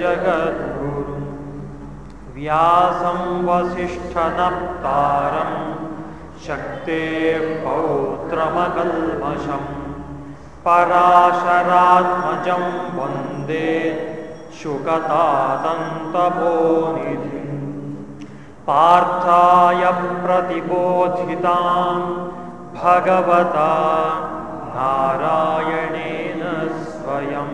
जगद्गुरुं। व्यासं वसिष्ठनप्तारं शक्तेः पौत्रमकल्मषम् पराशरात्मजं वंदे शुकतातन्तपोनिधिं पार्थाय प्रतिबोधितां भगवता नारायणेन स्वयं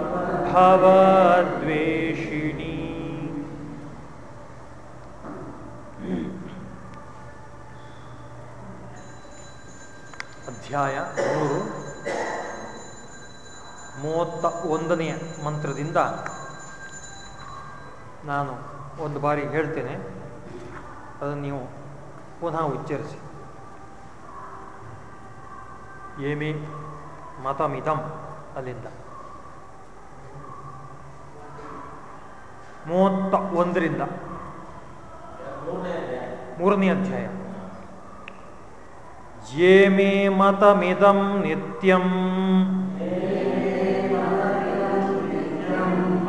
ಭವದ್ವೇಷಿಣಿ ಅಧ್ಯಾಯ ಮೂರು ಮೂವತ್ತ ಒಂದನೆಯ ಮಂತ್ರದಿಂದ ನಾನು ಒಂದು ಬಾರಿ ಹೇಳ್ತೇನೆ. ಅದನ್ನು ನೀವು ಪುನಃ ಉಚ್ಚರಿಸಿ. ಏಮಿ ಮತಮಿತಂ ಅಲ್ಲಿಂದ. ಮೂವತ್ತ ಒಂದರಿಂದ ಮೂರನೇ ಅಧ್ಯಾಯ ಯೇ ಮೇ ಮತಮಿದಂ ನಿತ್ಯಂ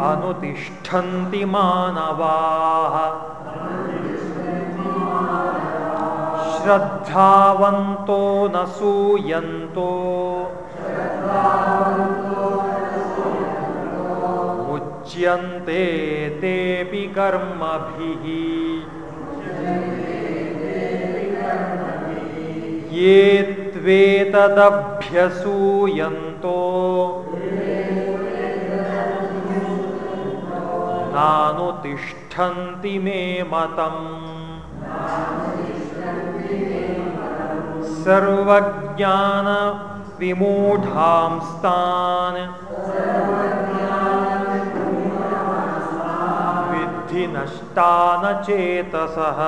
ಅನುತಿಷ್ಠಂತಿ ಮಾನವಾ ಶ್ರದ್ಧಾವಂತೋ ನ ಸೂಯಂತೋ मुच्यन्ते तेऽपि कर्मभिः। ये त्वेतदभ्यसूयन्तो। नानुतिष्ठन्ति मे मतम्। सर्वज्ञानविमूढांस्तान्। विद्धि नष्टान चेतसः।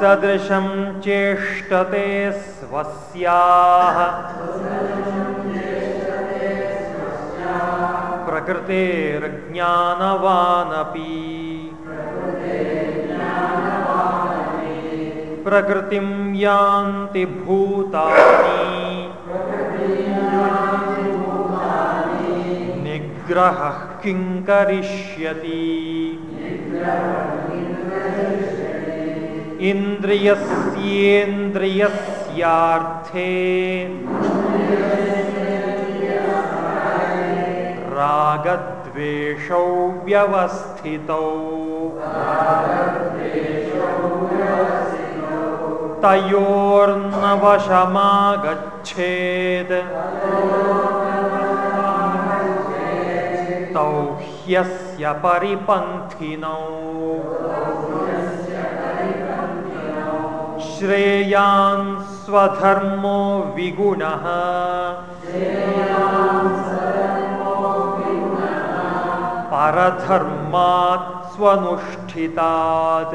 सदृशं चेष्टते स्वस्याः। प्रकृतेर्ज्ञानवानपि। प्रकृतिं यान्ति भूतानि। निग्रहः किं करिष्यति? इन्द्रियस्येन्द्रियस्यार्थे रागद्वेषौ व्यवस्थितौ तयोर्नवशमागच्छेत् ह्यस्य परिपन्थिनौ। श्रेयान् स्वधर्मो विगुणः। परधर्मात् स्वनुष्ठितात्।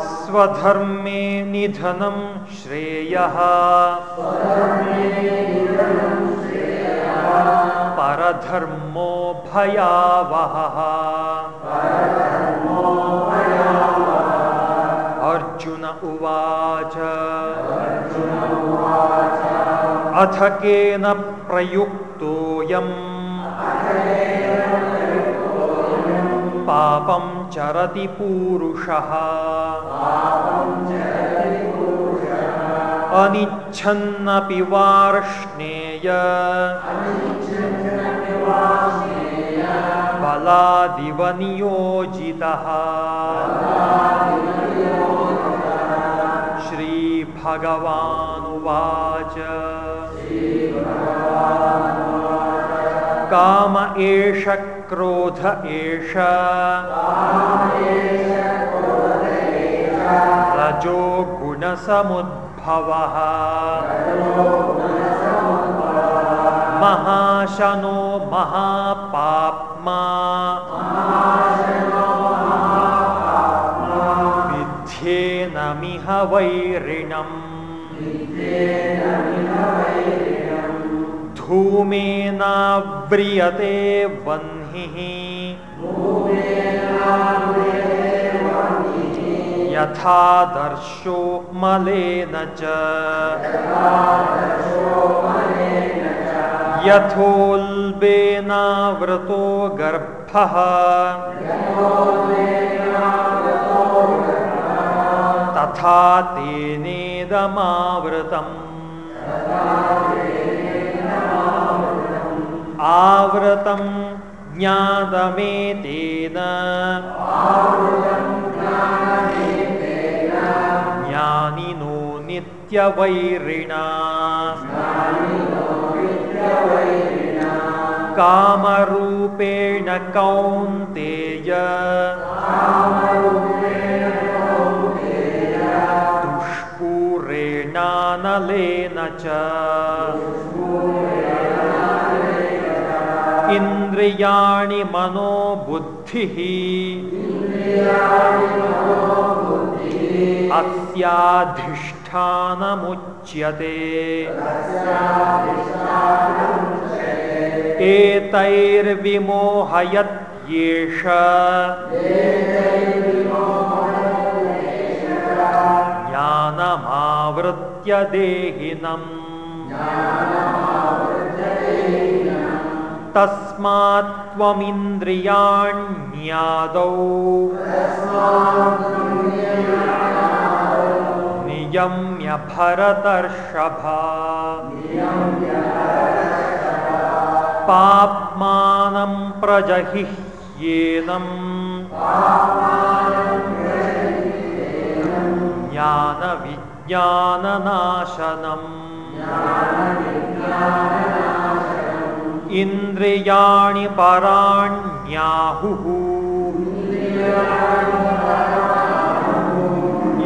स्वधर्मे निधनं श्रेयः। परधर्मो भयावहः अर्जुन उवाच। अथ केन प्रयुक्तोऽयम्। पापं चरति पूरुषः। अनिच्छन्नपि वार्ष्णेय। बलादिव नियोजितः श्रीभगवानुवाच। काम एष क्रोध एष। रजो गुणसमुद्भवः। महाशनो महापाप्मा विध्येनमिह वैरिणम्। धूमेनाव्रियते वह्निः। यथा दर्शो मलेन च। यथोल्बेनावृतो गर्भः। तथा तेनेदमावृतम्। आवृतं ज्ञातमेतेन। ज्ञानिनो नित्यवैरिणा। कामरूपेण कौन्तेय। दुष्पूरेणानलेन च। इन्द्रियाणि मनोबुद्धिः। अस्याधिष्ठानमुच्यते एतैर्विमोहयत्येष ज्ञानमावृत्य देहिनम्। तस्मात् त्वमिन्द्रियाण्यादौ। नियम्य भरतर्षभा पाप्मानं प्रजहिह्येनम् ज्ञानविज्ञाननाशनम् इन्द्रियाणि पराण्याहुः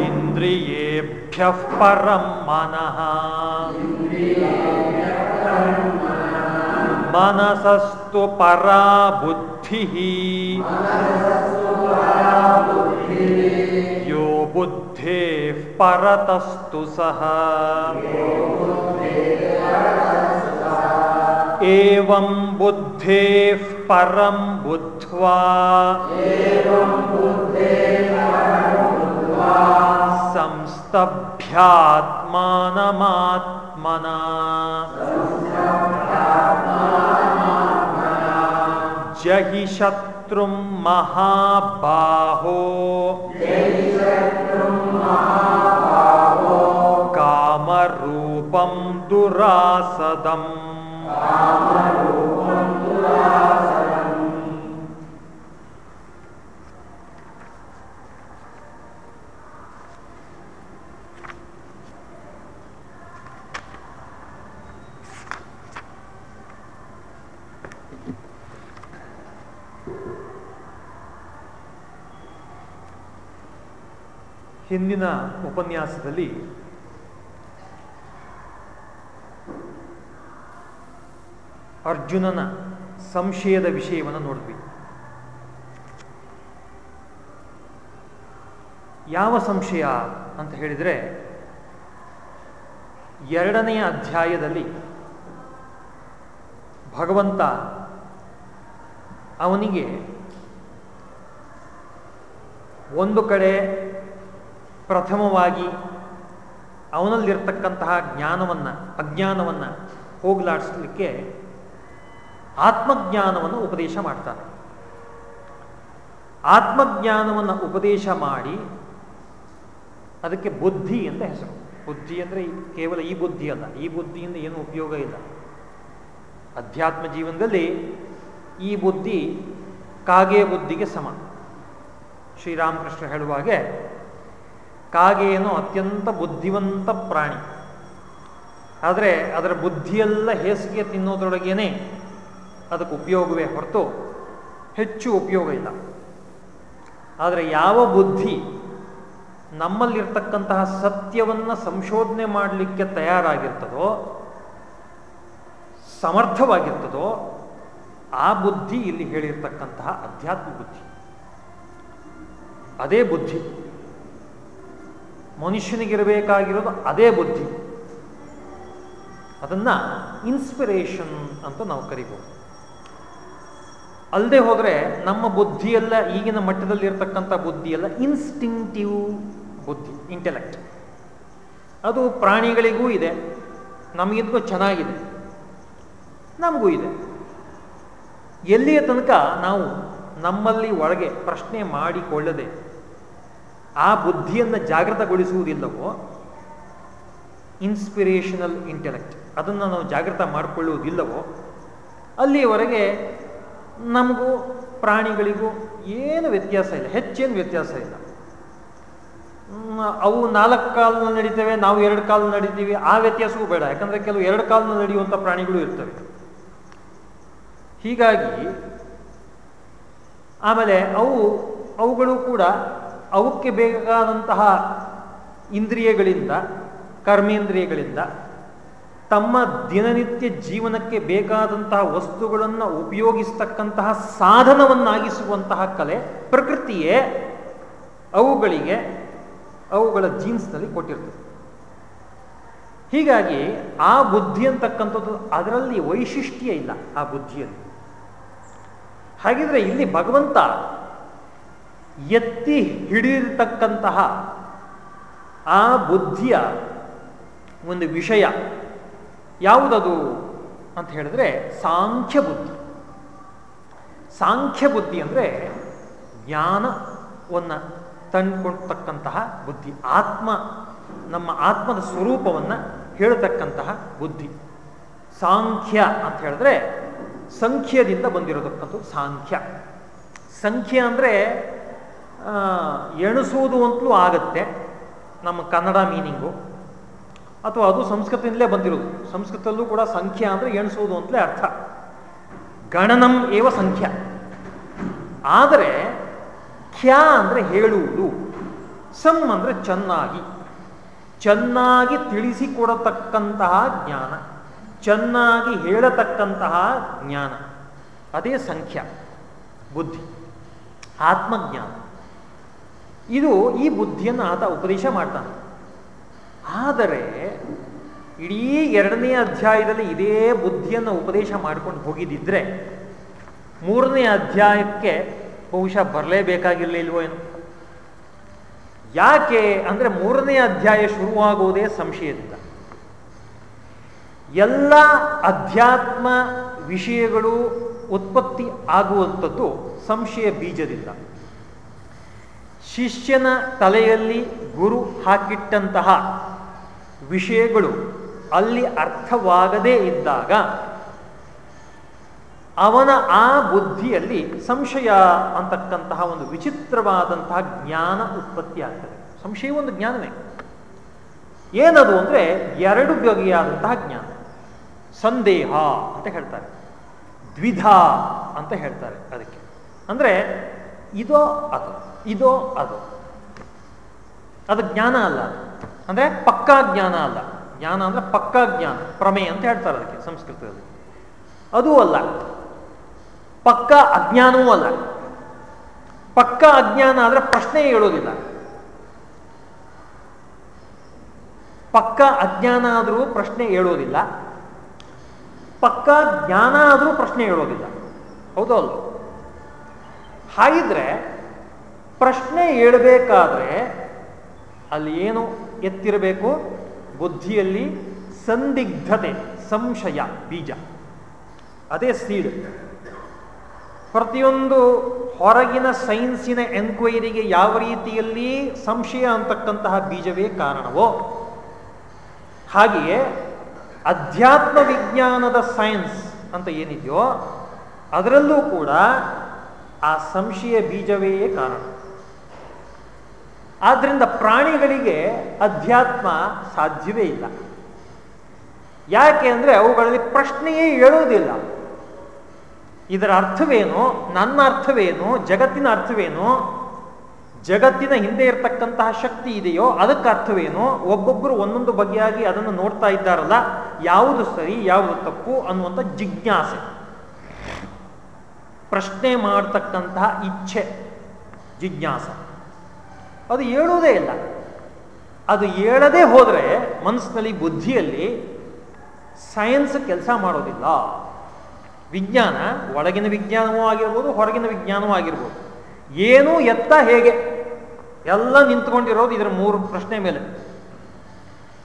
इन्द्रियेभ्यः परं मनः मनसस्तु परा बुद्धिः यो बुद्धेः परतस्तु सः। एवं बुद्धेः परं बुद्ध्वा। संस्तभ्यात्मानमात्मना। जहि शत्रु महाबाहो। कामरूपं दुरासदम्। ಹಿಂದಿನ ಉಪನ್ಯಾಸದಲ್ಲಿ ಅರ್ಜುನನ ಸಂಶಯದ ವಿಷಯವನ್ನು ನೋಡಿದ್ವಿ. ಯಾವ ಸಂಶಯ ಅಂತ ಹೇಳಿದರೆ ಎರಡನೆಯ ಅಧ್ಯಾಯದಲ್ಲಿ ಭಗವಂತ ಅವನಿಗೆ ಒಂದು ಕಡೆ ಪ್ರಥಮವಾಗಿ ಅವನಲ್ಲಿರ್ತಕ್ಕಂತಹ ಜ್ಞಾನವನ್ನು, ಅಜ್ಞಾನವನ್ನು ಹೋಗಲಾಡಿಸಲಿಕ್ಕೆ ಆತ್ಮಜ್ಞಾನವನ್ನು ಉಪದೇಶ ಮಾಡ್ತಾನೆ ಆತ್ಮಜ್ಞಾನವನ್ನು ಉಪದೇಶ ಮಾಡಿ ಅದಕ್ಕೆ ಬುದ್ಧಿ ಅಂತ ಹೆಸರು. ಬುದ್ಧಿ ಅಂದರೆ ಕೇವಲ ಈ ಬುದ್ಧಿ ಅಲ್ಲ. ಈ ಬುದ್ಧಿಯಿಂದ ಏನು ಉಪಯೋಗ ಇಲ್ಲ. ಅಧ್ಯಾತ್ಮ ಜೀವನದಲ್ಲಿ ಈ ಬುದ್ಧಿ ಕಾಗೆ ಬುದ್ಧಿಗೆ ಸಮ. ಶ್ರೀರಾಮಕೃಷ್ಣ ಹೇಳುವ ಕಾಗೆಯನ್ನು ಅತ್ಯಂತ ಬುದ್ಧಿವಂತ ಪ್ರಾಣಿ. ಆದರೆ ಅದರ ಬುದ್ಧಿಯೆಲ್ಲ ಹೇಸಿಗೆ ತಿನ್ನೋದ್ರೊಳಗೇನೆ ಅದಕ್ಕೆ ಉಪಯೋಗವೇ ಹೊರತು ಹೆಚ್ಚು ಉಪಯೋಗ ಇಲ್ಲ. ಆದರೆ ಯಾವ ಬುದ್ಧಿ ನಮ್ಮಲ್ಲಿರ್ತಕ್ಕಂತಹ ಸತ್ಯವನ್ನು ಸಂಶೋಧನೆ ಮಾಡಲಿಕ್ಕೆ ತಯಾರಾಗಿರ್ತದೋ, ಸಮರ್ಥವಾಗಿರ್ತದೋ, ಆ ಬುದ್ಧಿ ಇಲ್ಲಿ ಹೇಳಿರ್ತಕ್ಕಂತಹ ಅಧ್ಯಾತ್ಮ ಬುದ್ಧಿ. ಅದೇ ಬುದ್ಧಿ. ಮನುಷ್ಯನಿಗಿರಬೇಕಾಗಿರೋದು ಅದೇ ಬುದ್ಧಿ. ಅದನ್ನು ಇನ್ಸ್ಪಿರೇಷನ್ ಅಂತ ನಾವು ಕರಿಬೋದು. ಅಲ್ಲದೆ ಹೋದರೆ ನಮ್ಮ ಬುದ್ಧಿಯೆಲ್ಲ ಈಗಿನ ಮಟ್ಟದಲ್ಲಿ ಇರತಕ್ಕಂಥ ಬುದ್ಧಿಯೆಲ್ಲ ಇನ್ಸ್ಟಿಂಕ್ಟಿವ್ ಬುದ್ಧಿ ಇಂಟೆಲೆಕ್ಟ್ ಅದು ಪ್ರಾಣಿಗಳಿಗೂ ಇದೆ ನಮಗಿದ್ಗೂ ಚೆನ್ನಾಗಿದೆ, ನಮಗೂ ಇದೆ. ಎಲ್ಲಿಯ ತನಕ ನಾವು ನಮ್ಮಲ್ಲಿ ಒಳಗೆ ಪ್ರಶ್ನೆ ಮಾಡಿಕೊಳ್ಳದೆ ಆ ಬುದ್ಧಿಯನ್ನು ಜಾಗೃತಗೊಳಿಸುವುದಿಲ್ಲವೋ? ಇನ್ಸ್ಪಿರೇಷನಲ್ ಇಂಟೆಲೆಕ್ಟ್ ಅದನ್ನು ನಾವು ಜಾಗೃತ ಮಾಡಿಕೊಳ್ಳುವುದಿಲ್ಲವೋ? ಅಲ್ಲಿಯವರೆಗೆ ನಮಗೂ ಪ್ರಾಣಿಗಳಿಗೂ ಏನು ವ್ಯತ್ಯಾಸ ಇಲ್ಲ. ಹೆಚ್ಚೇನು ವ್ಯತ್ಯಾಸ ಇಲ್ಲ. ಅವು ನಾಲ್ಕು ಕಾಲನ್ನು ನಡೀತವೆ, ನಾವು ಎರಡು ಕಾಲು ನಡೀತೀವಿ. ಆ ವ್ಯತ್ಯಾಸವೂ ಬೇಡ. ಯಾಕಂದ್ರೆ ಕೆಲವು ಎರಡು ಕಾಲು ನಡೆಯುವಂಥ ಪ್ರಾಣಿಗಳು ಇರ್ತವೆ. ಹೀಗಾಗಿ ಆಮೇಲೆ ಅವು, ಅವುಗಳು ಕೂಡ ಅವಕ್ಕೆ ಬೇಕಾದಂತಹ ಇಂದ್ರಿಯಗಳಿಂದ, ಕರ್ಮೇಂದ್ರಿಯಗಳಿಂದ, ತಮ್ಮ ದಿನನಿತ್ಯ ಜೀವನಕ್ಕೆ ಬೇಕಾದಂತಹ ವಸ್ತುಗಳನ್ನು ಉಪಯೋಗಿಸ್ತಕ್ಕಂತಹ ಸಾಧನವನ್ನಾಗಿಸುವಂತಹ ಕಲೆ ಪ್ರಕೃತಿಯೇ ಅವುಗಳಿಗೆ, ಅವುಗಳ ಜೀನ್ಸ್ನಲ್ಲಿ ಕೊಟ್ಟಿರ್ತದೆ. ಹೀಗಾಗಿ ಆ ಬುದ್ಧಿ ಅಂತಕ್ಕಂಥದ್ದು ಅದರಲ್ಲಿ ವೈಶಿಷ್ಟ್ಯ ಇಲ್ಲ, ಆ ಬುದ್ಧಿಯಲ್ಲಿ. ಹಾಗಿದ್ರೆ ಇಲ್ಲಿ ಭಗವಂತ ಎತ್ತಿ ಹಿಡಿದಿರ್ತಕ್ಕಂತಹ ಆ ಬುದ್ಧಿಯ ಒಂದು ವಿಷಯ ಯಾವುದದು ಅಂತ ಹೇಳಿದ್ರೆ ಸಾಂಖ್ಯ ಬುದ್ಧಿ. ಸಾಂಖ್ಯ ಬುದ್ಧಿ ಅಂದರೆ ಜ್ಞಾನವನ್ನು ತಂದುಕೊಳ್ತಕ್ಕಂತಹ ಬುದ್ಧಿ, ಆತ್ಮ, ನಮ್ಮ ಆತ್ಮದ ಸ್ವರೂಪವನ್ನು ಹೇಳತಕ್ಕಂತಹ ಬುದ್ಧಿ. ಸಾಂಖ್ಯ ಅಂತ ಹೇಳಿದ್ರೆ ಸಂಖ್ಯದಿಂದ ಬಂದಿರತಕ್ಕಂಥದ್ದು ಸಾಂಖ್ಯ. ಸಂಖ್ಯೆ ಅಂದರೆ ಎಣಿಸುವುದು ಅಂತಲೂ ಆಗತ್ತೆ. ನಮ್ಮ ಕನ್ನಡ ಮೀನಿಂಗು. ಅಥವಾ ಅದು ಸಂಸ್ಕೃತದಿಂದಲೇ ಬಂದಿರೋದು. ಸಂಸ್ಕೃತದಲ್ಲೂ ಕೂಡ ಸಂಖ್ಯಾ ಅಂದರೆ ಎಣಿಸುವುದು ಅಂತಲೇ ಅರ್ಥ. ಗಣನಂ ಏವ ಸಂಖ್ಯಾ. ಆದರೆ ಖ್ಯಾ ಅಂದರೆ ಹೇಳುವುದು. ಸಂ ಅಂದರೆ ಚೆನ್ನಾಗಿ. ಚೆನ್ನಾಗಿ ತಿಳಿಸಿಕೊಡತಕ್ಕಂತಹ ಜ್ಞಾನ. ಚೆನ್ನಾಗಿ ಹೇಳತಕ್ಕಂತಹ ಜ್ಞಾನ. ಅದೇ ಸಂಖ್ಯಾ. ಬುದ್ಧಿ. ಆತ್ಮಜ್ಞಾನ. ಇದು ಈ ಬುದ್ಧಿಯನ್ನು ಆತ ಉಪದೇಶ ಮಾಡ್ತಾನೆ. ಆದರೆ ಇಡೀ ಎರಡನೇ ಅಧ್ಯಾಯದಲ್ಲಿ ಇದೇ ಬುದ್ಧಿಯನ್ನು ಉಪದೇಶ ಮಾಡ್ಕೊಂಡು ಹೋಗಿದ್ದಿದ್ರೆ ಮೂರನೇ ಅಧ್ಯಾಯಕ್ಕೆ ಬಹುಶಃ ಬರಲೇಬೇಕಾಗಿರಲಿಲ್ವೋ ಏನು. ಯಾಕೆ ಅಂದರೆ ಮೂರನೇ ಅಧ್ಯಾಯ ಶುರುವಾಗುವುದೇ ಸಂಶಯದಿಂದ. ಎಲ್ಲ ಅಧ್ಯಾತ್ಮ ವಿಷಯಗಳು ಉತ್ಪತ್ತಿ ಆಗುವಂಥದ್ದು ಸಂಶಯ ಬೀಜದಿಂದ. ಶಿಷ್ಯನ ತಲೆಯಲ್ಲಿ ಗುರು ಹಾಕಿಟ್ಟಂತಹ ವಿಷಯಗಳು ಅಲ್ಲಿ ಅರ್ಥವಾಗದೇ ಇದ್ದಾಗ ಅವನ ಆ ಬುದ್ಧಿಯಲ್ಲಿ ಸಂಶಯ ಅಂತಕ್ಕಂತಹ ಒಂದು ವಿಚಿತ್ರವಾದಂತಹ ಜ್ಞಾನ ಉತ್ಪತ್ತಿ ಆಗ್ತದೆ. ಸಂಶಯ ಒಂದು ಜ್ಞಾನವೇ. ಏನದು ಅಂದರೆ ಎರಡು ಬಗೆಯಾದಂತಹ ಜ್ಞಾನ. ಸಂದೇಹ ಅಂತ ಹೇಳ್ತಾರೆ. ದ್ವಿಧ ಅಂತ ಹೇಳ್ತಾರೆ ಅದಕ್ಕೆ. ಅಂದರೆ ಇದೋ ಅದು. ಇದೋ ಅದು. ಅದು ಜ್ಞಾನ ಅಲ್ಲ. ಅಂದರೆ ಪಕ್ಕಾ ಜ್ಞಾನ ಅಲ್ಲ. ಜ್ಞಾನ ಅಂದರೆ ಪಕ್ಕಾ ಜ್ಞಾನ, ಪ್ರಮೇಯ ಅಂತ ಹೇಳ್ತಾರೆ ಅದಕ್ಕೆ ಸಂಸ್ಕೃತದಲ್ಲಿ. ಅದೂ ಅಲ್ಲ. ಪಕ್ಕ ಅಜ್ಞಾನವೂ ಅಲ್ಲ. ಪಕ್ಕ ಅಜ್ಞಾನ ಆದರೆ ಪ್ರಶ್ನೆ ಹೇಳೋದಿಲ್ಲ. ಪಕ್ಕ ಅಜ್ಞಾನ ಆದರೂ ಪ್ರಶ್ನೆ ಹೇಳೋದಿಲ್ಲ. ಪಕ್ಕ ಜ್ಞಾನ ಆದರೂ ಪ್ರಶ್ನೆ ಹೇಳೋದಿಲ್ಲ. ಹೌದೋ ಹಾಗಿದ್ರೆ ಪ್ರಶ್ನೆ ಹೇಳಬೇಕಾದ್ರೆ ಅಲ್ಲಿ ಏನು ಎತ್ತಿರಬೇಕು? ಬುದ್ಧಿಯಲ್ಲಿ ಸಂದಿಗ್ಧತೆ, ಸಂಶಯ, ಬೀಜ. ಅದೇ ಸೀಡ್ ಪ್ರತಿಯೊಂದು ಹೊರಗಿನ ಸೈನ್ಸಿನ ಎನ್ಕ್ವೈರಿಗೆ ಯಾವ ರೀತಿಯಲ್ಲಿ ಸಂಶಯ ಅಂತಕ್ಕಂತಹ ಬೀಜವೇ ಕಾರಣವೋ, ಹಾಗೆಯೇ ಅಧ್ಯಾತ್ಮ ವಿಜ್ಞಾನದ ಸೈನ್ಸ್ ಅಂತ ಏನಿದೆಯೋ, ಅದರಲ್ಲೂ ಕೂಡ ಆ ಸಂಶಯ ಬೀಜವೇ ಕಾರಣ. ಆದ್ರಿಂದ ಪ್ರಾಣಿಗಳಿಗೆ ಅಧ್ಯಾತ್ಮ ಸಾಧ್ಯವೇ ಇಲ್ಲ. ಯಾಕೆ ಅಂದರೆ ಅವುಗಳಲ್ಲಿ ಪ್ರಶ್ನೆಯೇ ಹೇಳುವುದಿಲ್ಲ. ಇದರ ಅರ್ಥವೇನು? ನನ್ನ ಅರ್ಥವೇನು? ಜಗತ್ತಿನ ಅರ್ಥವೇನು? ಜಗತ್ತಿನ ಹಿಂದೆ ಇರತಕ್ಕಂತಹ ಶಕ್ತಿ ಇದೆಯೋ ಅದಕ್ಕೆ ಅರ್ಥವೇನು? ಒಬ್ಬೊಬ್ಬರು ಒಂದೊಂದು ಬಗೆಯಾಗಿ ಅದನ್ನು ನೋಡ್ತಾ ಇದ್ದಾರಲ್ಲ, ಯಾವುದು ಸರಿ, ಯಾವುದು ತಪ್ಪು ಅನ್ನುವಂಥ ಜಿಜ್ಞಾಸೆ. ಪ್ರಶ್ನೆ ಮಾಡತಕ್ಕಂತಹ ಇಚ್ಛೆ, ಜಿಜ್ಞಾಸ. ಅದು ಹೇಳುವುದೇ ಇಲ್ಲ. ಅದು ಹೇಳದೇ ಹೋದರೆ ಮನಸ್ಸಿನಲ್ಲಿ ಬುದ್ಧಿಯಲ್ಲಿ ಸೈನ್ಸ್ ಕೆಲಸ ಮಾಡೋದಿಲ್ಲ. ವಿಜ್ಞಾನ ಒಳಗಿನ ವಿಜ್ಞಾನವೂ ಆಗಿರ್ಬೋದು, ಹೊರಗಿನ ವಿಜ್ಞಾನವೂ ಆಗಿರ್ಬೋದು. ಏನು ಎತ್ತ ಹೇಗೆ? ಎಲ್ಲ ನಿಂತ್ಕೊಂಡಿರೋದು ಇದರ ಮೂರು ಪ್ರಶ್ನೆ ಮೇಲೆ.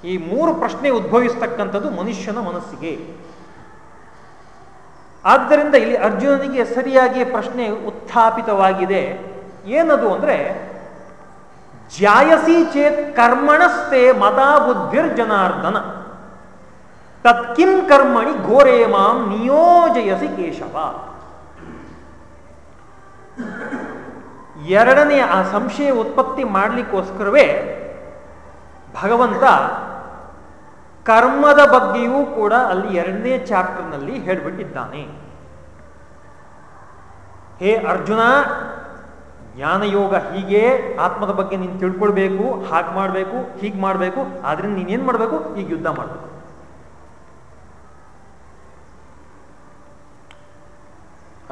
ಈ ಮೂರು ಪ್ರಶ್ನೆ ಉದ್ಭವಿಸ್ತಕ್ಕಂಥದ್ದು ಮನುಷ್ಯನ ಮನಸ್ಸಿಗೆ. ಆದ್ದರಿಂದ ಇಲ್ಲಿ ಅರ್ಜುನನಿಗೆ ಸರಿಯಾಗಿ ಪ್ರಶ್ನೆ ಉತ್ಥಾಪಿತವಾಗಿದೆ. ಏನದು ಅಂದ್ರೆ ಜಾಯಸಿ ಚೇತ್ ಕರ್ಮಣಸ್ತೆ ಮತಾ ಬುದ್ಧಿರ್ ಜನಾರ್ದನ ತತ್ಕಿಂ ಕರ್ಮಣಿ ಘೋರೇ ಮಾಂ ನಿಯೋಜಯಸಿ ಕೇಶವ. ಎರಡನೇ ಆ ಸಂಶಯ ಉತ್ಪತ್ತಿ ಮಾಡಲಿಕ್ಕೋಸ್ಕರವೇ ಭಗವಂತ ಕರ್ಮದ ಬಗ್ಗೆಯೂ ಕೂಡ ಅಲ್ಲಿ ಎರಡನೇ ಚಾಪ್ಟರ್ನಲ್ಲಿ ಹೇಳಿಬಿಟ್ಟಿದ್ದಾನೆ. ಹೇ ಅರ್ಜುನ ಜ್ಞಾನಯೋಗ ಹೀಗೆ ಆತ್ಮದ ಬಗ್ಗೆ ನೀನು ತಿಳ್ಕೊಳ್ಬೇಕು, ಹಾಗೆ ಮಾಡಬೇಕು, ಹೀಗೆ ಮಾಡಬೇಕು, ಆದ್ರಿಂದ ನೀನೇನು ಮಾಡಬೇಕು? ಈಗ ಯುದ್ಧ ಮಾಡಬೇಕು.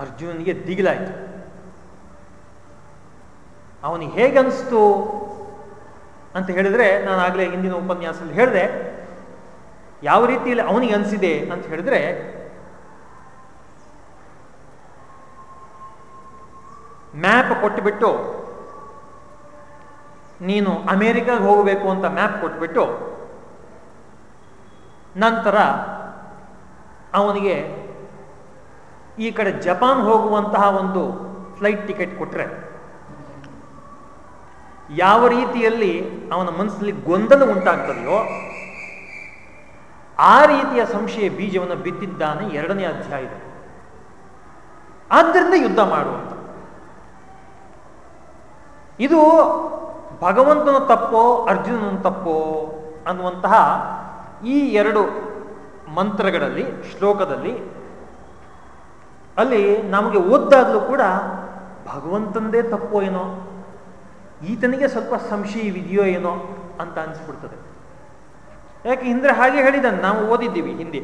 ಅರ್ಜುನಿಗೆ ದಿಗಿಲಾಯ್ತು. ಅವನಿಗೆ ಹೇಗನ್ನಿಸ್ತು ಅಂತ ಹೇಳಿದ್ರೆ ನಾನು ಆಗಲೇ ಹಿಂದಿನ ಉಪನ್ಯಾಸದಲ್ಲಿ ಹೇಳಿದೆ, ಯಾವ ರೀತಿಯಲ್ಲಿ ಅವನಿಗೆ ಅನಿಸಿದೆ ಅಂತ ಹೇಳಿದ್ರೆ ಮ್ಯಾಪ್ ಕೊಟ್ಟುಬಿಟ್ಟು ನೀನು ಅಮೇರಿಕಾಗೆ ಹೋಗಬೇಕು ಅಂತ ಮ್ಯಾಪ್ ಕೊಟ್ಬಿಟ್ಟು, ನಂತರ ಅವನಿಗೆ ಈ ಕಡೆ ಜಪಾನ್ ಹೋಗುವಂತಹ ಒಂದು ಫ್ಲೈಟ್ ಟಿಕೆಟ್ ಕೊಟ್ಟರೆ ಯಾವ ರೀತಿಯಲ್ಲಿ ಅವನ ಮನಸ್ಸಲ್ಲಿ ಗೊಂದಲ ಉಂಟಾಗ್ತದೆಯೋ, ಆ ರೀತಿಯ ಸಂಶಯ ಬೀಜವನ್ನು ಬಿತ್ತಿದ್ದಾನೆ ಎರಡನೇ ಅಧ್ಯಾಯದಲ್ಲಿ. ಆದ್ದರಿಂದ ಯುದ್ಧ ಮಾಡುವಂತ. ಇದು ಭಗವಂತನ ತಪ್ಪೋ, ಅರ್ಜುನನ ತಪ್ಪೋ ಅನ್ನುವಂತಹ ಈ ಎರಡು ಮಂತ್ರಗಳಲ್ಲಿ, ಶ್ಲೋಕದಲ್ಲಿ ಅಲ್ಲಿ ನಮಗೆ ಓದ್ದಾಗಲೂ ಕೂಡ ಭಗವಂತಂದೇ ತಪ್ಪೋ ಏನೋ, ಈತನಿಗೆ ಸ್ವಲ್ಪ ಸಂಶಯವಿದೆಯೋ ಏನೋ ಅಂತ ಅನಿಸ್ಬಿಡ್ತದೆ. ಯಾಕೆ ಹಿಂದೆ ಹಾಗೆ ಹೇಳಿದ್ದಾನೆ, ನಾವು ಓದಿದ್ದೀವಿ ಹಿಂದಿ.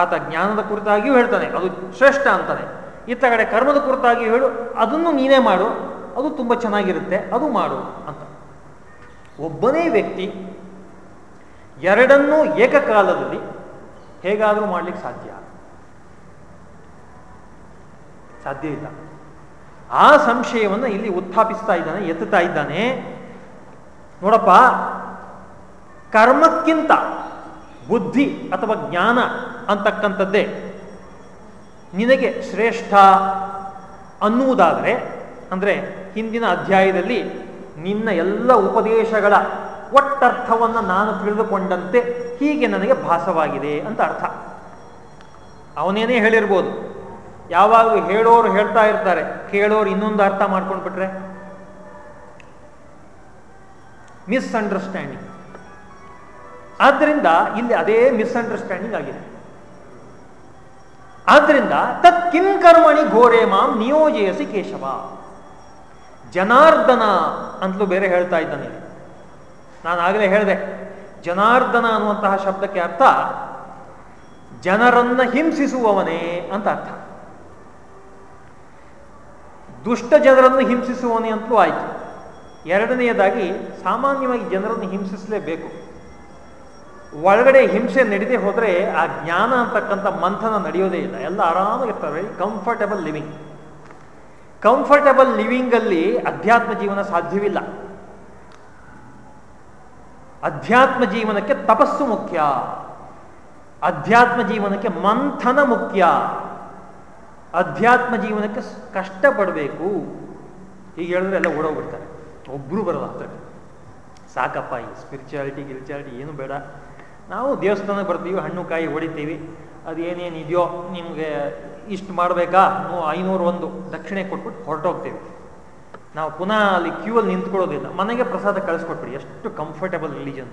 ಆತ ಜ್ಞಾನದ ಕುರಿತಾಗಿಯೂ ಹೇಳ್ತಾನೆ, ಅದು ಶ್ರೇಷ್ಠ ಅಂತಾನೆ. ಇತ್ತ ಕಡೆ ಕರ್ಮದ ಕುರಿತಾಗಿ ಹೇಳು, ಅದನ್ನು ನೀನೇ ಮಾಡು. ಅದು ತುಂಬ ಚೆನ್ನಾಗಿರುತ್ತೆ, ಅದು ಮಾಡು ಅಂತ. ಒಬ್ಬನೇ ವ್ಯಕ್ತಿ ಎರಡನ್ನೂ ಏಕಕಾಲದಲ್ಲಿ ಹೇಗಾದರೂ ಮಾಡ್ಲಿಕ್ಕೆ ಸಾಧ್ಯ. ಸಾಧ್ಯ ಇಲ್ಲ. ಆ ಸಂಶಯವನ್ನು ಇಲ್ಲಿ ಉತ್ಥಾಪಿಸ್ತಾ ಇದ್ದಾನೆ, ಎತ್ತುತ್ತಾ ಇದ್ದಾನೆ. ನೋಡಪ್ಪ, ಕರ್ಮಕ್ಕಿಂತ ಬುದ್ಧಿ ಅಥವಾ ಜ್ಞಾನ ಅಂತಕ್ಕಂಥದ್ದೇ ನಿನಗೆ ಶ್ರೇಷ್ಠ ಅನ್ನುವುದಾದರೆ ಅಂದರೆ ಹಿಂದಿನ ಅಧ್ಯಾಯದಲ್ಲಿ ನಿನ್ನ ಎಲ್ಲ ಉಪದೇಶಗಳ ಒಟ್ಟರ್ಥವನ್ನು ನಾನು ತಿಳಿದುಕೊಂಡಂತೆ ಹೀಗೆ ನನಗೆ ಭಾಸವಾಗಿದೆ ಅಂತ ಅರ್ಥ. ಅವನೇನೇ ಹೇಳಿರ್ಬೋದು, ಯಾವಾಗಲೂ ಹೇಳೋರು ಹೇಳ್ತಾ ಇರ್ತಾರೆ, ಕೇಳೋರು ಇನ್ನೊಂದು ಅರ್ಥ ಮಾಡ್ಕೊಂಡು ಬಿಟ್ರೆ. ಮಿಸ್ಅಂಡರ್ಸ್ಟ್ಯಾಂಡಿಂಗ್. ಆದ್ದರಿಂದ ಇಲ್ಲಿ ಅದೇ ಮಿಸ್ಅಂಡರ್ಸ್ಟ್ಯಾಂಡಿಂಗ್ ಆಗಿದೆ. ಆದ್ದರಿಂದ ತತ್ ಕಿಂ ಕರ್ಮಣಿ ಘೋರೆ ಮಾಂ ನಿಯೋಜಯಸಿ ಕೇಶವ. ಜನಾರ್ದನ ಅಂತಲೂ ಬೇರೆ ಹೇಳ್ತಾ ಇದ್ದಾನೆ. ನಾನು ಆಗಲೇ ಹೇಳಿದೆ, ಜನಾರ್ದನ ಅನ್ನುವಂತಹ ಶಬ್ದಕ್ಕೆ ಅರ್ಥ, ಜನರನ್ನ ಹಿಂಸಿಸುವವನೇ ಅಂತ ಅರ್ಥ. ದುಷ್ಟ ಜನರನ್ನು ಹಿಂಸಿಸುವವನೇ ಅಂತಲೂ ಆಯಿತು. ಎರಡನೆಯದಾಗಿ, ಸಾಮಾನ್ಯವಾಗಿ ಜನರನ್ನು ಹಿಂಸಿಸಲೇಬೇಕು. ಒಳಗಡೆ ಹಿಂಸೆ ನಡೀದೇ ಹೋದರೆ ಆ ಜ್ಞಾನ ಅಂತಕ್ಕಂಥ ಮಂಥನ ನಡೆಯೋದೇ ಇಲ್ಲ. ಎಲ್ಲ ಆರಾಮಾಗಿರ್ತಾರೆ ಕಂಫರ್ಟಬಲ್ ಲಿವಿಂಗ್ ಕಂಫರ್ಟಬಲ್ ಲಿವಿಂಗಲ್ಲಿ ಅಧ್ಯಾತ್ಮ ಜೀವನ ಸಾಧ್ಯವಿಲ್ಲ. ಅಧ್ಯಾತ್ಮ ಜೀವನಕ್ಕೆ ತಪಸ್ಸು ಮುಖ್ಯ. ಅಧ್ಯಾತ್ಮ ಜೀವನಕ್ಕೆ ಮಂಥನ ಮುಖ್ಯ. ಅಧ್ಯಾತ್ಮ ಜೀವನಕ್ಕೆ ಕಷ್ಟಪಡಬೇಕು. ಹೀಗೆ ಹೇಳಿದ್ರೆ ಎಲ್ಲ ಓಡೋಗ್ಬಿಡ್ತಾರೆ. ಒಬ್ರು ಬರಲ್ಲ ಹತ್ರಕ್ಕೆ ಸಾಕಪ್ಪ, ಈ ಸ್ಪಿರಿಚುಯಾಲಿಟಿ ಗಿರಿಚುಯಾಲಿಟಿ ಏನು ಬೇಡ. ನಾವು ದೇವಸ್ಥಾನಕ್ಕೆ ಬರ್ತೀವಿ, ಹಣ್ಣು, ಕಾಯಿ ಹೊಡಿತೀವಿ. ಅದು ಏನೇನಿದೆಯೋ ನಿಮಗೆ ಇಷ್ಟು ಮಾಡಬೇಕಾ? ಐನೂರು ಒಂದು ದಕ್ಷಿಣೆ ಕೊಟ್ಬಿಟ್ಟು ಹೊರಟೋಗ್ತೀವಿ. ನಾವು ಪುನಃ ಅಲ್ಲಿ ಕ್ಯೂ ಅಲ್ಲಿ ನಿಂತ್ಕೊಳ್ಳೋದಿಲ್ಲ. ಮನೆಗೆ ಪ್ರಸಾದ ಕಳಿಸ್ಕೊಟ್ಬಿಡಿ. ಎಷ್ಟು ಕಂಫರ್ಟಬಲ್ ರಿಲಿಜನ್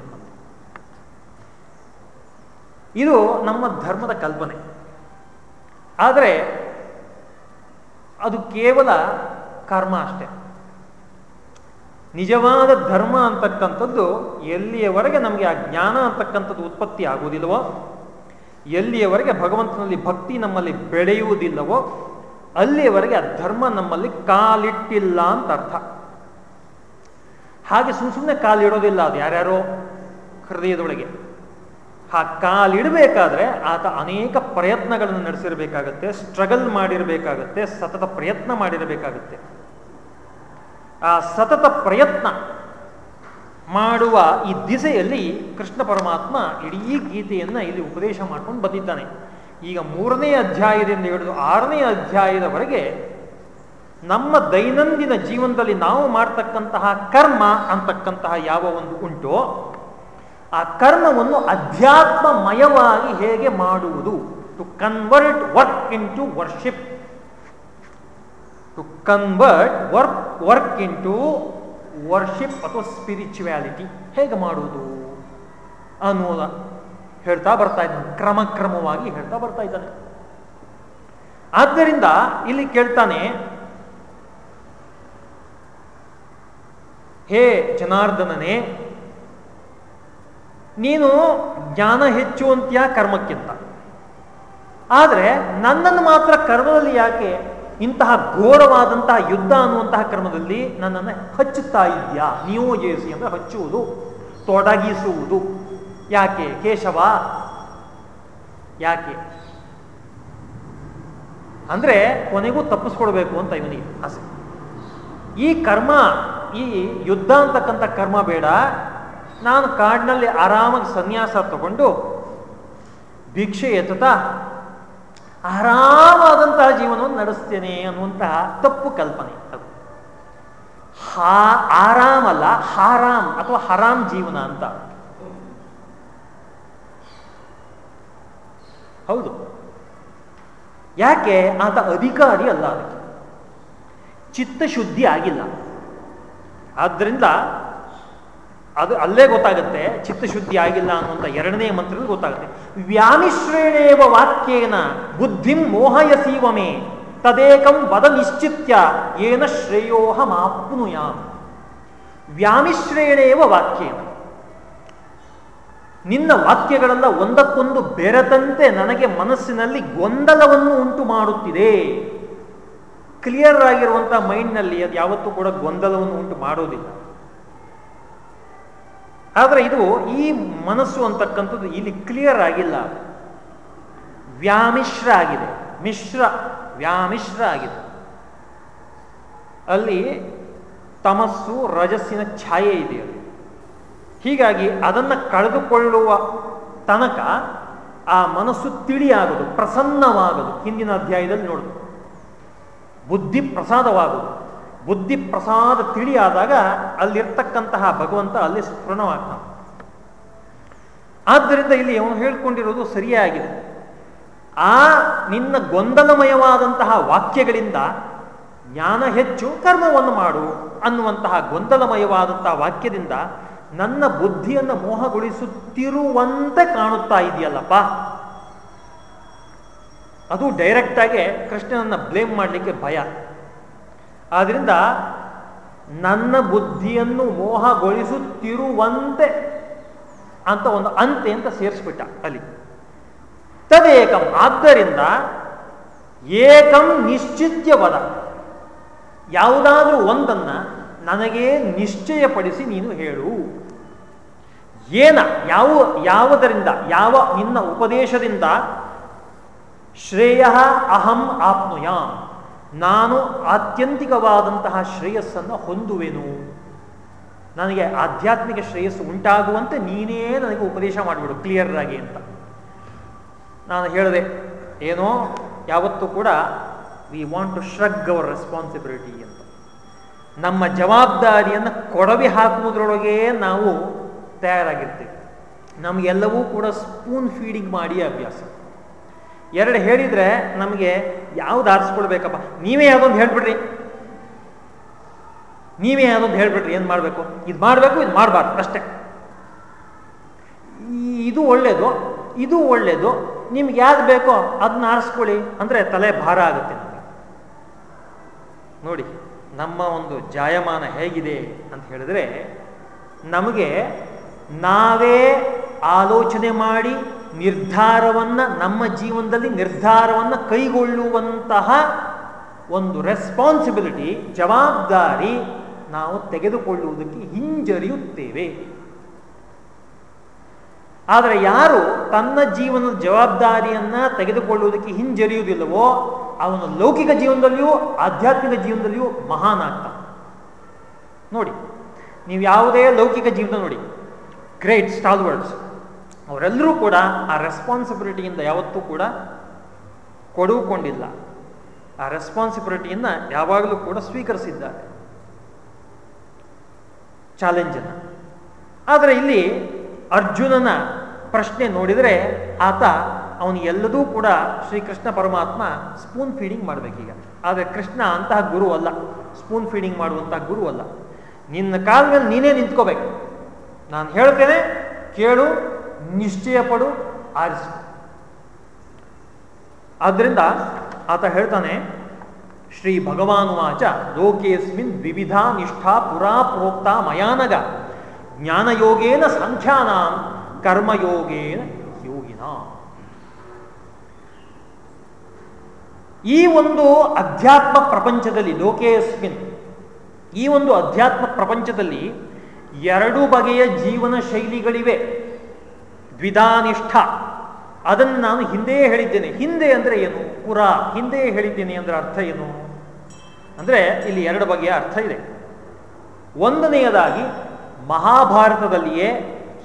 ಇದು ನಮ್ಮ ಧರ್ಮದ ಕಲ್ಪನೆ. ಆದರೆ ಅದು ಕೇವಲ ಕರ್ಮ ಅಷ್ಟೆ. ನಿಜವಾದ ಧರ್ಮ ಅಂತಕ್ಕಂಥದ್ದು ಎಲ್ಲಿಯವರೆಗೆ ನಮಗೆ ಆ ಜ್ಞಾನ ಅಂತಕ್ಕಂಥದ್ದು ಉತ್ಪತ್ತಿ ಆಗುವುದಿಲ್ಲವೋ ಎಲ್ಲಿಯವರೆಗೆ ಭಗವಂತನಲ್ಲಿ ಭಕ್ತಿ ನಮ್ಮಲ್ಲಿ ಬೆಳೆಯುವುದಿಲ್ಲವೋ ಅಲ್ಲಿಯವರೆಗೆ ಆ ಧರ್ಮ ನಮ್ಮಲ್ಲಿ ಕಾಲಿಟ್ಟಿಲ್ಲ ಅಂತ ಅರ್ಥ. ಹಾಗೆ ಸುಮ್ ಸುಮ್ಮನೆ ಕಾಲಿಡೋದಿಲ್ಲ ಅದು ಯಾರ್ಯಾರೋ ಹೃದಯದೊಳಗೆ. ಆ ಕಾಲಿಡಬೇಕಾದ್ರೆ ಆತ ಅನೇಕ ಪ್ರಯತ್ನಗಳನ್ನು ನಡೆಸಿರಬೇಕಾಗತ್ತೆ ಸ್ಟ್ರಗಲ್ ಮಾಡಿರಬೇಕಾಗತ್ತೆ, ಸತತ ಪ್ರಯತ್ನ ಮಾಡಿರಬೇಕಾಗತ್ತೆ. ಆ ಸತತ ಪ್ರಯತ್ನ ಮಾಡುವ ಈ ದಿಸೆಯಲ್ಲಿ ಕೃಷ್ಣ ಪರಮಾತ್ಮ ಇಡೀ ಗೀತೆಯನ್ನು ಇಲ್ಲಿ ಉಪದೇಶ ಮಾಡ್ಕೊಂಡು ಬಂದಿದ್ದಾನೆ. ಈಗ ಮೂರನೇ ಅಧ್ಯಾಯದಿಂದ ಹಿಡಿದು ಆರನೇ ಅಧ್ಯಾಯದವರೆಗೆ ನಮ್ಮ ದೈನಂದಿನ ಜೀವನದಲ್ಲಿ ನಾವು ಮಾಡ್ತಕ್ಕಂತಹ ಕರ್ಮ ಅಂತಕ್ಕಂತಹ ಯಾವ ಒಂದು ಉಂಟೋ, ಆ ಕರ್ಮವನ್ನು ಅಧ್ಯಾತ್ಮಮಯವಾಗಿ ಹೇಗೆ ಮಾಡುವುದು? To convert work into worship to convert work work into worship ಅಥವಾ ಸ್ಪಿರಿಚುವ್ಯಾಲಿಟಿ ಹೇಗೆ ಮಾಡುವುದು? ಅನ್ನೋದ ಹೇಳ್ತಾ ಬರ್ತಾ ಇದ್ದಾನೆ, ಕ್ರಮಕ್ರಮವಾಗಿ ಹೇಳ್ತಾ ಬರ್ತಾ ಇದ್ದಾನೆ. ಆದ್ದರಿಂದ ಇಲ್ಲಿ ಕೇಳ್ತಾನೆ, ಹೇ ಜನಾರ್ದನನೇ, ನೀನು ಜ್ಞಾನ ಹೆಚ್ಚು ಅಂತ್ಯ ಕರ್ಮಕ್ಕಿಂತ. ಆದರೆ ನನ್ನನ್ನು ಮಾತ್ರ ಕರ್ಮದಲ್ಲಿ ಯಾಕೆ ಇಂತಹ ಘೋರವಾದಂತಹ ಯುದ್ಧ ಅನ್ನುವಂತಹ ಕ್ರಮದಲ್ಲಿ ನನ್ನನ್ನು ಹಚ್ಚುತ್ತಾ ಇದೆಯಾ ನಿಯೋಜಿಸಿ ಅಂದರೆ ಹಚ್ಚುವುದು, ತೊಡಗಿಸುವುದು. ಯಾಕೆ? ಕೇಶವ? ಯಾಕೆ? ಅಂದ್ರೆ ಕೊನೆಗೂ ತಪ್ಪಿಸ್ಕೊಡ್ಬೇಕು ಅಂತ ಇವನಿಗೆ ಆಸೆ. ಈ ಕರ್ಮ, ಈ ಯುದ್ಧ ಅಂತಕ್ಕಂಥ ಕರ್ಮ ಬೇಡ. ನಾನು ಕಾಡಿನಲ್ಲಿ ಆರಾಮಾಗಿ ಸನ್ಯಾಸ ತಗೊಂಡು, ಭಿಕ್ಷೆ ಎತ್ತುತ್ತಾ ಆರಾಮಾದಂತಹ ಜೀವನವನ್ನು ನಡೆಸ್ತೇನೆ ಅನ್ನುವಂತಹ ತಪ್ಪು ಕಲ್ಪನೆ ಅದು. ಹಾ, ಆರಾಮಲ್ಲ, ಹಾರಾಮ್ ಅಥವಾ ಹರಾಮ್ ಜೀವನ ಅಂತ. ಹೌದು. ಯಾಕೆ? ಆತ ಅಧಿಕಾರಿ ಅಲ್ಲ ಅದಕ್ಕೆ ಚಿತ್ತಶುದ್ಧಿ ಆಗಿಲ್ಲ. ಆದ್ದರಿಂದ ಅದು ಅಲ್ಲೇ ಗೊತ್ತಾಗುತ್ತೆ, ಚಿತ್ತಶುದ್ಧಿ ಆಗಿಲ್ಲ ಅನ್ನುವಂಥ ಎರಡನೇ ಮಂತ್ರದಲ್ಲಿ ಗೊತ್ತಾಗುತ್ತೆ. ವ್ಯಾಮಿಶ್ರೇಣೇವ ವಾಕ್ಯೇನ ಬುದ್ಧಿಂ ಮೋಹಯಸೀವಮೇ ತದೇಕಂ ವದ ನಿಶ್ಚಿತ್ಯ, ಏನ ಯಾ ವ್ಯಾಮಿಶ್ರೇಣೇವ ವಾಕ್ಯೇನ. ನಿನ್ನ ವಾಕ್ಯಗಳೆಲ್ಲ ಒಂದಕ್ಕೊಂದು ಬೆರೆತಂತೆ ನನಗೆ ಮನಸ್ಸಿನಲ್ಲಿ ಗೊಂದಲವನ್ನು ಉಂಟು ಮಾಡುತ್ತಿದೆ. ಕ್ಲಿಯರ್ ಆಗಿರುವಂತಹ ಮೈಂಡ್ನಲ್ಲಿ ಅದು ಯಾವತ್ತೂ ಕೂಡ ಗೊಂದಲವನ್ನು ಉಂಟು ಮಾಡೋದಿಲ್ಲ. ಆದರೆ ಇದು ಈ ಮನಸ್ಸು ಅಂತಕ್ಕಂಥದ್ದು ಇಲ್ಲಿ ಕ್ಲಿಯರ್ ಆಗಿಲ್ಲ. ವ್ಯಾಮಿಶ್ರ ಆಗಿದೆ. ಮಿಶ್ರ, ವ್ಯಾಮಿಶ್ರ ಆಗಿದೆ. ಅಲ್ಲಿ ತಮಸ್ಸು, ರಜಸ್ಸಿನ ಛಾಯೆ ಇದೆ ಅಲ್ಲಿ. ಹೀಗಾಗಿ ಅದನ್ನು ಕಳೆದುಕೊಳ್ಳುವ ತನಕ ಆ ಮನಸ್ಸು ತಿಳಿಯಾಗದು, ಪ್ರಸನ್ನವಾಗದು. ಹಿಂದಿನ ಅಧ್ಯಾಯದಲ್ಲಿ ನೋಡುದು ಬುದ್ಧಿ ಪ್ರಸಾದವಾಗುವುದು ಬುದ್ಧಿ ಪ್ರಸಾದ ತಿಳಿಯಾದಾಗ ಅಲ್ಲಿರ್ತಕ್ಕಂತಹ ಭಗವಂತ ಅಲ್ಲಿ ಸ್ಫುರಣವಾಗ್ತಾನೆ. ಆದ್ದರಿಂದ ಇಲ್ಲಿ ಅವನು ಹೇಳ್ಕೊಂಡಿರೋದು ಸರಿಯಾಗಿದೆ. ಆ ನಿನ್ನ ಗೊಂದಲಮಯವಾದಂತಹ ವಾಕ್ಯಗಳಿಂದ ಜ್ಞಾನ ಹೆಚ್ಚು, ಕರ್ಮವನ್ನು ಮಾಡು ಅನ್ನುವಂತಹ ಗೊಂದಲಮಯವಾದಂತಹ ವಾಕ್ಯದಿಂದ ನನ್ನ ಬುದ್ಧಿಯನ್ನು ಮೋಹಗೊಳಿಸುತ್ತಿರುವಂತೆ ಕಾಣುತ್ತಾ ಇದೆಯಲ್ಲಪ್ಪ. ಅದು ಡೈರೆಕ್ಟ್ ಕೃಷ್ಣನನ್ನು ಕೃಷ್ಣನನ್ನ ಬ್ಲೇಮ್ ಮಾಡಲಿಕ್ಕೆ ಭಯ. ಆದ್ರಿಂದ ನನ್ನ ಬುದ್ಧಿಯನ್ನು ಮೋಹಗೊಳಿಸುತ್ತಿರುವಂತೆ ಅಂತ ಒಂದು ಅಂತೆ ಅಂತ ಸೇರಿಸ್ಬಿಟ್ಟ ಅಲ್ಲಿ. ತದೇಕಂ, ಆದ್ದರಿಂದ ಏಕಂ ನಿಶ್ಚಿತ್ಯವದ. ಯಾವುದಾದ್ರೂ ಒಂದನ್ನ ನನಗೆ ನಿಶ್ಚಯಪಡಿಸಿ ನೀನು ಹೇಳು. ಏನ, ಯಾವ, ಯಾವುದರಿಂದ, ಯಾವ ನಿನ್ನ ಉಪದೇಶದಿಂದ ಶ್ರೇಯ ಅಹಂ ಆಪ್ನುಯ ನಾನು ಆತ್ಯಂತಿಕವಾದಂತಹ ಶ್ರೇಯಸ್ಸನ್ನು ಹೊಂದುವೆನು. ನನಗೆ ಆಧ್ಯಾತ್ಮಿಕ ಶ್ರೇಯಸ್ಸು ಉಂಟಾಗುವಂತೆ ನೀನೇ ನನಗೆ ಉಪದೇಶ ಮಾಡಿಬಿಡು ಕ್ಲಿಯರ್ ಆಗಿ ಅಂತ. ನಾನು ಹೇಳಿದೆ, ಏನೋ ಯಾವತ್ತೂ ಕೂಡ we want to shrug our responsibility ಅಂತ. ನಮ್ಮ ಜವಾಬ್ದಾರಿಯನ್ನು ಕೊಡವಿ ಹಾಕುವುದರೊಳಗೆ ನಾವು ತಯಾರಾಗಿರ್ತೀವಿ. ನಮಗೆಲ್ಲವೂ ಕೂಡ ಸ್ಪೂನ್ ಫೀಡಿಂಗ್ ಮಾಡಿ ಅಭ್ಯಾಸ. ಎರಡು ಹೇಳಿದ್ರೆ ನಮಗೆ ಯಾವ್ದು ಆರಿಸ್ಕೊಳ್ಬೇಕಪ್ಪ? ನೀವೇ ಯಾವುದೊಂದು ಹೇಳ್ಬಿಡ್ರಿ. ನೀವೇ ಯಾವುದೊಂದು ಹೇಳ್ಬಿಡ್ರಿ, ಏನು ಮಾಡಬೇಕು? ಇದು ಮಾಡಬೇಕು, ಇದು ಮಾಡಬಾರ್ದು, ಅಷ್ಟೇ. ಇದು ಒಳ್ಳೇದು ಇದು ಒಳ್ಳೇದು, ನಿಮ್ಗೆ ಯಾವ್ದು ಬೇಕೋ ಅದನ್ನ ಆರಿಸ್ಕೊಳ್ಳಿ ಅಂದ್ರೆ ತಲೆ ಭಾರ ಆಗುತ್ತೆ ನೋಡಿ, ನಮ್ಮ ಒಂದು ಜಾಯಮಾನ ಹೇಗಿದೆ ಅಂತ ಹೇಳಿದ್ರೆ, ನಮಗೆ ನಾವೇ ಆಲೋಚನೆ ಮಾಡಿ ನಿರ್ಧಾರವನ್ನು ನಮ್ಮ ಜೀವನದಲ್ಲಿ ನಿರ್ಧಾರವನ್ನು ಕೈಗೊಳ್ಳುವಂತಹ ಒಂದು ರೆಸ್ಪಾನ್ಸಿಬಿಲಿಟಿ ಜವಾಬ್ದಾರಿ ನಾವು ತೆಗೆದುಕೊಳ್ಳುವುದಕ್ಕೆ ಹಿಂಜರಿಯುತ್ತೇವೆ. ಆದರೆ ಯಾರು ತನ್ನ ಜೀವನದ ಜವಾಬ್ದಾರಿಯನ್ನು ತೆಗೆದುಕೊಳ್ಳುವುದಕ್ಕೆ ಹಿಂಜರಿಯುವುದಿಲ್ಲವೋ, ಅವನು ಲೌಕಿಕ ಜೀವನದಲ್ಲಿಯೂ ಆಧ್ಯಾತ್ಮಿಕ ಜೀವನದಲ್ಲಿಯೂ ಮಹಾನ್ ಆಗ್ತಾನೆ ನೋಡಿ, ನೀವು ಯಾವುದೇ ಲೌಕಿಕ ಜೀವನ ನೋಡಿ ಗ್ರೇಟ್ ಸ್ಟಾಲ್ವರ್ಡ್ಸ್ ಅವರೆಲ್ಲರೂ ಕೂಡ ಆ ರೆಸ್ಪಾನ್ಸಿಬಿಲಿಟಿಯಿಂದ ಯಾವತ್ತೂ ಕೂಡ ಕೊಡುಕೊಂಡಿಲ್ಲ. ಆ ರೆಸ್ಪಾನ್ಸಿಬಿಲಿಟಿಯನ್ನು ಯಾವಾಗಲೂ ಕೂಡ ಸ್ವೀಕರಿಸಿದ್ದಾರೆ. ಚಾಲೆಂಜನ್ನು. ಆದರೆ ಇಲ್ಲಿ ಅರ್ಜುನನ ಪ್ರಶ್ನೆ ನೋಡಿದರೆ ಆತ ಅವನು ಎಲ್ಲದೂ ಕೂಡ ಶ್ರೀಕೃಷ್ಣ ಪರಮಾತ್ಮ ಸ್ಪೂನ್ ಫೀಡಿಂಗ್ ಮಾಡಬೇಕೀಗ ಆದರೆ ಕೃಷ್ಣ ಅಂತಹ ಗುರು ಅಲ್ಲ. ಸ್ಪೂನ್ ಫೀಡಿಂಗ್ ಮಾಡುವಂತಹ ಗುರು ಅಲ್ಲ. ನಿನ್ನ ಕಾಲ ಮೇಲೆ ನೀನೇ ನಿಂತ್ಕೋಬೇಕು. ನಾನು ಹೇಳ್ತೇನೆ, ಕೇಳು ನಿಶ್ಚಯ ಪಡು, ಆರಿಸು. ಆದ್ದರಿಂದ ಆತ ಹೇಳ್ತಾನೆ, ಶ್ರೀ ಭಗವಾನುವಾಚ ಲೋಕೇಸ್ಮಿನ್ ವಿವಿಧ ನಿಷ್ಠಾ ಪುರಾ ಪ್ರೋಕ್ತ ಮಯಾನಗ, ಜ್ಞಾನಯೋಗೇನ ಸಂಖ್ಯಾನಾಂ, ಕರ್ಮಯೋಗೇನ ಯೋಗಿನ. ಈ ಒಂದು ಅಧ್ಯಾತ್ಮ ಪ್ರಪಂಚದಲ್ಲಿ, ಲೋಕೇಸ್ಮಿನ್, ಈ ಒಂದು ಅಧ್ಯಾತ್ಮ ಪ್ರಪಂಚದಲ್ಲಿ ಎರಡು ಬಗೆಯ ಜೀವನ ಶೈಲಿಗಳಿವೆ. ದ್ವಿಧಾನಿಷ್ಠ. ಅದನ್ನು ನಾನು ಹಿಂದೆ ಹೇಳಿದ್ದೇನೆ. ಹಿಂದೆ ಅಂದರೆ ಏನು? ಪುರ. ಹಿಂದೆ ಹೇಳಿದ್ದೇನೆ ಅಂದರೆ ಅರ್ಥ ಏನು? ಅಂದರೆ ಇಲ್ಲಿ ಎರಡು ಬಗೆಯ ಅರ್ಥ ಇದೆ. ಒಂದನೆಯದಾಗಿ ಮಹಾಭಾರತದಲ್ಲಿಯೇ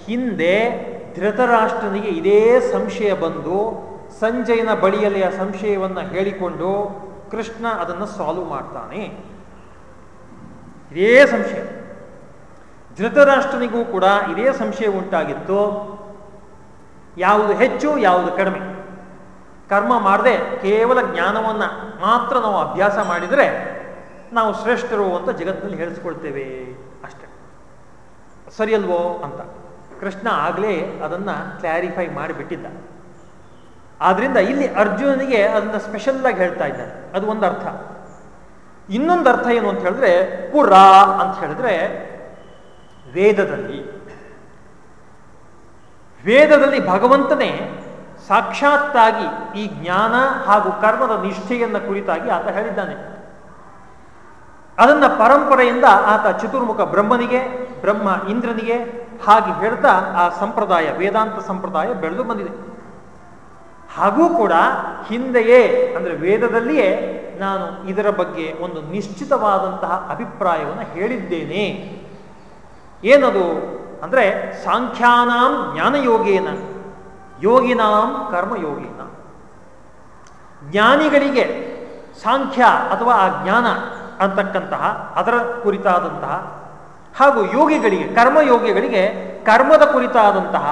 ಹಿಂದೆ ಧೃತರಾಷ್ಟ್ರನಿಗೆ ಇದೇ ಸಂಶಯ ಬಂದು ಸಂಜಯನ ಬಳಿಯಲ್ಲಿ ಆ ಸಂಶಯವನ್ನು ಹೇಳಿಕೊಂಡು ಕೃಷ್ಣ ಅದನ್ನು ಸಾಲ್ವ್ ಮಾಡ್ತಾನೆ. ಇದೇ ಸಂಶಯ. ಧೃತರಾಷ್ಟ್ರನಿಗೂ ಕೂಡ ಇದೇ ಸಂಶಯ ಉಂಟಾಗಿತ್ತು. ಯಾವುದು ಹೆಚ್ಚು, ಯಾವುದು ಕಡಿಮೆ. ಕರ್ಮ ಮಾಡದೆ ಕೇವಲ ಜ್ಞಾನವನ್ನು ಮಾತ್ರ ನಾವು ಅಭ್ಯಾಸ ಮಾಡಿದರೆ ನಾವು ಶ್ರೇಷ್ಠರು ಅಂತ ಜಗತ್ತಿನಲ್ಲಿ ಹೇಳಿಸ್ಕೊಳ್ತೇವೆ ಅಷ್ಟೆ. ಸರಿಯಲ್ವೋ ಅಂತ. ಕೃಷ್ಣ ಆಗಲೇ ಅದನ್ನು ಕ್ಲಾರಿಫೈ ಮಾಡಿಬಿಟ್ಟಿದ್ದ. ಆದ್ದರಿಂದ ಇಲ್ಲಿ ಅರ್ಜುನನಿಗೆ ಅದನ್ನು ಸ್ಪೆಷಲ್ ಆಗಿ ಹೇಳ್ತಾ ಇದ್ದಾರೆ ಅದು ಒಂದು ಅರ್ಥ. ಇನ್ನೊಂದು ಅರ್ಥ ಏನು ಅಂತ ಹೇಳಿದ್ರೆ ಪುರ ಅಂತ ಹೇಳಿದ್ರೆ ವೇದದಲ್ಲಿ ವೇದದಲ್ಲಿ ಭಗವಂತನೇ ಸಾಕ್ಷಾತ್ತಾಗಿ ಈ ಜ್ಞಾನ ಹಾಗೂ ಕರ್ಮದ ನಿಷ್ಠೆಯನ್ನು ಕುರಿತಾಗಿ ಆತ ಹೇಳಿದ್ದಾನೆ. ಅದನ್ನು ಪರಂಪರೆಯಿಂದ ಆತ ಚತುರ್ಮುಖ ಬ್ರಹ್ಮನಿಗೆ, ಬ್ರಹ್ಮ ಇಂದ್ರನಿಗೆ ಹಾಗೆ ಹೇಳ್ತಾ ಆ ಸಂಪ್ರದಾಯ, ವೇದಾಂತ ಸಂಪ್ರದಾಯ ಬೆಳೆದು ಬಂದಿದೆ. ಹಾಗೂ ಕೂಡ ಹಿಂದೆಯೇ ಅಂದ್ರೆ ವೇದದಲ್ಲಿಯೇ ನಾನು ಇದರ ಬಗ್ಗೆ ಒಂದು ನಿಶ್ಚಿತವಾದಂತಹ ಅಭಿಪ್ರಾಯವನ್ನು ಹೇಳಿದ್ದೇನೆ. ಏನದು? ಅಂದ್ರೆ ಸಾಂಖ್ಯಾನಾಂ ಜ್ಞಾನಯೋಗೇನ, ಯೋಗಿನಾಂ ಕರ್ಮಯೋಗೇನ. ಜ್ಞಾನಿಗಳಿಗೆ ಸಾಂಖ್ಯ ಅಥವಾ ಆ ಜ್ಞಾನ ಅಂತಕ್ಕಂತಹ, ಅದರ ಕುರಿತಾದಂತಹ, ಹಾಗೂ ಯೋಗಿಗಳಿಗೆ, ಕರ್ಮಯೋಗಿಗಳಿಗೆ ಕರ್ಮದ ಕುರಿತಾದಂತಹ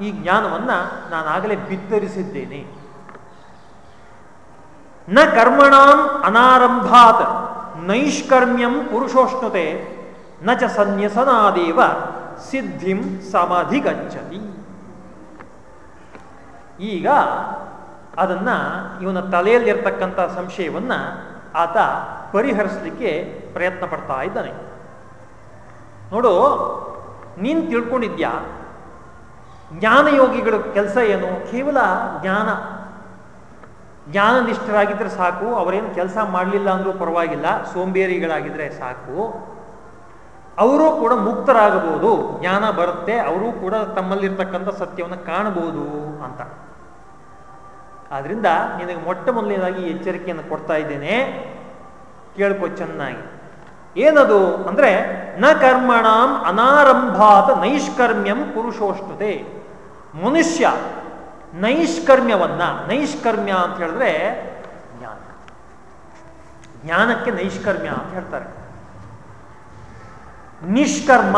ಈ ಜ್ಞಾನವನ್ನು ನಾನಾಗಲೇ ಬಿತ್ತರಿಸಿದ್ದೇನೆ. ನ ಕರ್ಮಣಾಂ ಅನಾರಂಭಾತ್, ನೈಷ್ಕರ್ಮ್ಯಂ ಪುರುಷೋಷ್ಣತೆ, ನ ಚ ಸನ್ಯಸನಾದೇವ ಸಿದ್ಧಿಂ ಸಮಾಧಿ ಗಚ್ಚತಿ. ಈಗ ಅದನ್ನ ಇವನ ತಲೆಯಲ್ಲಿರ್ತಕ್ಕಂಥ ಸಂಶಯವನ್ನ ಆತ ಪರಿಹರಿಸಲಿಕ್ಕೆ ಪ್ರಯತ್ನ ಪಡ್ತಾ ಇದ್ದಾನೆ. ನೋಡು, ನೀನು ತಿಳ್ಕೊಂಡಿದ್ಯಾ? ಜ್ಞಾನಯೋಗಿಗಳ ಕೆಲಸ ಏನು? ಕೇವಲ ಜ್ಞಾನ. ಜ್ಞಾನನಿಷ್ಠರಾಗಿದ್ದರೆ ಸಾಕು, ಅವರೇನು ಕೆಲಸ ಮಾಡಲಿಲ್ಲ ಅಂದ್ರೂ ಪರವಾಗಿಲ್ಲ, ಸೋಂಬೇರಿಗಳಾಗಿದ್ರೆ ಸಾಕು. ಅವರೂ ಕೂಡ ಮುಕ್ತರಾಗಬಹುದು, ಜ್ಞಾನ ಬರುತ್ತೆ, ಅವರೂ ಕೂಡ ತಮ್ಮಲ್ಲಿರ್ತಕ್ಕಂಥ ಸತ್ಯವನ್ನು ಕಾಣಬಹುದು ಅಂತ. ಆದ್ರಿಂದ ನಿನಗೆ ಮೊಟ್ಟ ಮೊದಲನೇದಾಗಿ ಎಚ್ಚರಿಕೆಯನ್ನು ಕೊಡ್ತಾ ಇದ್ದೇನೆ. ಕೇಳ್ಕೊ ಚೆನ್ನಾಗಿ. ಏನದು ಅಂದ್ರೆ, ನ ಕರ್ಮಣಾಂ ಅನಾರಂಭಾತ ನೈಷ್ಕರ್ಮ್ಯಂ ಪುರುಷೋಷ್ಣತೆ ಮನುಷ್ಯ ನೈಷ್ಕರ್ಮ್ಯವನ್ನ, ನೈಷ್ಕರ್ಮ್ಯ ಅಂತ ಹೇಳಿದ್ರೆ ಜ್ಞಾನ. ಜ್ಞಾನಕ್ಕೆ ನೈಷ್ಕರ್ಮ್ಯ ಅಂತ ಹೇಳ್ತಾರೆ. ನಿಷ್ಕರ್ಮ.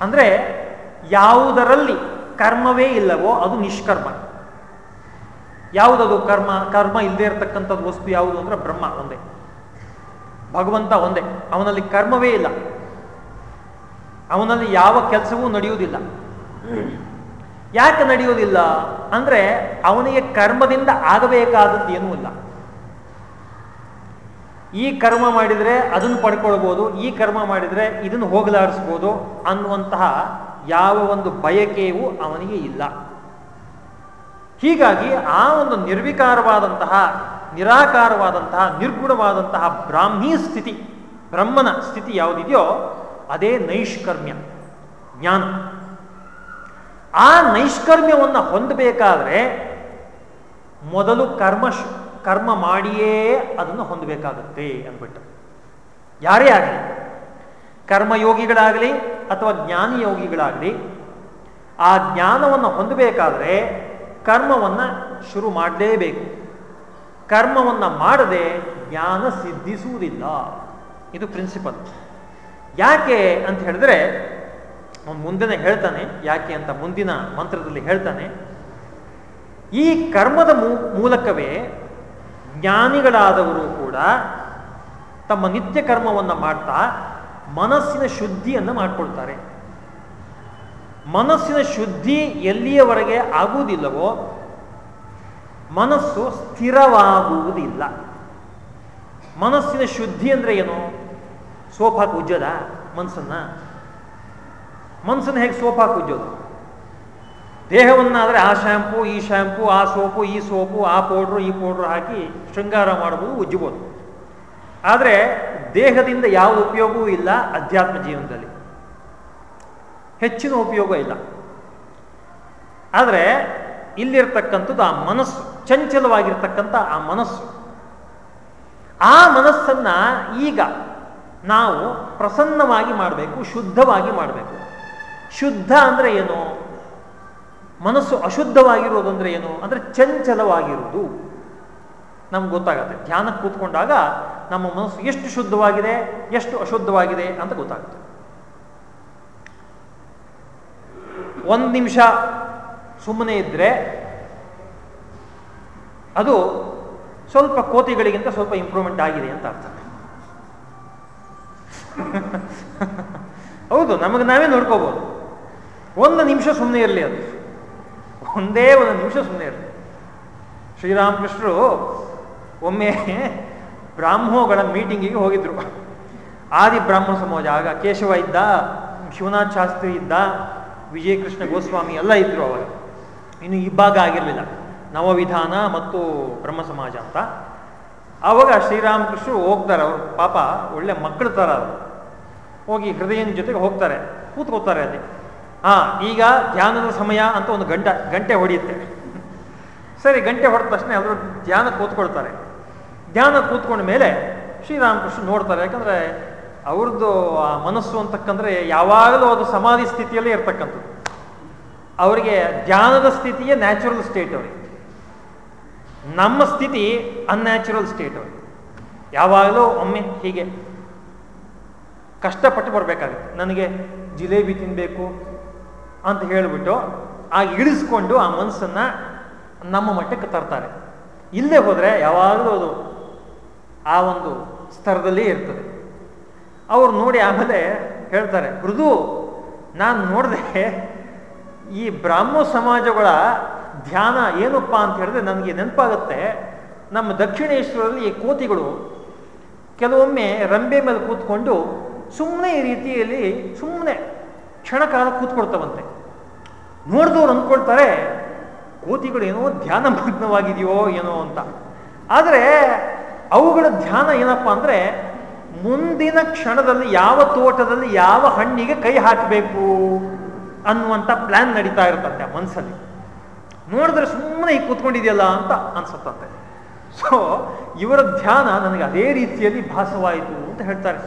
ಅಂದ್ರೆ ಯಾವುದರಲ್ಲಿ ಕರ್ಮವೇ ಇಲ್ಲವೋ ಅದು ನಿಷ್ಕರ್ಮ. ಯಾವುದದು ಕರ್ಮ? ಕರ್ಮ ಇಲ್ಲದೆ ಇರತಕ್ಕಂಥದ್ದು ವಸ್ತು ಯಾವುದು ಅಂದ್ರೆ ಬ್ರಹ್ಮ ಒಂದೇ. ಭಗವಂತ ಒಂದೇ. ಅವನಲ್ಲಿ ಕರ್ಮವೇ ಇಲ್ಲ. ಅವನಲ್ಲಿ ಯಾವ ಕೆಲಸವೂ ನಡೆಯುವುದಿಲ್ಲ. ಯಾಕೆ ನಡೆಯುವುದಿಲ್ಲ? ಅಂದ್ರೆ ಅವನಿಗೆ ಕರ್ಮದಿಂದ ಆಗಬೇಕಾದದ್ದು ಏನೂ ಇಲ್ಲ. ಈ ಕರ್ಮ ಮಾಡಿದರೆ ಅದನ್ನು ಪಡ್ಕೊಳ್ಬೋದು, ಈ ಕರ್ಮ ಮಾಡಿದರೆ ಇದನ್ನು ಹೋಗಲಾಡಿಸ್ಬೋದು ಅನ್ನುವಂತಹ ಯಾವ ಒಂದು ಬಯಕೆಯೂ ಅವನಿಗೆ ಇಲ್ಲ. ಹೀಗಾಗಿ ಆ ಒಂದು ನಿರ್ವಿಕಾರವಾದಂತಹ, ನಿರಾಕಾರವಾದಂತಹ, ನಿರ್ಗುಣವಾದಂತಹ ಬ್ರಾಹ್ಮೀ ಸ್ಥಿತಿ, ಬ್ರಹ್ಮನ ಸ್ಥಿತಿ ಯಾವುದಿದೆಯೋ ಅದೇ ನೈಷ್ಕರ್ಮ್ಯ, ಜ್ಞಾನ. ಆ ನೈಷ್ಕರ್ಮ್ಯವನ್ನು ಹೊಂದಬೇಕಾದ್ರೆ ಮೊದಲು ಕರ್ಮ ಕರ್ಮ ಮಾಡಿಯೇ ಅದನ್ನು ಹೊಂದಬೇಕಾಗುತ್ತೆ ಅಂದ್ಬಿಟ್ಟು. ಯಾರೇ ಆಗಲಿ, ಕರ್ಮಯೋಗಿಗಳಾಗಲಿ ಅಥವಾ ಜ್ಞಾನಿ ಯೋಗಿಗಳಾಗಲಿ ಆ ಜ್ಞಾನವನ್ನು ಹೊಂದಬೇಕಾದ್ರೆ ಕರ್ಮವನ್ನು ಶುರು ಮಾಡಲೇಬೇಕು. ಕರ್ಮವನ್ನು ಮಾಡದೆ ಜ್ಞಾನ ಸಿದ್ಧಿಸುವುದಿಲ್ಲ. ಇದು ಪ್ರಿನ್ಸಿಪಲ್ ಯಾಕೆ ಅಂತ ಹೇಳಿದ್ರೆ ಮುಂದಿನ ಹೇಳ್ತಾನೆ, ಯಾಕೆ ಅಂತ ಮುಂದಿನ ಮಂತ್ರದಲ್ಲಿ ಹೇಳ್ತಾನೆ, ಈ ಕರ್ಮದ ಮೂಲಕವೇ ಜ್ಞಾನಿಗಳಾದವರು ಕೂಡ ತಮ್ಮ ನಿತ್ಯ ಕರ್ಮವನ್ನು ಮಾಡ್ತಾ ಮನಸ್ಸಿನ ಶುದ್ಧಿಯನ್ನು ಮಾಡಿಕೊಳ್ತಾರೆ. ಮನಸ್ಸಿನ ಶುದ್ಧಿ ಎಲ್ಲಿಯವರೆಗೆ ಆಗುವುದಿಲ್ಲವೋ ಮನಸ್ಸು ಸ್ಥಿರವಾಗುವುದಿಲ್ಲ. ಮನಸ್ಸಿನ ಶುದ್ಧಿ ಅಂದರೆ ಏನು? ಸೋಫಾ ಕುಜ್ಜದ ಮನಸ್ಸನ್ನ ಮನಸ್ಸನ್ನು ಹೇಗೆ ಸೋಫಾ ಹಾಕಿ ಉಜ್ಜೋದು ದೇಹವನ್ನಾದರೆ ಆ ಶ್ಯಾಂಪು ಈ ಶ್ಯಾಂಪು ಆ ಸೋಪು ಈ ಸೋಪು ಆ ಪೌಡ್ರು ಈ ಪೌಡ್ರು ಹಾಕಿ ಶೃಂಗಾರ ಮಾಡಬಹುದು ಉಜ್ಜಬಹುದು ಆದರೆ ದೇಹದಿಂದ ಯಾವ ಉಪಯೋಗವೂ ಇಲ್ಲ ಅಧ್ಯಾತ್ಮ ಜೀವನದಲ್ಲಿ. ಹೆಚ್ಚಿನ ಉಪಯೋಗ ಇಲ್ಲ. ಆದರೆ ಇಲ್ಲಿರ್ತಕ್ಕಂಥದ್ದು ಆ ಮನಸ್ಸು, ಚಂಚಲವಾಗಿರ್ತಕ್ಕಂಥ ಆ ಮನಸ್ಸು. ಆ ಮನಸ್ಸನ್ನು ಈಗ ನಾವು ಪ್ರಸನ್ನವಾಗಿ ಮಾಡಬೇಕು, ಶುದ್ಧವಾಗಿ ಮಾಡಬೇಕು. ಶುದ್ಧ ಅಂದರೆ ಏನು? ಮನಸ್ಸು ಅಶುದ್ಧವಾಗಿರೋದು ಅಂದ್ರೆ ಏನು? ಅಂದ್ರೆ ಚಂಚಲವಾಗಿರುವುದು. ನಮ್ಗೆ ಗೊತ್ತಾಗುತ್ತೆ. ಧ್ಯಾನಕ್ಕೆ ಕೂತ್ಕೊಂಡಾಗ ನಮ್ಮ ಮನಸ್ಸು ಎಷ್ಟು ಶುದ್ಧವಾಗಿದೆ, ಎಷ್ಟು ಅಶುದ್ಧವಾಗಿದೆ ಅಂತ ಗೊತ್ತಾಗುತ್ತೆ. ಒಂದು ನಿಮಿಷ ಸುಮ್ಮನೆ ಇದ್ರೆ ಅದು ಸ್ವಲ್ಪ ಕೋತಿಗಳಿಗಿಂತ ಸ್ವಲ್ಪ ಇಂಪ್ರೂವ್ಮೆಂಟ್ ಆಗಿದೆ ಅಂತ ಅರ್ಥ. ಹೌದು, ನಮಗೆ ನಾವೇ ನೋಡ್ಕೋಬಹುದು ಒಂದು ನಿಮಿಷ ಸುಮ್ಮನೆ ಇರಲಿ ಅದು. ಒಂದೇ ಒಂದು ನಿಮಿಷ ಸುಮ್ಮನೆ ಇರಲಿ ಶ್ರೀರಾಮಕೃಷ್ಣರು ಒಮ್ಮೆ ಬ್ರಾಹ್ಮೋಗಳ ಮೀಟಿಂಗಿಗೆ ಹೋಗಿದ್ರು. ಆದಿ ಬ್ರಾಹ್ಮಣ ಸಮಾಜ, ಆಗ ಕೇಶವ ಇದ್ದ, ಶಿವನಾಥ್ ಶಾಸ್ತ್ರಿ ಇದ್ದ, ವಿಜಯಕೃಷ್ಣ ಗೋಸ್ವಾಮಿ ಎಲ್ಲ ಇದ್ರು ಅವರು ಇನ್ನು ಇಬ್ಬಾಗ ಆಗಿರಲಿಲ್ಲ. ನವವಿಧಾನ ಮತ್ತು ಬ್ರಹ್ಮ ಸಮಾಜ ಅಂತ. ಆವಾಗ ಶ್ರೀರಾಮಕೃಷ್ಣರು ಹೋಗ್ತಾರೆ, ಅವರು ಪಾಪ ಒಳ್ಳೆ ಮಕ್ಕಳು ಥರ. ಅವರು ಹೋಗಿ ಹೃದಯನ ಜೊತೆಗೆ ಹೋಗ್ತಾರೆ, ಕೂತ್ಕೋತಾರೆ ಅಲ್ಲಿ. ಹಾ ಈಗ ಧ್ಯಾನದ ಸಮಯ ಅಂತ ಒಂದು ಗಂಟ, ಗಂಟೆ ಹೊಡೆಯುತ್ತೆ. ಸರಿ, ಗಂಟೆ ಹೊಡೆದ ತಕ್ಷಣ ಎಲ್ಲರೂ ಧ್ಯಾನ ಕೂತ್ಕೊಳ್ತಾರೆ. ಧ್ಯಾನ ಕೂತ್ಕೊಂಡ ಮೇಲೆ ಶ್ರೀರಾಮಕೃಷ್ಣ ನೋಡ್ತಾರೆ, ಯಾಕಂದ್ರೆ ಅವ್ರದ್ದು ಆ ಮನಸ್ಸು ಅಂತಕ್ಕಂದ್ರೆ ಯಾವಾಗಲೂ ಅದು ಸಮಾಧಿ ಸ್ಥಿತಿಯಲ್ಲೇ ಇರ್ತಕ್ಕಂಥದ್ದು. ಅವರಿಗೆ ಧ್ಯಾನದ ಸ್ಥಿತಿಯೇ ನ್ಯಾಚುರಲ್ ಸ್ಟೇಟ್ ಅವರಿಗೆ. ನಮ್ಮ ಸ್ಥಿತಿ ಅನ್ಯಾಚುರಲ್ ಸ್ಟೇಟ್ ಅವರಿಗೆ. ಯಾವಾಗಲೂ ಒಮ್ಮೆ ಹೀಗೆ ಕಷ್ಟಪಟ್ಟು ಬರಬೇಕಾಗುತ್ತೆ. ನನಗೆ ಜಿಲೇಬಿ ತಿನ್ನಬೇಕು ಅಂತ ಹೇಳಿಬಿಟ್ಟು ಆ ಇಳಿಸ್ಕೊಂಡು ಆ ಮನಸ್ಸನ್ನ ನಮ್ಮ ಮಟ್ಟಕ್ಕೆ ತರ್ತಾರೆ. ಇಲ್ಲೇ ಹೋದರೆ ಯಾವಾಗಲೂ ಅದು ಆ ಒಂದು ಸ್ತರದಲ್ಲಿ ಇರ್ತದೆ. ಅವ್ರು ನೋಡಿ ಆಮೇಲೆ ಹೇಳ್ತಾರೆ ಮೃದು ನಾನು ನೋಡಿದೆ ಈ ಬ್ರಾಹ್ಮ ಸಮಾಜಗಳ ಧ್ಯಾನ ಏನಪ್ಪ ಅಂತ ಹೇಳಿದ್ರೆ ನನಗೆ ನೆನಪಾಗುತ್ತೆ. ನಮ್ಮ ದಕ್ಷಿಣೇಶ್ವರಲ್ಲಿ ಈ ಕೋತಿಗಳು ಕೆಲವೊಮ್ಮೆ ರಂಬೆ ಮೇಲೆ ಕೂತ್ಕೊಂಡು ಸುಮ್ಮನೆ ಈ ರೀತಿಯಲ್ಲಿ ಸುಮ್ಮನೆ ಕ್ಷಣಕಾಲ ಕೂತ್ಕೊಳ್ತವಂತೆ. ನೋಡಿದವ್ರು ಅಂದ್ಕೊಳ್ತಾರೆ, ಕೋತಿಗಳು ಏನೋ ಧ್ಯಾನ ಮಗ್ನವಾಗಿದೆಯೋ ಏನೋ ಅಂತ. ಆದರೆ, ಅವುಗಳ ಧ್ಯಾನ ಏನಪ್ಪ ಅಂದರೆ, ಮುಂದಿನ ಕ್ಷಣದಲ್ಲಿ ಯಾವ ತೋಟದಲ್ಲಿ ಯಾವ ಹಣ್ಣಿಗೆ ಕೈ ಹಾಕಬೇಕು ಅನ್ನುವಂಥ ಪ್ಲ್ಯಾನ್ ನಡೀತಾ ಇರುತ್ತಂತೆ ಮನಸ್ಸಲ್ಲಿ ನೋಡಿದ್ರೆ ಸುಮ್ಮನೆ ಈಗ ಕೂತ್ಕೊಂಡಿದೆಯಲ್ಲ ಅಂತ ಅನ್ಸುತ್ತಂತೆ. ಸೊ ಇವರ ಧ್ಯಾನ ನನಗೆ ಅದೇ ರೀತಿಯಲ್ಲಿ ಭಾಸವಾಯಿತು ಅಂತ ಹೇಳ್ತಾರೆ.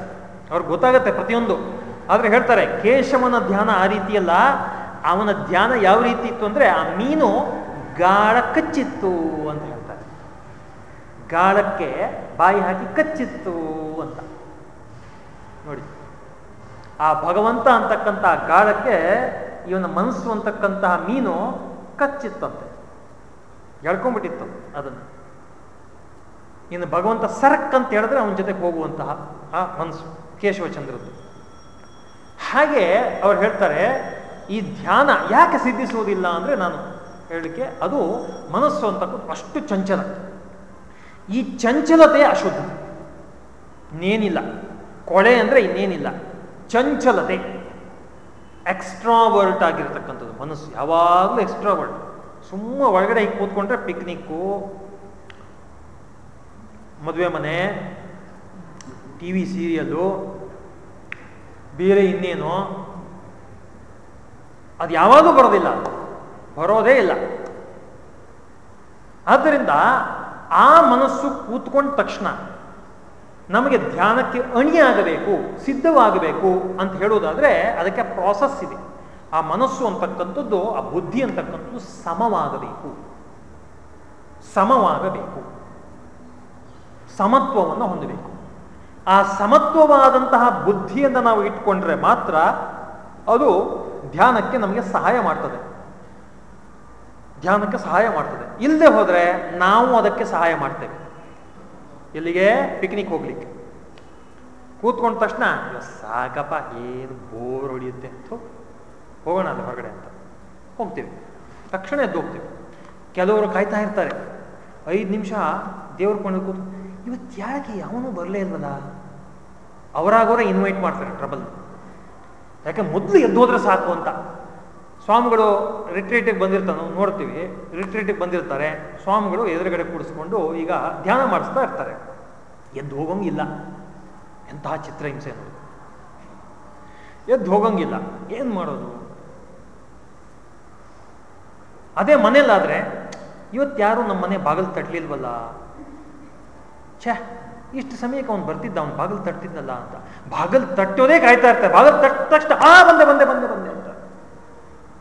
ಅವ್ರಿಗೆ ಗೊತ್ತಾಗತ್ತೆ ಪ್ರತಿಯೊಂದು. ಆದ್ರೆ ಹೇಳ್ತಾರೆ, ಕೇಶವನ ಧ್ಯಾನ ಆ ರೀತಿಯಲ್ಲ ಅವನ ಧ್ಯಾನ ಯಾವ ರೀತಿ ಇತ್ತು ಅಂದ್ರೆ, ಆ ಮೀನು ಗಾಳ ಕಚ್ಚಿತ್ತು ಅಂತ ಹೇಳ್ತಾರೆ. ಗಾಳಕ್ಕೆ ಬಾಯಿ ಹಾಕಿ ಕಚ್ಚಿತ್ತು ಅಂತ. ನೋಡಿ, ಆ ಭಗವಂತ ಅಂತಕ್ಕಂಥ ಗಾಳಕ್ಕೆ ಇವನ ಮನಸ್ಸು ಅಂತಕ್ಕಂತಹ ಮೀನು ಕಚ್ಚಿತ್ತಂತೆ. ಎಳ್ಕೊಂಡ್ಬಿಟ್ಟಿತ್ತು ಅದನ್ನು. ಇನ್ನು ಭಗವಂತ ಸರಕ್ ಅಂತ ಹೇಳಿದ್ರೆ ಅವನ ಜೊತೆಗೆ ಹೋಗುವಂತಹ ಆ ಮನಸ್ಸು, ಕೇಶವಚಂದ್ರದ್ದು. ಹಾಗೆ ಅವ್ರು ಹೇಳ್ತಾರೆ, ಈ ಧ್ಯಾನ ಯಾಕೆ ಸಿದ್ಧಿಸುವುದಿಲ್ಲ ಅಂದರೆ ನಾನು ಹೇಳಲಿಕ್ಕೆ ಅದು ಮನಸ್ಸು ಅಂತಕ್ಕಂಥ ಅಷ್ಟು ಚಂಚಲ. ಈ ಚಂಚಲತೆ ಅಶುದ್ಧ. ಇನ್ನೇನಿಲ್ಲ. ಕೊಳೆ ಅಂದರೆ ಇನ್ನೇನಿಲ್ಲ. ಚಂಚಲತೆ. ಎಕ್ಸ್ಟ್ರಾವರ್ಟ್ ಆಗಿರತಕ್ಕಂಥದ್ದು ಮನಸ್ಸು. ಯಾವಾಗಲೂ ಎಕ್ಸ್ಟ್ರಾವರ್ಟ್ ಸುಮ್ಮ ಒಳಗಡೆ ಈಗ ಕೂತ್ಕೊಂಡ್ರೆ ಪಿಕ್ನಿಕ್ಕು ಮದುವೆ ಮನೆ ಟಿ ವಿ ಸೀರಿಯಲ್ಲು ಬೇರೆ ಇನ್ನೇನು? ಅದು ಯಾವಾಗೂ ಬರೋದಿಲ್ಲ. ಬರೋದೇ ಇಲ್ಲ. ಆದ್ದರಿಂದ ಆ ಮನಸ್ಸು ಕೂತ್ಕೊಂಡ ತಕ್ಷಣ ನಮಗೆ ಧ್ಯಾನಕ್ಕೆ ಅಣಿಯಾಗಬೇಕು ಸಿದ್ಧವಾಗಬೇಕು ಅಂತ ಹೇಳೋದಾದರೆ ಅದಕ್ಕೆ ಪ್ರಾಸೆಸ್ ಇದೆ. ಆ ಮನಸ್ಸು ಅಂತಕ್ಕಂಥದ್ದು, ಆ ಬುದ್ಧಿ ಅಂತಕ್ಕಂಥದ್ದು ಸಮವಾಗಬೇಕು. ಸಮವಾಗಬೇಕು. ಸಮತ್ವವನ್ನು ಹೊಂದಬೇಕು. ಆ ಸಮತ್ವವಾದಂತಹ ಬುದ್ಧಿಯನ್ನು ನಾವು ಇಟ್ಕೊಂಡ್ರೆ ಮಾತ್ರ ಅದು ಧ್ಯಾನಕ್ಕೆ ನಮಗೆ ಸಹಾಯ ಮಾಡ್ತದೆ. ಧ್ಯಾನಕ್ಕೆ ಸಹಾಯ ಮಾಡ್ತದೆ. ಇಲ್ಲದೆ ಹೋದರೆ ನಾವು ಅದಕ್ಕೆ ಸಹಾಯ ಮಾಡ್ತೇವೆ. ಎಲ್ಲಿಗೆ? ಪಿಕ್ನಿಕ್ ಹೋಗ್ಲಿಕ್ಕೆ. ಕೂತ್ಕೊಂಡ ತಕ್ಷಣ ಸಾಕಪ್ಪ, ಏನು ಬೋರ್ ಹೊಡಿಯುತ್ತೆ. ಅಂತ ಹೋಗೋಣ ಅದು ಹೊರಗಡೆ ಅಂತ. ಹೋಗ್ತೀವಿ. ತಕ್ಷಣ ಎದ್ದು ಹೋಗ್ತೀವಿ. ಕೆಲವರು ಕಾಯ್ತಾ ಇರ್ತಾರೆ. ಐದು ನಿಮಿಷ ದೇವ್ರ ಕೊಂಡು ಕೂತು, ಇವತ್ತು ಯಾಕೆ ಅವನು ಬರಲೇ ಇಲ್ವಲ್ಲ? ಅವರಾಗವರೇ ಇನ್ವೈಟ್ ಮಾಡ್ತಾರೆ ಟ್ರಬಲ್ ಯಾಕೆ ಮೊದಲು ಎದ್ದು ಹೋದ್ರೆ ಸಾಕು ಅಂತ. ಸ್ವಾಮಿಗಳು ರಿಟ್ರೀಟಿಗೆ ಬಂದಿರ್ತಾನೆ ನೋಡ್ತೀವಿ ರಿಟ್ರೀಟಿಗೆ ಬಂದಿರ್ತಾರೆ, ಸ್ವಾಮಿಗಳು ಎದುರುಗಡೆ ಕೂಡಿಸ್ಕೊಂಡು ಈಗ ಧ್ಯಾನ ಮಾಡಿಸ್ತಾ ಇರ್ತಾರೆ. ಎದ್ದು ಹೋಗಂಗಿಲ್ಲ ಎಂತಹ ಚಿತ್ರಹಿಂಸೆ ನೋಡಿ. ಎದ್ದು ಹೋಗಂಗಿಲ್ಲ ಏನು ಮಾಡೋದು? ಅದೇ ಮನೇಲಾದರೆ ಇವತ್ತು ಯಾರು ನಮ್ಮ ಮನೆ ಬಾಗಿಲು ತಟ್ಲಿಲ್ವಲ್ಲ? ಛೇ ಇಷ್ಟು ಸಮಯಕ್ಕೆ ಅವ್ನು ಬರ್ತಿದ್ದ, ಅವ್ನು ಬಾಗಿಲು ತಟ್ಟಿದ್ನಲ್ಲ ಅಂತ. ಬಾಗಿಲು ತಟ್ಟೋದೇ ಕಾಯ್ತಾ ಇರ್ತಾರೆ. ಬಾಗಿಲು ತಟ್ಟ ತಕ್ಷಣ, ಆ, ಬಂದೆ ಬಂದೆ ಬಂದೆ ಬಂದೆ ಅಂತ.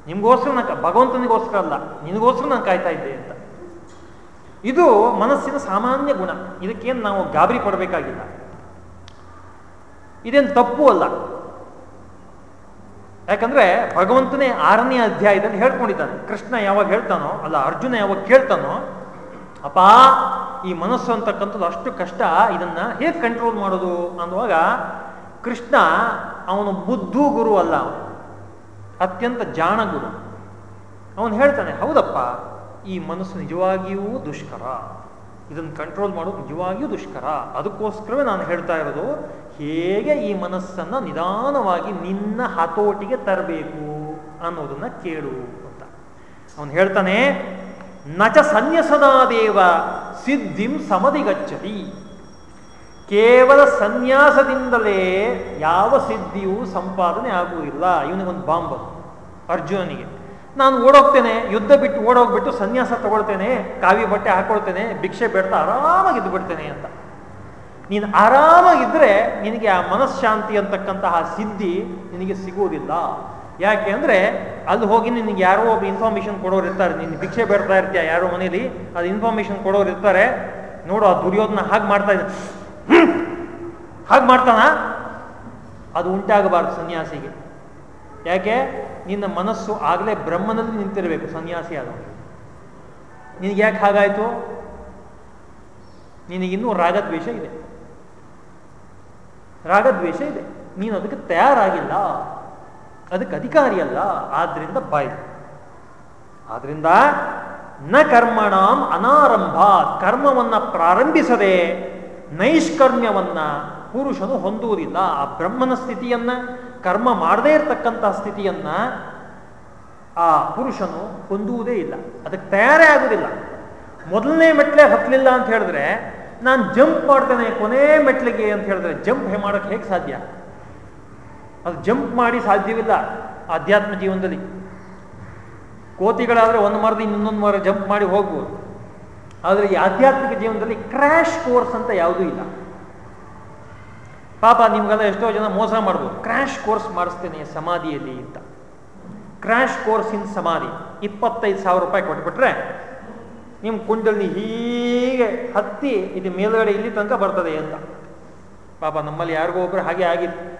ನಿಮ್ಗೋಸ್ಕರ ನಾನು ಭಗವಂತನಿಗೋಸ್ಕರ ಅಲ್ಲ, ನಿನಗೋಸ್ಕರ ನಾನು ಕಾಯ್ತಾ ಇದ್ದೆ ಅಂತ. ಇದು ಮನಸ್ಸಿನ ಸಾಮಾನ್ಯ ಗುಣ. ಇದಕ್ಕೇನು ನಾವು ಗಾಬರಿ ಪಡಬೇಕಾಗಿಲ್ಲ. ಇದೇನು ತಪ್ಪು ಅಲ್ಲ. ಯಾಕಂದ್ರೆ ಭಗವಂತನೇ ಆರನೇ ಅಧ್ಯಾಯದಲ್ಲಿ ಹೇಳ್ಕೊಂಡಿದ್ದಾನೆ. ಕೃಷ್ಣ ಯಾವಾಗ ಹೇಳ್ತಾನೋ, ಅಲ್ಲ ಅರ್ಜುನ ಯಾವಾಗ ಕೇಳ್ತಾನೋ ಅಪ್ಪ, ಈ ಮನಸ್ಸು ಅಂತಕ್ಕಂಥದ್ದು ಅಷ್ಟು ಕಷ್ಟ, ಇದನ್ನ ಹೇಗೆ ಕಂಟ್ರೋಲ್ ಮಾಡೋದು ಅನ್ನುವಾಗ ಕೃಷ್ಣ ಅವನು ಬುದ್ಧು ಗುರು ಅಲ್ಲ ಅವನು. ಅತ್ಯಂತ ಜಾಣ ಗುರು. ಅವನು ಹೇಳ್ತಾನೆ, ಹೌದಪ್ಪ, ಈ ಮನಸ್ಸು ನಿಜವಾಗಿಯೂ ದುಷ್ಕರ. ಇದನ್ನು ಕಂಟ್ರೋಲ್ ಮಾಡೋದು ನಿಜವಾಗಿಯೂ ದುಷ್ಕರ. ಅದಕ್ಕೋಸ್ಕರವೇ ನಾನು ಹೇಳ್ತಾ ಇರೋದು, ಹೇಗೆ ಈ ಮನಸ್ಸನ್ನು ನಿಧಾನವಾಗಿ ನಿನ್ನ ಹತೋಟಿಗೆ ತರಬೇಕು ಅನ್ನೋದನ್ನು ಕೇಳು ಅಂತ. ಅವನು ಹೇಳ್ತಾನೆ ನಚ ಸನ್ಯಸದಾದೇವ ಸಿದ್ಧಿಂ ಸಮಧಿಗಚ್ಚತಿ ಕೇವಲ ಸನ್ಯಾಸದಿಂದಲೇ ಯಾವ ಸಿದ್ಧಿಯೂ ಸಂಪಾದನೆ ಆಗುವುದಿಲ್ಲ ಇವನಿಗೊಂದು ಬಾಂಬ್ ಅರ್ಜುನನಿಗೆ. ನಾನು ಓಡೋಗ್ತೇನೆ, ಯುದ್ಧ ಬಿಟ್ಟು ಓಡೋಗ್ಬಿಟ್ಟು ಸನ್ಯಾಸ ತಗೊಳ್ತೇನೆ ಕಾವಿ ಬಟ್ಟೆ ಹಾಕೊಳ್ತೇನೆ, ಭಿಕ್ಷೆ ಬೇಡ್ತಾ ಆರಾಮಾಗಿ ಇದ್ದು ಬಿಡ್ತೇನೆ ಅಂತ. ನೀನು ಆರಾಮಾಗಿದ್ರೆ ನಿನಗೆ ಆ ಮನಃಶಾಂತಿ ಅಂತಕ್ಕಂತಹ ಸಿದ್ಧಿ ನಿನಗೆ ಸಿಗುವುದಿಲ್ಲ. ಯಾಕೆ ಅಂದರೆ ಅಲ್ಲಿ ಹೋಗಿ ನಿನಗೆ ಯಾರೋ ಒಬ್ಬ ಇನ್ಫಾರ್ಮೇಶನ್ ಕೊಡೋರು ಇರ್ತಾರೆ. ನೀನು ಭಿಕ್ಷೆ ಬೇಡ್ತಾ ಇರ್ತೀಯ ಯಾರೋ ಮನೇಲಿ, ಅದು ಇನ್ಫಾರ್ಮೇಶನ್ ಕೊಡೋರು ಇರ್ತಾರೆ. ನೋಡು, ಆ ದುರ್ಯೋಧನ ಹಾಗೆ ಮಾಡ್ತಾ ಇದ್ದ ಹಾಗೆ ಮಾಡ್ತಾನ? ಅದು ಉಂಟಾಗಬಾರ್ದು ಸನ್ಯಾಸಿಗೆ. ಯಾಕೆ? ನಿನ್ನ ಮನಸ್ಸು ಆಗಲೇ ಬ್ರಹ್ಮನಲ್ಲಿ ನಿಂತಿರಬೇಕು ಸನ್ಯಾಸಿ ಅದು ನಿನಗೆ ಯಾಕೆ ಹಾಗಾಯ್ತು? ನಿನಗಿನ್ನೂ ರಾಗದ್ವೇಷ ಇದೆ. ರಾಗದ್ವೇಷ ಇದೆ. ನೀನು ಅದಕ್ಕೆ ತಯಾರಾಗಿಲ್ಲ. ಅದಕ್ಕೆ ಅಧಿಕಾರಿ ಅಲ್ಲ. ಆದ್ರಿಂದ ಬಾಯ್. ಆದ್ರಿಂದ ನ ಕರ್ಮಣಾಂ ಅನಾರಂಭ. ಕರ್ಮವನ್ನು ಪ್ರಾರಂಭಿಸದೆ ನೈಷ್ಕರ್ಮ್ಯವನ್ನ ಪುರುಷನು ಹೊಂದುವುದಿಲ್ಲ. ಆ ಬ್ರಹ್ಮನ ಸ್ಥಿತಿಯನ್ನ, ಕರ್ಮ ಮಾಡದೇ ಇರತಕ್ಕಂತಹ ಸ್ಥಿತಿಯನ್ನ ಆ ಪುರುಷನು ಹೊಂದುವುದೇ ಇಲ್ಲ. ಅದಕ್ಕೆ ತಯಾರೇ ಆಗುವುದಿಲ್ಲ. ಮೊದಲನೇ ಮೆಟ್ಲೆ ಹತ್ತಲಿಲ್ಲ ಅಂತ ಹೇಳಿದ್ರೆ, ನಾನು ಜಂಪ್ ಮಾಡ್ತೇನೆ ಕೊನೆ ಮೆಟ್ಲಿಗೆ ಅಂತ ಹೇಳಿದ್ರೆ ಜಂಪ್ ಹೇ ಮಾಡೋಕ್ಕೆ ಹೇಗೆ ಸಾಧ್ಯ? ಅದು ಜಂಪ್ ಮಾಡಿ ಸಾಧ್ಯವಿಲ್ಲ ಆಧ್ಯಾತ್ಮ ಜೀವನದಲ್ಲಿ. ಕೋತಿಗಳಾದರೆ ಒಂದು ಮರದಿಂದ ಇನ್ನೊಂದು ಮರ ಜಂಪ್ ಮಾಡಿ ಹೋಗ್ಬೋದು. ಆದರೆ ಈ ಆಧ್ಯಾತ್ಮಿಕ ಜೀವನದಲ್ಲಿ ಕ್ರ್ಯಾಶ್ ಕೋರ್ಸ್ ಅಂತ ಯಾವುದೂ ಇಲ್ಲ. ಪಾಪ ನಿಮಗೆಲ್ಲ ಎಷ್ಟೋ ಜನ ಮೋಸ ಮಾಡ್ಬೋದು. ಕ್ರ್ಯಾಶ್ ಕೋರ್ಸ್ ಮಾಡಿಸ್ತೇನೆ ಸಮಾಧಿಯಲ್ಲಿ ಅಂತ. ಕ್ರ್ಯಾಶ್ ಕೋರ್ಸ್ ಇನ್ ಸಮಾಧಿ. ಇಪ್ಪತ್ತೈದು ಸಾವಿರ ರೂಪಾಯಿ ಕೊಟ್ಬಿಟ್ರೆ ನಿಮ್ಮ ಕುಂಡಲ್ಲಿ ಹೀಗೆ ಹತ್ತಿ ಇದು ಮೇಲುಗಡೆ ಇಲ್ಲಿ ತನಕ ಬರ್ತದೆ ಅಂತ. ಪಾಪ ನಮ್ಮಲ್ಲಿ ಯಾರಿಗೋ ಒಬ್ಬರು ಹಾಗೆ ಆಗಿತ್ತು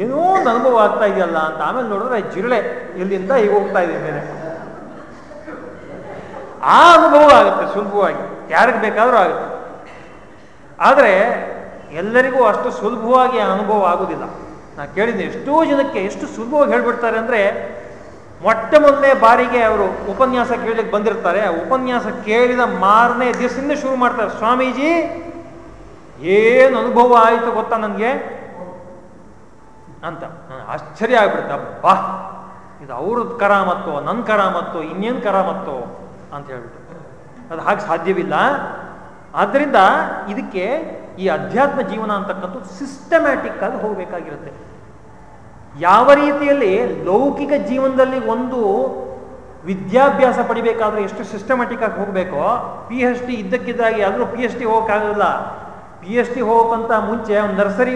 ಏನೋ ಒಂದು ಅನುಭವ ಆಗ್ತಾ ಇದೆಯಲ್ಲ ಅಂತ. ಆಮೇಲೆ ನೋಡಿದ್ರೆ ಜಿರಳೆ ಎಲ್ಲಿಂದ ಈಗ ಹೋಗ್ತಾ ಇದೆ ಮೇಲೆ. ಆ ಅನುಭವ ಆಗುತ್ತೆ ಸುಲಭವಾಗಿ. ಯಾರಿಗೆ ಬೇಕಾದರೂ ಆಗುತ್ತೆ. ಆದರೆ ಎಲ್ಲರಿಗೂ ಅಷ್ಟು ಸುಲಭವಾಗಿ ಅನುಭವ ಆಗೋದಿಲ್ಲ ನಾ ಕೇಳಿದ್ದೆ, ಎಷ್ಟೋ ಜನಕ್ಕೆ ಎಷ್ಟು ಸುಲಭವಾಗಿ ಹೇಳ್ಬಿಡ್ತಾರೆ ಅಂದರೆ ಮೊಟ್ಟ ಮೊದಲನೇ ಬಾರಿಗೆ ಅವರು ಉಪನ್ಯಾಸ ಕೇಳಲಿಕ್ಕೆ ಬಂದಿರ್ತಾರೆ. ಉಪನ್ಯಾಸ ಕೇಳಿದ ಮಾರನೇ ದಿವಸದಿಂದ ಶುರು ಮಾಡ್ತಾರೆ. ಸ್ವಾಮೀಜಿ, ಏನು ಅನುಭವ ಆಯಿತು ಗೊತ್ತಾ ನನಗೆ? ಅಂತ. ಆಶ್ಚರ್ಯ ಆಗ್ಬಿಡುತ್ತೆ. ಬಾ. ಇದು ಅವ್ರದ್ದು ಕರಾಮತ್ತೋ ನನ್ನ ಕರಾಮತ್ತೋ, ಇನ್ನೇನು ಕರಾಮತ್ತೋ ಅಂತ ಹೇಳ್ಬಿಟ್ಟು. ಅದು ಹಾಗೆ ಸಾಧ್ಯವಿಲ್ಲ. ಆದ್ದರಿಂದ ಇದಕ್ಕೆ ಈ ಅಧ್ಯಾತ್ಮ ಜೀವನ ಅಂತಕ್ಕಂಥದ್ದು ಸಿಸ್ಟಮ್ಯಾಟಿಕ್ ಆಗಿ ಹೋಗಬೇಕಾಗಿರುತ್ತೆ. ಯಾವ ರೀತಿಯಲ್ಲಿ ಲೌಕಿಕ ಜೀವನದಲ್ಲಿ ಒಂದು ವಿದ್ಯಾಭ್ಯಾಸ ಪಡಿಬೇಕಾದ್ರೆ ಎಷ್ಟು ಸಿಸ್ಟಮ್ಯಾಟಿಕ್ ಆಗಿ ಹೋಗಬೇಕೋ ಪಿ ಎಚ್ ಡಿ ಇದ್ದಕ್ಕಿದ್ದಾಗಿ ಆದರೂ ಪಿ ಎಚ್ ಡಿ ಹೋಗೋಕ್ಕಾಗಲ್ಲ ಪಿ ಎಚ್ ಡಿ ಹೋಗೋಕ್ಕಂತ ಮುಂಚೆ ಒಂದು ನರ್ಸರಿ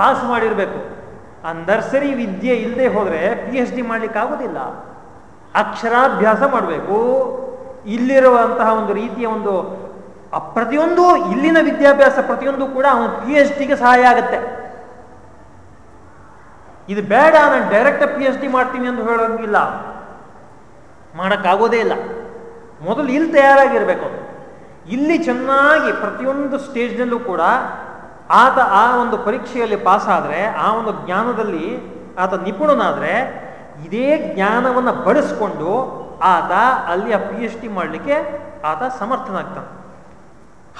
ಪಾಸ್ ಮಾಡಿರಬೇಕು. ಆ ನರ್ಸರಿ ವಿದ್ಯೆ ಇಲ್ಲದೆ ಹೋದರೆ ಪಿ ಎಚ್ ಡಿ ಮಾಡಲಿಕ್ಕಾಗೋದಿಲ್ಲ ಅಕ್ಷರಾಭ್ಯಾಸ ಮಾಡಬೇಕು. ಇಲ್ಲಿರುವಂತಹ ಒಂದು ರೀತಿಯ ಒಂದು ಪ್ರತಿಯೊಂದು ಇಲ್ಲಿನ ವಿದ್ಯಾಭ್ಯಾಸ ಪ್ರತಿಯೊಂದು ಕೂಡ ಅವನು ಪಿ ಎಚ್ ಡಿಗೆ ಸಹಾಯ ಆಗುತ್ತೆ. ಇದು ಬೇಡ, ನಾನು ಡೈರೆಕ್ಟ್ ಪಿ ಎಚ್ ಡಿ ಮಾಡ್ತೀನಿ ಅಂತ ಹೇಳೋಂಗಿಲ್ಲ. ಮಾಡೋಕ್ಕಾಗೋದೇ ಇಲ್ಲ. ಮೊದಲು ಇಲ್ಲಿ ತಯಾರಾಗಿರಬೇಕು. ಇಲ್ಲಿ ಚೆನ್ನಾಗಿ ಪ್ರತಿಯೊಂದು ಸ್ಟೇಜ್ನಲ್ಲೂ ಕೂಡ ಆತ ಆ ಒಂದು ಪರೀಕ್ಷೆಯಲ್ಲಿ ಪಾಸ್ ಆದರೆ ಆ ಒಂದು ಜ್ಞಾನದಲ್ಲಿ ಆತ ನಿಪುಣನಾದರೆ, ಇದೇ ಜ್ಞಾನವನ್ನು ಬಳಸ್ಕೊಂಡು ಆತ ಅಲ್ಲಿ ಆ ಪಿ ಎಚ್ ಡಿ ಮಾಡಲಿಕ್ಕೆ ಆತ ಸಮರ್ಥನಾಗ್ತಾನೆ.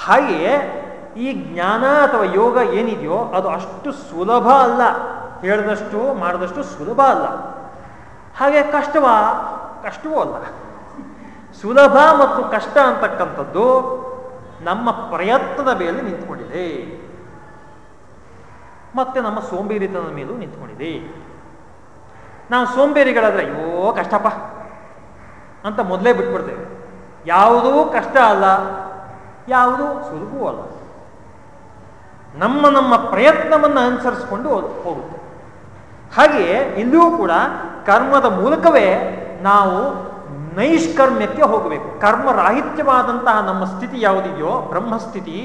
ಹಾಗೆಯೇ ಈ ಜ್ಞಾನ ಅಥವಾ ಯೋಗ ಏನಿದೆಯೋ ಅದು ಅಷ್ಟು ಸುಲಭ ಅಲ್ಲ. ಹೇಳಿದಷ್ಟು, ಮಾಡಿದಷ್ಟು ಸುಲಭ ಅಲ್ಲ. ಹಾಗೆ ಕಷ್ಟವ? ಕಷ್ಟವೂ ಅಲ್ಲ. ಸುಲಭ ಮತ್ತು ಕಷ್ಟ ಅಂತಕ್ಕಂಥದ್ದು ನಮ್ಮ ಪ್ರಯತ್ನದ ಮೇಲೆ ನಿಂತ್ಕೊಂಡಿದೆ. ಮತ್ತೆ ನಮ್ಮ ಸೋಂಬೇರಿತನದ ಮೇಲೂ ನಿಂತ್ಕೊಂಡಿದೆ. ನಾವು ಸೋಂಬೇರಿಗಳಾದ್ರೆ ಅಯ್ಯೋ ಕಷ್ಟಪ್ಪ ಅಂತ ಮೊದಲೇ ಬಿಟ್ಬಿಡ್ತೇವೆ. ಯಾವುದೂ ಕಷ್ಟ ಅಲ್ಲ, ಯಾವುದೂ ಸುಲಭವೂ ಅಲ್ಲ. ನಮ್ಮ ನಮ್ಮ ಪ್ರಯತ್ನವನ್ನು ಅನುಸರಿಸಿಕೊಂಡು ಹೋಗುತ್ತೆ. ಹಾಗೆಯೇ ಇಲ್ಲಿಯೂ ಕೂಡ ಕರ್ಮದ ಮೂಲಕವೇ ನಾವು ನೈಷ್ಕರ್ಮ್ಯಕ್ಕೆ ಹೋಗಬೇಕು. ಕರ್ಮರಾಹಿತ್ಯವಾದಂತಹ ನಮ್ಮ ಸ್ಥಿತಿ ಯಾವುದಿದೆಯೋ ಬ್ರಹ್ಮಸ್ಥಿತಿ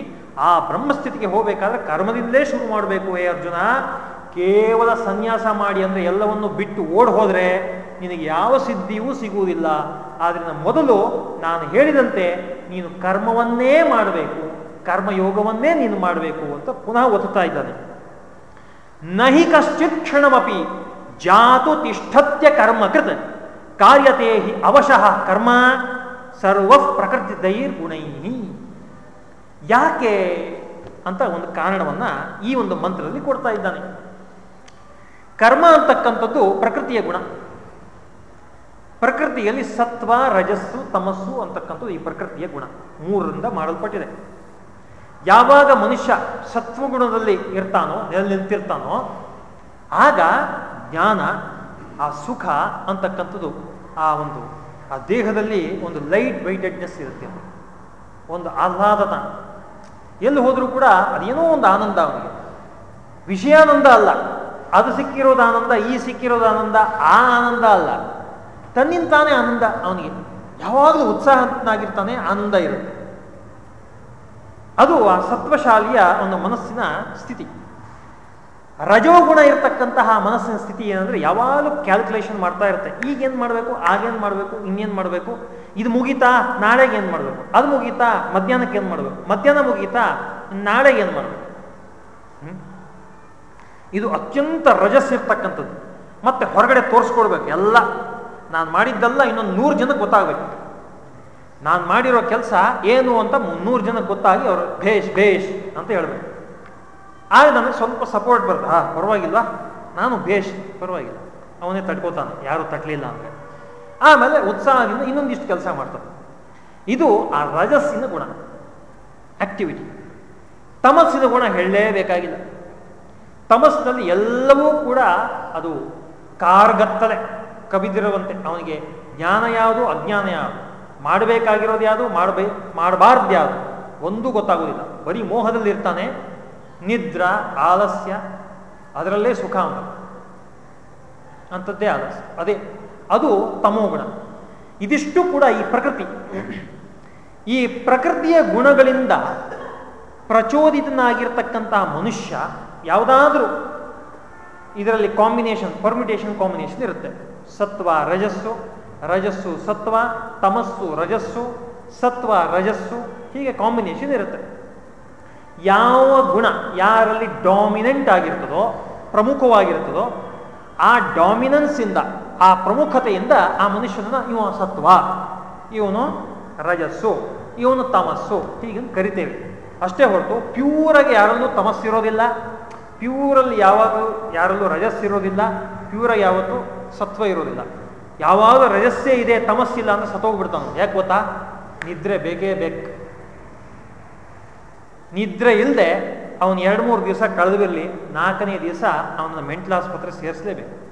ಆ ಬ್ರಹ್ಮಸ್ಥಿತಿಗೆ ಹೋಗಬೇಕಾದ್ರೆ ಕರ್ಮದಿಂದಲೇ ಶುರು ಮಾಡಬೇಕು, ಏ ಅರ್ಜುನ? ಕೇವಲ ಸನ್ಯಾಸ ಮಾಡಿ ಅಂದರೆ ಎಲ್ಲವನ್ನು ಬಿಟ್ಟು ಓಡ್ ಹೋದರೆ ನಿನಗೆ ಯಾವ ಸಿದ್ಧಿಯೂ ಸಿಗುವುದಿಲ್ಲ. ಆದ್ದರಿಂದ ಮೊದಲು ನಾನು ಹೇಳಿದಂತೆ ನೀನು ಕರ್ಮವನ್ನೇ ಮಾಡಬೇಕು, ಕರ್ಮಯೋಗವನ್ನೇ ನೀನು ಮಾಡಬೇಕು ಅಂತ ಪುನಃ ಒತ್ತುತ್ತಾ ಇದ್ದಾನೆ. ನಹಿ ಕಶ್ಚಿತ್ ಕ್ಷಣಮಪಿ ಜಾತು ತಿಷ್ಠತ್ಯ ಕರ್ಮ ಕೃತ ಕಾರ್ಯತೆ ಅವಶಃ ಕರ್ಮ ಸರ್ವ ಪ್ರಕೃತಿ ದೈರ್ಗುಣೈ ಯಾಕೆ ಅಂತ ಒಂದು ಕಾರಣವನ್ನ ಈ ಒಂದು ಮಂತ್ರದಲ್ಲಿ ಕೊಡ್ತಾ ಇದ್ದಾನೆ. ಕರ್ಮ ಅಂತಕ್ಕಂಥದ್ದು ಪ್ರಕೃತಿಯ ಗುಣ. ಪ್ರಕೃತಿಯಲ್ಲಿ ಸತ್ವ, ರಜಸ್ಸು, ತಮಸ್ಸು ಅಂತಕ್ಕಂಥದ್ದು ಈ ಪ್ರಕೃತಿಯ ಗುಣ. ಮೂರರಿಂದ ಮಾಡಲ್ಪಟ್ಟಿದೆ. ಯಾವಾಗ ಮನುಷ್ಯ ಸತ್ವಗುಣದಲ್ಲಿ ಇರ್ತಾನೋ ನೆಲೆ ನಿಂತಿರ್ತಾನೋ ಆಗ ಜ್ಞಾನ, ಆ ಸುಖ ಅಂತಕ್ಕಂಥದ್ದು ಆ ಒಂದು, ಆ ದೇಹದಲ್ಲಿ ಒಂದು ಲೈಟ್ ವೈಟೆಡ್ನೆಸ್ ಇರುತ್ತೆ. ಒಂದು ಆಹ್ಲಾದತ ಎಲ್ಲಿ ಹೋದರೂ ಕೂಡ ಅದೇನೋ ಒಂದು ಆನಂದ ಅವನಿಗೆ ವಿಷಯಾನಂದ ಅಲ್ಲ. ಅದು ಸಿಕ್ಕಿರೋದು ಆನಂದ, ಈ ಸಿಕ್ಕಿರೋದು ಆನಂದ, ಆ ಆನಂದ ಅಲ್ಲ. ತನ್ನಿಂದ ತಾನೇ ಆನಂದ ಅವನಿಗೆ. ಯಾವಾಗಲೂ ಉತ್ಸಾಹನಾಗಿರ್ತಾನೆ ಆನಂದ ಇರುತ್ತೆ. ಅದು ಆ ಸತ್ವಶಾಲಿಯ ಒಂದು ಮನಸ್ಸಿನ ಸ್ಥಿತಿ. ರಜೋಗುಣ ಇರತಕ್ಕಂತಹ ಮನಸ್ಸಿನ ಸ್ಥಿತಿ ಏನಂದ್ರೆ ಯಾವಾಗಲೂ ಕ್ಯಾಲ್ಕುಲೇಷನ್ ಮಾಡ್ತಾ ಇರುತ್ತೆ. ಈಗೇನು ಮಾಡಬೇಕು? ಆಗೇನು ಮಾಡಬೇಕು? ಇನ್ನೇನು ಮಾಡಬೇಕು? ಇದು ಮುಗೀತಾ? ನಾಳೆಗೆ ಏನು ಮಾಡಬೇಕು? ಅದು ಮುಗೀತಾ? ಮಧ್ಯಾಹ್ನಕ್ಕೆ ಏನು ಮಾಡಬೇಕು? ಮಧ್ಯಾಹ್ನ ಮುಗೀತಾ? ನಾಳೆಗೆ ಏನು ಮಾಡಬೇಕು? ಇದು ಅತ್ಯಂತ ರಜಸ್ ಇರ್ತಕ್ಕಂಥದ್ದು. ಮತ್ತೆ ಹೊರಗಡೆ ತೋರಿಸ್ಕೊಡ್ಬೇಕು ಎಲ್ಲ. ನಾನು ಮಾಡಿದ್ದೆಲ್ಲ ಇನ್ನೊಂದು ನೂರು ಜನಕ್ಕೆ ಗೊತ್ತಾಗಬೇಕು. ನಾನು ಮಾಡಿರೋ ಕೆಲಸ ಏನು ಅಂತ ಮುನ್ನೂರು ಜನಕ್ಕೆ ಗೊತ್ತಾಗಿ ಅವರು ಭೇಷ್ ಭೇಷ್ ಅಂತ ಹೇಳ್ಬೇಕು. ಆಗ ನನಗೆ ಸ್ವಲ್ಪ ಸಪೋರ್ಟ್ ಬರ್ತದೆ. ಹಾ, ಪರವಾಗಿಲ್ವಾ? ನಾನು ಭೇಷ್ ಪರವಾಗಿಲ್ಲ. ಅವನೇ ತಡ್ಕೋತಾನೆ, ಯಾರು ತಟ್ಟಲಿಲ್ಲ ಅಂದರೆ. ಆಮೇಲೆ ಉತ್ಸಾಹದಿಂದ ಇನ್ನೊಂದಿಷ್ಟು ಕೆಲಸ ಮಾಡ್ತಾನೆ. ಇದು ಆ ರಜಸ್ಸಿನ ಗುಣ. ಆಕ್ಟಿವಿಟಿ ತಮಸ್ಸಿನ ಗುಣ ಹೇಳಲೇಬೇಕಾಗಿಲ್ಲ. ತಮಸ್ಸಿನಲ್ಲಿ ಎಲ್ಲವೂ ಕೂಡ ಅದು ಕಾರ್ಗತ್ತಲೆ, ಕವಿದಿರುವಂತೆ. ಅವನಿಗೆ ಜ್ಞಾನ ಯಾವುದು, ಅಜ್ಞಾನ ಯಾವುದು? ಮಾಡಬೇಕಾಗಿರೋದು ಯಾವುದು? ಮಾಡಬೇ, ಮಾಡಬಾರ್ದು ಯಾವುದು? ಒಂದೂ ಗೊತ್ತಾಗೋದಿಲ್ಲ ಬರೀ ಮೋಹದಲ್ಲಿ ಇರ್ತಾನೆ ನಿದ್ರ, ಆಲಸ್ಯ, ಅದರಲ್ಲೇ ಸುಖ ಅಂಥದ್ದೇ ಆಲಸ್ಯ. ಅದೇ, ಅದು ತಮೋಗುಣ ಇದಿಷ್ಟು ಕೂಡ ಈ ಪ್ರಕೃತಿ. ಈ ಪ್ರಕೃತಿಯ ಗುಣಗಳಿಂದ ಪ್ರಚೋದಿತನಾಗಿರ್ತಕ್ಕಂತಹ ಮನುಷ್ಯ ಯಾವುದಾದ್ರೂ ಇದರಲ್ಲಿ ಕಾಂಬಿನೇಷನ್ ಪರ್ಮಿಟೇಷನ್ ಕಾಂಬಿನೇಷನ್ ಇರುತ್ತೆ. ಸತ್ವ, ರಜಸ್ಸು ರಜಸ್ಸು, ಸತ್ವ, ತಮಸ್ಸು, ರಜಸ್ಸು, ಸತ್ವ, ರಜಸ್ಸು ಹೀಗೆ ಕಾಂಬಿನೇಷನ್ ಇರುತ್ತೆ. ಯಾವ ಗುಣ ಯಾರಲ್ಲಿ ಡಾಮಿನೆಂಟ್ ಆಗಿರ್ತದೋ, ಪ್ರಮುಖವಾಗಿರ್ತದೋ, ಆ ಡಾಮಿನೆನ್ಸ್ ಇಂದ, ಆ ಪ್ರಮುಖತೆಯಿಂದ ಆ ಮನುಷ್ಯನನ್ನು ಇವನು ಸತ್ವ, ಇವನು ರಜಸ್ಸು, ಇವನು ತಮಸ್ಸು ಹೀಗೆ ಕರಿತೇವೆ. ಅಷ್ಟೇ ಹೊರತು ಪ್ಯೂರಾಗಿ ಯಾರಲ್ಲೂ ತಮಸ್ಸಿರೋದಿಲ್ಲ ಪ್ಯೂರಲ್ಲಿ ಯಾವಾಗಲೂ ಯಾರಲ್ಲೂ ರಜಸ್ಸಿರೋದಿಲ್ಲ ಪ್ಯೂರಾಗಿ ಯಾವತ್ತೂ ಸತ್ವ ಇರೋದಿಲ್ಲ. ಯಾವಾಗ ರಜಸ್ಸೇ ಇದೆ, ತಮಸ್ಸಿಲ್ಲ ಅಂದ್ರೆ ಸತ್ತೋಗ್ಬಿಡ್ತಾನೆ. ಯಾಕೆ ಗೊತ್ತಾ? ನಿದ್ರೆ ಬೇಕೇ ಬೇಕು. ನಿದ್ರೆ ಇಲ್ಲದೆ ಅವನು ಎರಡು ಮೂರು ದಿವಸ ಕಳೆದಿರಲಿ ನಾಲ್ಕನೇ ದಿವಸ ಅವನ ಮೆಂಟಲ್ ಆಸ್ಪತ್ರೆ ಸೇರಿಸಲೇಬೇಕು.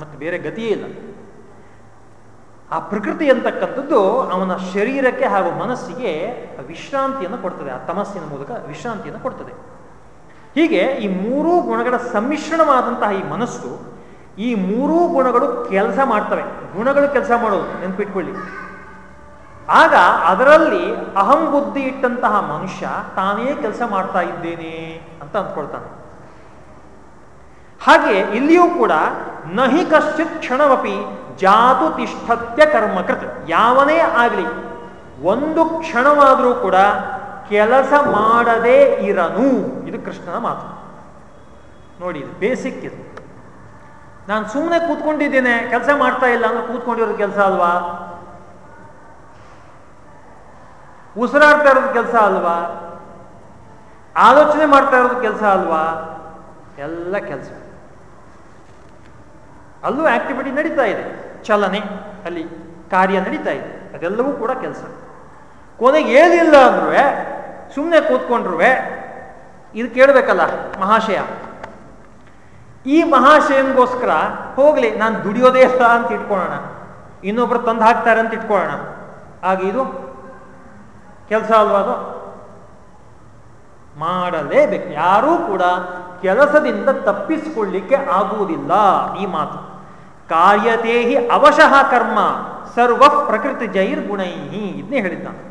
ಮತ್ತು ಬೇರೆ ಗತಿಯೇ ಇಲ್ಲ. ಆ ಪ್ರಕೃತಿ ಅಂತಕ್ಕಂಥದ್ದು ಅವನ ಶರೀರಕ್ಕೆ ಹಾಗೂ ಮನಸ್ಸಿಗೆ ವಿಶ್ರಾಂತಿಯನ್ನು ಕೊಡ್ತದೆ. ಆ ತಮಸ್ಸಿನ ಮೂಲಕ ವಿಶ್ರಾಂತಿಯನ್ನು ಕೊಡ್ತದೆ. ಹೀಗೆ ಈ ಮೂರೂ ಗುಣಗಳ ಸಮ್ಮಿಶ್ರಣವಾದಂತಹ ಈ ಮನಸ್ಸು ಈ ಮೂರೂ ಗುಣಗಳು ಕೆಲಸ ಮಾಡ್ತವೆ. ಗುಣಗಳು ಕೆಲಸ ಮಾಡೋದು, ನೆನ್ಪಿಟ್ಕೊಳ್ಳಿ. ಆಗ ಅದರಲ್ಲಿ ಅಹಂ ಬುದ್ಧಿ ಇಟ್ಟಂತಹ ಮನುಷ್ಯ ತಾನೇ ಕೆಲಸ ಮಾಡ್ತಾ ಇದ್ದೇನೆ ಅಂತ ಅಂದ್ಕೊಳ್ತಾನೆ. ಹಾಗೆ ಇಲ್ಲಿಯೂ ಕೂಡ ನಹಿ ಕಶ್ಚಿತ್ ಕ್ಷಣವಪಿ ಜಾತು ತಿಷ್ಠತ್ಯ ಕರ್ಮಕೃತ್ ಯಾವನೇ ಆಗಲಿ ಒಂದು ಕ್ಷಣವಾದರೂ ಕೂಡ ಕೆಲಸ ಮಾಡದೇ ಇರನು. ಇದು ಕೃಷ್ಣನ ಮಾತು. ನೋಡಿ, ಇದು ಬೇಸಿಕ್ ಇದು. ನಾನು ಸುಮ್ಮನೆ ಕೂತ್ಕೊಂಡಿದ್ದೇನೆ, ಕೆಲಸ ಮಾಡ್ತಾ ಇಲ್ಲ ಅಂದ್ರೆ ಕೂತ್ಕೊಂಡಿರೋ ಕೆಲಸ ಅಲ್ವಾ? ಉಸಿರಾಡ್ತಾ ಇರೋದು ಕೆಲಸ ಅಲ್ವಾ? ಆಲೋಚನೆ ಮಾಡ್ತಾ ಇರೋದು ಕೆಲಸ ಅಲ್ವಾ? ಎಲ್ಲ ಕೆಲಸ. ಅಲ್ಲೂ ಆಕ್ಟಿವಿಟಿ ನಡೀತಾ ಇದೆ. ಚಲನೆ, ಅಲ್ಲಿ ಕಾರ್ಯ ನಡೀತಾ ಇದೆ. ಅದೆಲ್ಲವೂ ಕೂಡ ಕೆಲಸ. ಕೊನೆಗೆ ಏನಿಲ್ಲ ಅಂದ್ರೂ ಸುಮ್ಮನೆ ಕೂತ್ಕೊಂಡ್ರು ಇದು ಕೇಳಬೇಕಲ್ಲ ಮಹಾಶಯ. ಈ ಮಹಾಶಯನ್ಗೋಸ್ಕರ ಹೋಗ್ಲಿ, ನಾನು ದುಡಿಯೋದೇ ಇಲ್ಲ ಅಂತ ಇಟ್ಕೊಳ್ಳೋಣ. ಇನ್ನೊಬ್ರು ತಂದು ಹಾಕ್ತಾರೆ ಅಂತ ಇಟ್ಕೊಳ್ಳೋಣ. ಆಗ ಇದು ಕೆಲಸ ಅಲ್ವಾ ಅದು? ಮಾಡಲೇಬೇಕು. ಯಾರೂ ಕೂಡ ಕೆಲಸದಿಂದ ತಪ್ಪಿಸಿಕೊಳ್ಳಿಕ್ಕೆ ಆಗುವುದಿಲ್ಲ ಈ ಮಾತು. ಕಾರ್ಯತೇಹಿ ಅವಶಃ ಕರ್ಮ ಸರ್ವ ಪ್ರಕೃತಿ ಜೈರ್ ಗುಣೈಹಿ ಇದನ್ನೇ ಹೇಳಿದ್ದಾನೆ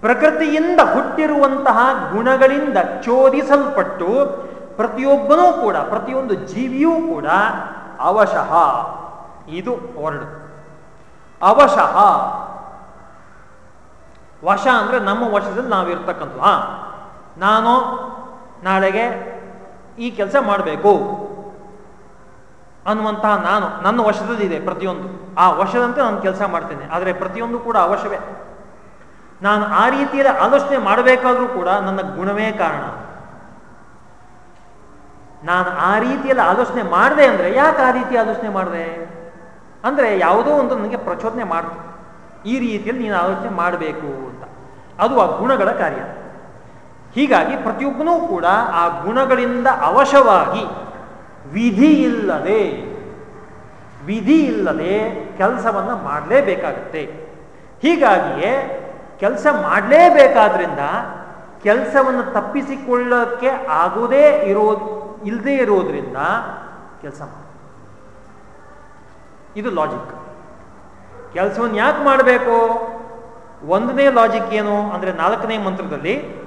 ಪ್ರಕೃತಿಯಿಂದ ಹುಟ್ಟಿರುವಂತಹ ಗುಣಗಳಿಂದ ಚೋದಿಸಲ್ಪಟ್ಟು ಪ್ರತಿಯೊಬ್ಬನೂ ಕೂಡ, ಪ್ರತಿಯೊಂದು ಜೀವಿಯೂ ಕೂಡ ಅವಶಃ. ಇದು ವರ್ಡ್. ಅವಶಃ. ವಶ ಅಂದ್ರೆ ನಮ್ಮ ವಶದಲ್ಲಿ ನಾವಿರ್ತಕ್ಕಂಥ ಆ ನಾನು ನಾಳೆಗೆ ಈ ಕೆಲಸ ಮಾಡಬೇಕು ಅನ್ನುವಂತಹ ನಾನು, ನನ್ನ ವಶದಲ್ಲಿ ಇದೆ ಪ್ರತಿಯೊಂದು. ಆ ವಶದಂತೆ ನಾನು ಕೆಲಸ ಮಾಡ್ತೇನೆ. ಆದರೆ ಪ್ರತಿಯೊಂದು ಕೂಡ ಅವಶ್ಯವೇ. ನಾನು ಆ ರೀತಿಯಲ್ಲಿ ಆಲೋಚನೆ ಮಾಡಬೇಕಾದ್ರೂ ಕೂಡ ನನ್ನ ಗುಣವೇ ಕಾರಣ. ನಾನು ಆ ರೀತಿಯಲ್ಲಿ ಆಲೋಚನೆ ಮಾಡಿದೆ ಅಂದ್ರೆ ಯಾಕೆ ಆ ರೀತಿ ಆಲೋಚನೆ ಮಾಡಿದೆ? ಅಂದ್ರೆ ಯಾವುದೋ ಒಂದು ನನಗೆ ಪ್ರಚೋದನೆ ಮಾಡ್ತು ಈ ರೀತಿಯಲ್ಲಿ ನೀನು ಆಲೋಚನೆ ಮಾಡಬೇಕು. ಅದು ಆ ಗುಣಗಳ ಕಾರ್ಯ. ಹೀಗಾಗಿ ಪ್ರತಿಯೊಬ್ಬನೂ ಕೂಡ ಆ ಗುಣಗಳಿಂದ ಅವಶವಾಗಿ ವಿಧಿ ಇಲ್ಲದೆ ವಿಧಿ ಇಲ್ಲದೆ ಕೆಲಸವನ್ನು ಮಾಡಲೇಬೇಕಾಗುತ್ತೆ. ಹೀಗಾಗಿಯೇ ಕೆಲಸ ಮಾಡಲೇಬೇಕಾದ್ರಿಂದ ಕೆಲಸವನ್ನು ತಪ್ಪಿಸಿಕೊಳ್ಳಕ್ಕೆ ಆಗೋದೇ ಇರೋ ಇಲ್ಲದೆ ಇರೋದ್ರಿಂದ ಕೆಲಸ ಇದು ಲಾಜಿಕ್ ಕೆಲಸವನ್ನು ಯಾಕೆ ಮಾಡಬೇಕು? ಒಂದನೇ ಲಾಜಿಕ್ ಏನು ಅಂದರೆ ನಾಲ್ಕನೇ ಮಂತ್ರದಲ್ಲಿ,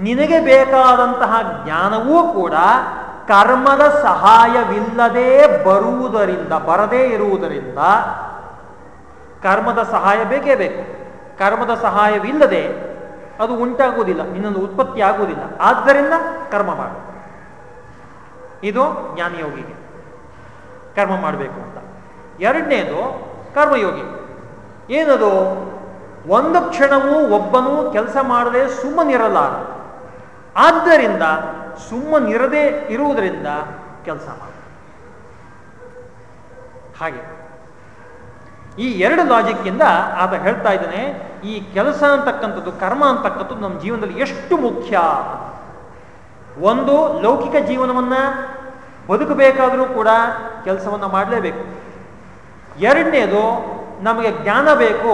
ನಿನಗೆ ಬೇಕಾದಂತಹ ಜ್ಞಾನವೂ ಕೂಡ ಕರ್ಮದ ಸಹಾಯವಿಲ್ಲದೆ ಬರುವುದರಿಂದ, ಬರದೇ ಇರುವುದರಿಂದ ಕರ್ಮದ ಸಹಾಯ ಬೇಕೇ ಬೇಕು. ಕರ್ಮದ ಸಹಾಯವಿಲ್ಲದೆ ಅದು ಉಂಟಾಗುವುದಿಲ್ಲ, ಇನ್ನೊಂದು ಉತ್ಪತ್ತಿ ಆಗುವುದಿಲ್ಲ. ಆದ್ದರಿಂದ ಕರ್ಮ ಮಾಡು. ಇದು ಜ್ಞಾನಯೋಗಿಗೆ. ಕರ್ಮ ಮಾಡಬೇಕು ಅಂತ. ಎರಡನೇದು ಕರ್ಮಯೋಗಿ. ಏನದು? ಒಂದು ಕ್ಷಣವೂ ಒಬ್ಬನೂ ಕೆಲಸ ಮಾಡದೆ ಸುಮ್ಮನಿರಲಾರ. ಆದ್ದರಿಂದ ಸುಮ್ಮನಿರದೇ ಇರುವುದರಿಂದ ಕೆಲಸ ಮಾಡ. ಹಾಗೆ. ಈ ಎರಡು ಲಾಜಿಕ್ ಇಂದ ಆತ ಹೇಳ್ತಾ ಇದ್ದಾನೆ, ಈ ಕೆಲಸ ಅಂತಕ್ಕಂಥದ್ದು, ಕರ್ಮ ಅಂತಕ್ಕಂಥದ್ದು ನಮ್ಮ ಜೀವನದಲ್ಲಿ ಎಷ್ಟು ಮುಖ್ಯ? ಒಂದು, ಲೌಕಿಕ ಜೀವನವನ್ನ ಬದುಕಬೇಕಾದರೂ ಕೂಡ ಕೆಲಸವನ್ನು ಮಾಡಲೇಬೇಕು. ಎರಡನೇದು ನಮಗೆ ಜ್ಞಾನ ಬೇಕು,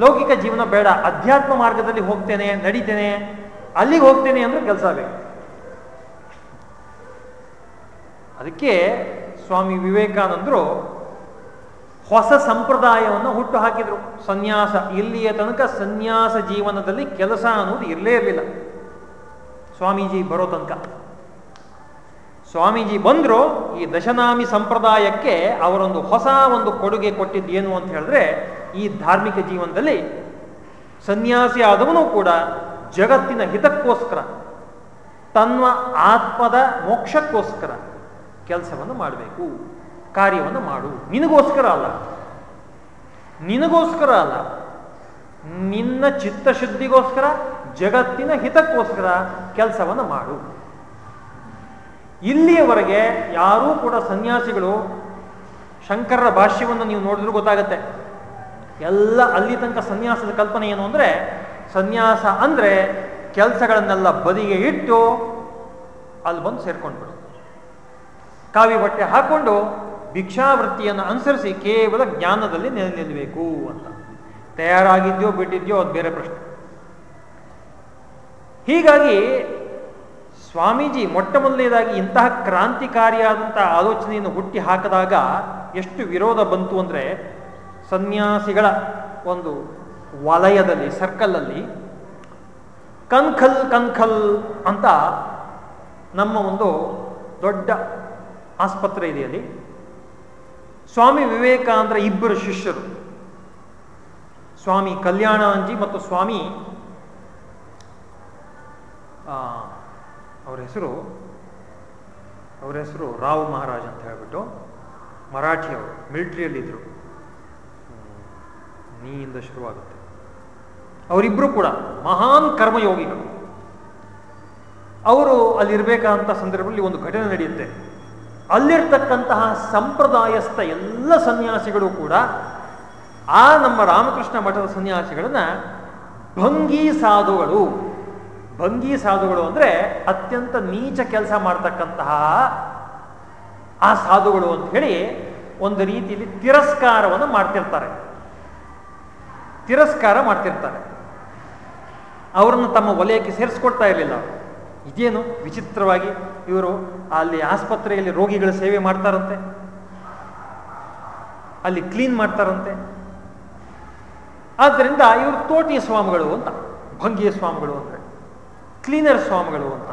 ಲೌಕಿಕ ಜೀವನ ಬೇಡ, ಅಧ್ಯಾತ್ಮ ಮಾರ್ಗದಲ್ಲಿ ಹೋಗ್ತೇನೆ, ನಡೀತೇನೆ, ಅಲ್ಲಿಗೆ ಹೋಗ್ತೇನೆ ಅಂದ್ರೆ ಕೆಲಸ ಬೇಕು. ಅದಕ್ಕೆ ಸ್ವಾಮಿ ವಿವೇಕಾನಂದರು ಹೊಸ ಸಂಪ್ರದಾಯವನ್ನು ಹುಟ್ಟು ಹಾಕಿದ್ರು ಸನ್ಯಾಸ, ಇಲ್ಲಿಯ ತನಕ ಸನ್ಯಾಸ ಜೀವನದಲ್ಲಿ ಕೆಲಸ ಅನ್ನೋದು ಇರಲೇ ಇರಲಿಲ್ಲ. ಸ್ವಾಮೀಜಿ ಬರೋ ತನಕ. ಸ್ವಾಮೀಜಿ ಬಂದರು ಈ ದಶನಾಮಿ ಸಂಪ್ರದಾಯಕ್ಕೆ ಅವರೊಂದು ಹೊಸ ಒಂದು ಕೊಡುಗೆ ಕೊಟ್ಟಿದ್ದು ಏನು ಅಂತ ಹೇಳಿದ್ರೆ, ಈ ಧಾರ್ಮಿಕ ಜೀವನದಲ್ಲಿ ಸನ್ಯಾಸಿ ಆದವನು ಕೂಡ ಜಗತ್ತಿನ ಹಿತಕ್ಕೋಸ್ಕರ ತನ್ನ ಆತ್ಮದ ಮೋಕ್ಷಕ್ಕೋಸ್ಕರ ಕೆಲಸವನ್ನು ಮಾಡಬೇಕು, ಕಾರ್ಯವನ್ನು ಮಾಡು. ನಿನಗೋಸ್ಕರ ಅಲ್ಲ. ನಿನಗೋಸ್ಕರ ಅಲ್ಲ. ನಿನ್ನ ಚಿತ್ತಶುದ್ಧಿಗೋಸ್ಕರ, ಜಗತ್ತಿನ ಹಿತಕ್ಕೋಸ್ಕರ ಕೆಲಸವನ್ನು ಮಾಡು. ಇಲ್ಲಿಯವರೆಗೆ ಯಾರೂ ಕೂಡ ಸನ್ಯಾಸಿಗಳು ಶಂಕರರ ಭಾಷ್ಯವನ್ನು ನೀವು ನೋಡಿದ್ರೂ ಗೊತ್ತಾಗತ್ತೆ. ಎಲ್ಲ ಅಲ್ಲಿ ತನಕ ಸನ್ಯಾಸದ ಕಲ್ಪನೆ ಏನು ಅಂದರೆ, ಸನ್ಯಾಸ ಅಂದರೆ ಕೆಲಸಗಳನ್ನೆಲ್ಲ ಬದಿಗೆ ಇಟ್ಟು ಅಲ್ಲಿ ಬಂದು ಸೇರ್ಕೊಂಡ್ಬಿಡು. ಕಾವಿ ಬಟ್ಟೆ ಹಾಕೊಂಡು ಭಿಕ್ಷಾವೃತ್ತಿಯನ್ನು ಅನುಸರಿಸಿ ಕೇವಲ ಜ್ಞಾನದಲ್ಲಿ ನೆಲೆ ನಿಲ್ಲಬೇಕು ಅಂತ. ತಯಾರಾಗಿದ್ಯೋ ಬಿಟ್ಟಿದ್ಯೋ ಅದು ಬೇರೆ ಪ್ರಶ್ನೆ. ಹೀಗಾಗಿ ಸ್ವಾಮೀಜಿ ಮೊಟ್ಟ ಮೊದಲನೇದಾಗಿ ಇಂತಹ ಕ್ರಾಂತಿಕಾರಿಯಾದಂತಹ ಆಲೋಚನೆಯನ್ನು ಹುಟ್ಟಿ ಹಾಕಿದಾಗ ಎಷ್ಟು ವಿರೋಧ ಬಂತು ಅಂದರೆ ಸನ್ಯಾಸಿಗಳ ಒಂದು ವಲಯದಲ್ಲಿ, ಸರ್ಕಲಲ್ಲಿ ಕನ್ಖಲ್ ಕನ್ಖಲ್ ಅಂತ ನಮ್ಮ ಒಂದು ದೊಡ್ಡ ಆಸ್ಪತ್ರೆ ಇದೆಯಲ್ಲಿ ಸ್ವಾಮಿ ವಿವೇಕಾನಂದರ ಇಬ್ಬರು ಶಿಷ್ಯರು, ಸ್ವಾಮಿ ಕಲ್ಯಾಣಾಂಜಿ ಮತ್ತು ಸ್ವಾಮಿ ಅವರ ಹೆಸರು ಅವರ ಹೆಸರು ರಾವ್ ಮಹಾರಾಜ್ ಅಂತ ಹೇಳ್ಬಿಟ್ಟು ಮರಾಠಿಯವರು ಮಿಲಿಟ್ರಿಯಲ್ಲಿದ್ದರು. ನೀಯಿಂದ ಶುರುವಾಗುತ್ತೆ. ಅವರಿಬ್ಬರು ಕೂಡ ಮಹಾನ್ ಕರ್ಮಯೋಗಿಗಳು. ಅವರು ಅಲ್ಲಿರ್ಬೇಕಾದಂಥ ಸಂದರ್ಭದಲ್ಲಿ ಒಂದು ಘಟನೆ ನಡೆಯುತ್ತೆ. ಅಲ್ಲಿರ್ತಕ್ಕಂತಹ ಸಂಪ್ರದಾಯಸ್ಥ ಎಲ್ಲ ಸನ್ಯಾಸಿಗಳು ಕೂಡ ಆ ನಮ್ಮ ರಾಮಕೃಷ್ಣ ಮಠದ ಸನ್ಯಾಸಿಗಳನ್ನ ಭಂಗಿ ಸಾಧುಗಳು. ಭಂಗಿ ಸಾಧುಗಳು ಅಂದ್ರೆ ಅತ್ಯಂತ ನೀಚ ಕೆಲಸ ಮಾಡ್ತಕ್ಕಂತಹ ಆ ಸಾಧುಗಳು ಅಂತ ಹೇಳಿ ಒಂದು ರೀತಿಯಲ್ಲಿ ತಿರಸ್ಕಾರವನ್ನು ಮಾಡ್ತಿರ್ತಾರೆ. ತಿರಸ್ಕಾರ ಮಾಡ್ತಿರ್ತಾರೆ. ಅವರನ್ನು ತಮ್ಮ ವಲಯಕ್ಕೆ ಸೇರಿಸ್ಕೊಡ್ತಾ ಇರಲಿಲ್ಲ ಇದೇನು ವಿಚಿತ್ರವಾಗಿ ಇವರು ಅಲ್ಲಿ ಆಸ್ಪತ್ರೆಯಲ್ಲಿ ರೋಗಿಗಳ ಸೇವೆ ಮಾಡ್ತಾರಂತೆ. ಅಲ್ಲಿ ಕ್ಲೀನ್ ಮಾಡ್ತಾರಂತೆ. ಆದ್ದರಿಂದ ಇವರು ತೋಟಿ ಸ್ವಾಮಿಗಳು ಅಂತ, ಭಂಗಿಯ ಸ್ವಾಮಿಗಳು ಅಂದರೆ ಕ್ಲೀನರ್ ಸ್ವಾಮಿಗಳು ಅಂತ.